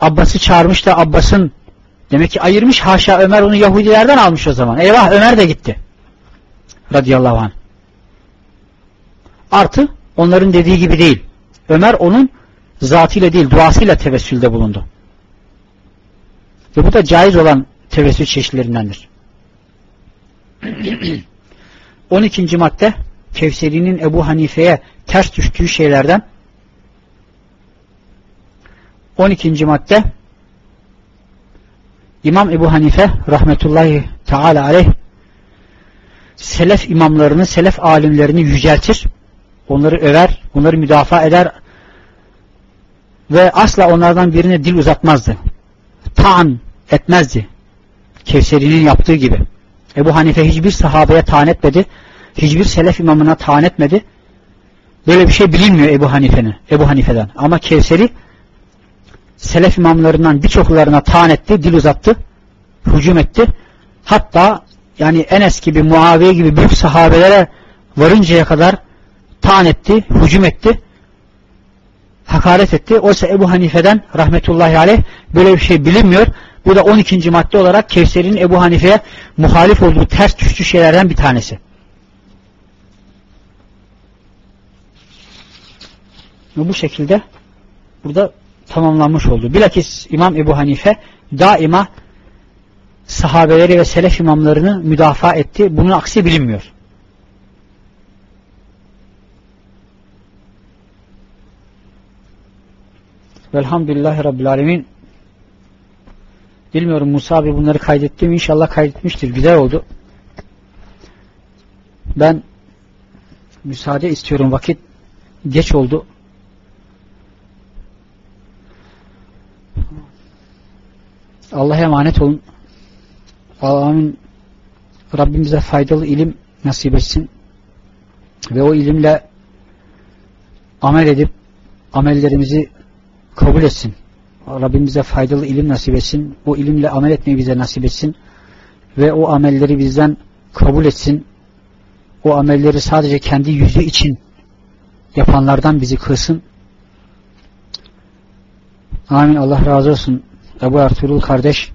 Abbas'ı çağırmış da Abbas'ın demek ki ayırmış haşa Ömer onu Yahudilerden almış o zaman. Eyvah Ömer de gitti. Radıyallahu anh. Artı onların dediği gibi değil. Ömer onun zatıyla değil duasıyla tevessülde bulundu. Ve bu da caiz olan tevessül çeşitlerindendir. [CLEARS THROAT] 12. madde Kevseri'nin Ebu Hanife'ye ters düştüğü şeylerden 12. madde İmam Ebu Hanife rahmetullahi teala aleyh selef imamlarını, selef alimlerini yüceltir. Onları över, onları müdafaa eder ve asla onlardan birine dil uzatmazdı. Taan etmezdi. Kevseri'nin yaptığı gibi. Ebu Hanife hiçbir sahabeye taan etmedi. Hiçbir selef imamına taan etmedi. Böyle bir şey bilinmiyor Ebu Hanife'nin, Ebu Hanife'den. Ama Kevseri selef imamlarından birçoklarına taan etti, dil uzattı, hücum etti. Hatta yani Enes gibi, Muaviye gibi büyük sahabelere varıncaya kadar taan etti, hücum etti, hakaret etti. Oysa Ebu Hanife'den rahmetullahi aleyh böyle bir şey bilinmiyor. Bu da 12. madde olarak Kevser'in Ebu Hanife'ye muhalif olduğu ters düştü şeylerden bir tanesi. Ve bu şekilde burada tamamlanmış oldu. Bilakis İmam Ebu Hanife daima sahabeleri ve selef imamlarını müdafaa etti. Bunun aksi bilinmiyor. Velhamdülillahi Rabbil Alemin. Bilmiyorum Musa abi bunları kaydetti mi? İnşallah kaydetmiştir. Güzel oldu. Ben müsaade istiyorum. Vakit geç oldu. Allah'a emanet olun. Amin. Rabbimize faydalı ilim nasip etsin. Ve o ilimle amel edip amellerimizi kabul etsin. Rabbimize faydalı ilim nasip etsin. O ilimle amel etmeyi bize nasip etsin. Ve o amelleri bizden kabul etsin. O amelleri sadece kendi yüzü için yapanlardan bizi kılsın. Amin. Allah razı olsun. Ebu Ertuğrul kardeş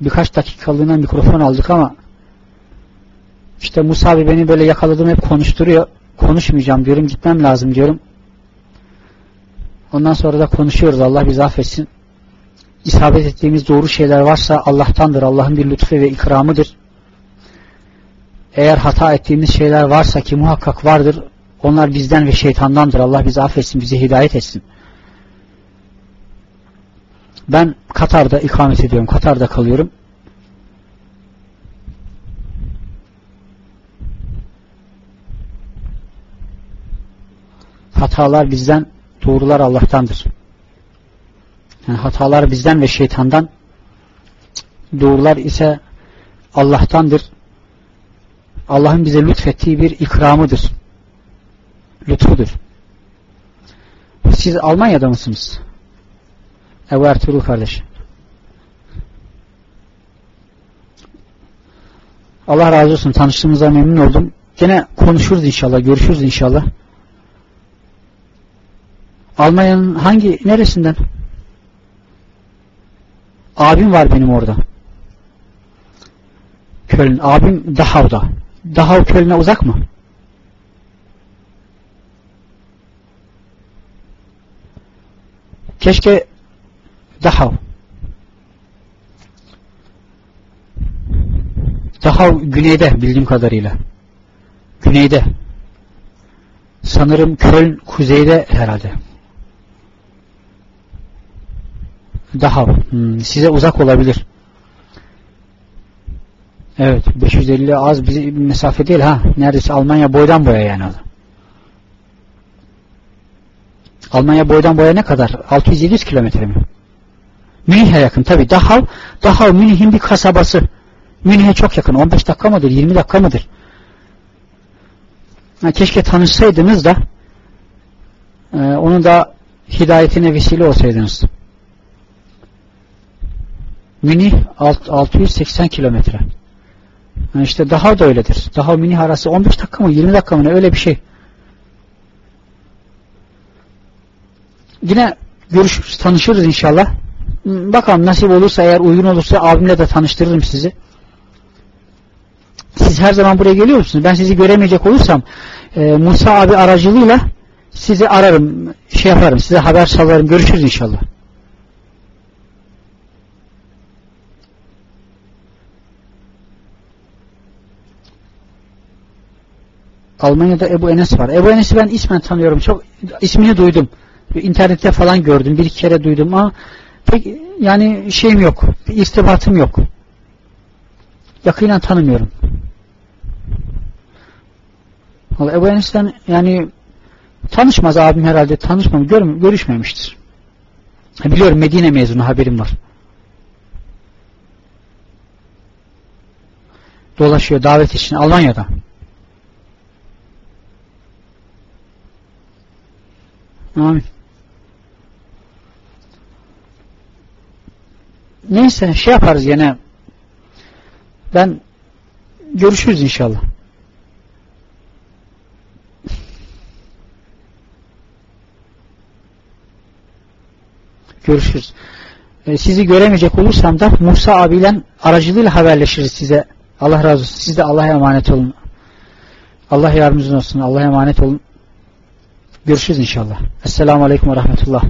birkaç dakikalığına mikrofon aldık ama işte Musa abi beni böyle yakaladım hep konuşturuyor. Konuşmayacağım diyorum. Gitmem lazım diyorum. Ondan sonra da konuşuyoruz. Allah bizi affetsin. İsabet ettiğimiz doğru şeyler varsa Allah'tandır. Allah'ın bir lütfu ve ikramıdır. Eğer hata ettiğimiz şeyler varsa ki muhakkak vardır. Onlar bizden ve şeytandandır. Allah bizi affetsin, bizi hidayet etsin. Ben Katar'da ikamet ediyorum. Katar'da kalıyorum. Hatalar bizden, doğrular Allah'tandır. Yani hatalar bizden ve şeytandan, doğrular ise Allah'tandır. Allah'ın bize lütfettiği bir ikramıdır. Lütfudur. Siz Almanya'da mısınız? Ebu Ertuğrul kardeş. Allah razı olsun. Tanıştığımıza memnun oldum. Gene konuşuruz inşallah. Görüşürüz inşallah. Almanya'nın hangi neresinden? Abim var benim orada. Köln. Abim Dachau'da. Dachau Köln'e uzak mı? Keşke Dachau. Dachau güneyde bildiğim kadarıyla. Güneyde. Sanırım Köln kuzeyde herhalde. Dachau. Hmm, size uzak olabilir. Evet 550 az bir mesafe değil ha. Neredeyse Almanya boydan boya yani. Almanya boydan boya ne kadar? 600-700 kilometre mi? Münih'e yakın tabi. Dachau, Dachau Münih'in bir kasabası. Münih'e çok yakın. 15 dakika mıdır? 20 dakika mıdır? Ha, keşke tanışsaydınız da e, onun da hidayetine vesile olsaydınız. Münih 680 kilometre. Yani işte daha da öyledir. Daha Münih arası 15 dakika mı 20 dakika mı ne öyle bir şey. Yine görüşürüz, tanışırız inşallah. Bakalım nasip olursa eğer uygun olursa abimle de tanıştırırım sizi. Siz her zaman buraya geliyor musunuz? Ben sizi göremeyecek olursam e, Musa abi aracılığıyla sizi ararım, şey yaparım, size haber salarım. Görüşürüz inşallah. Almanya'da Ebu Enes var. Ebu Enes'i ben ismen tanıyorum. Çok ismini duydum. İnternette falan gördüm. Bir iki kere duydum ama pek yani şeyim yok. Bir irtibatım yok. Yakinen tanımıyorum. Vallahi Ebu Enes'ten yani tanışmaz abim herhalde. Tanışmam, gör, görüşmemiştir. Biliyorum Medine mezunu haberim var. Dolaşıyor davet için Almanya'da. Amin. Neyse şey yaparız yine. Ben görüşürüz inşallah. Görüşürüz. Ee, sizi göremeyecek olursam da Musa abiyle aracılığıyla haberleşiriz size. Allah razı olsun. Siz de Allah'a emanet olun. Allah yardımcınız olsun. Allah'a emanet olun. Görüşürüz inşallah. Esselamu Aleyküm ve Rahmetullah.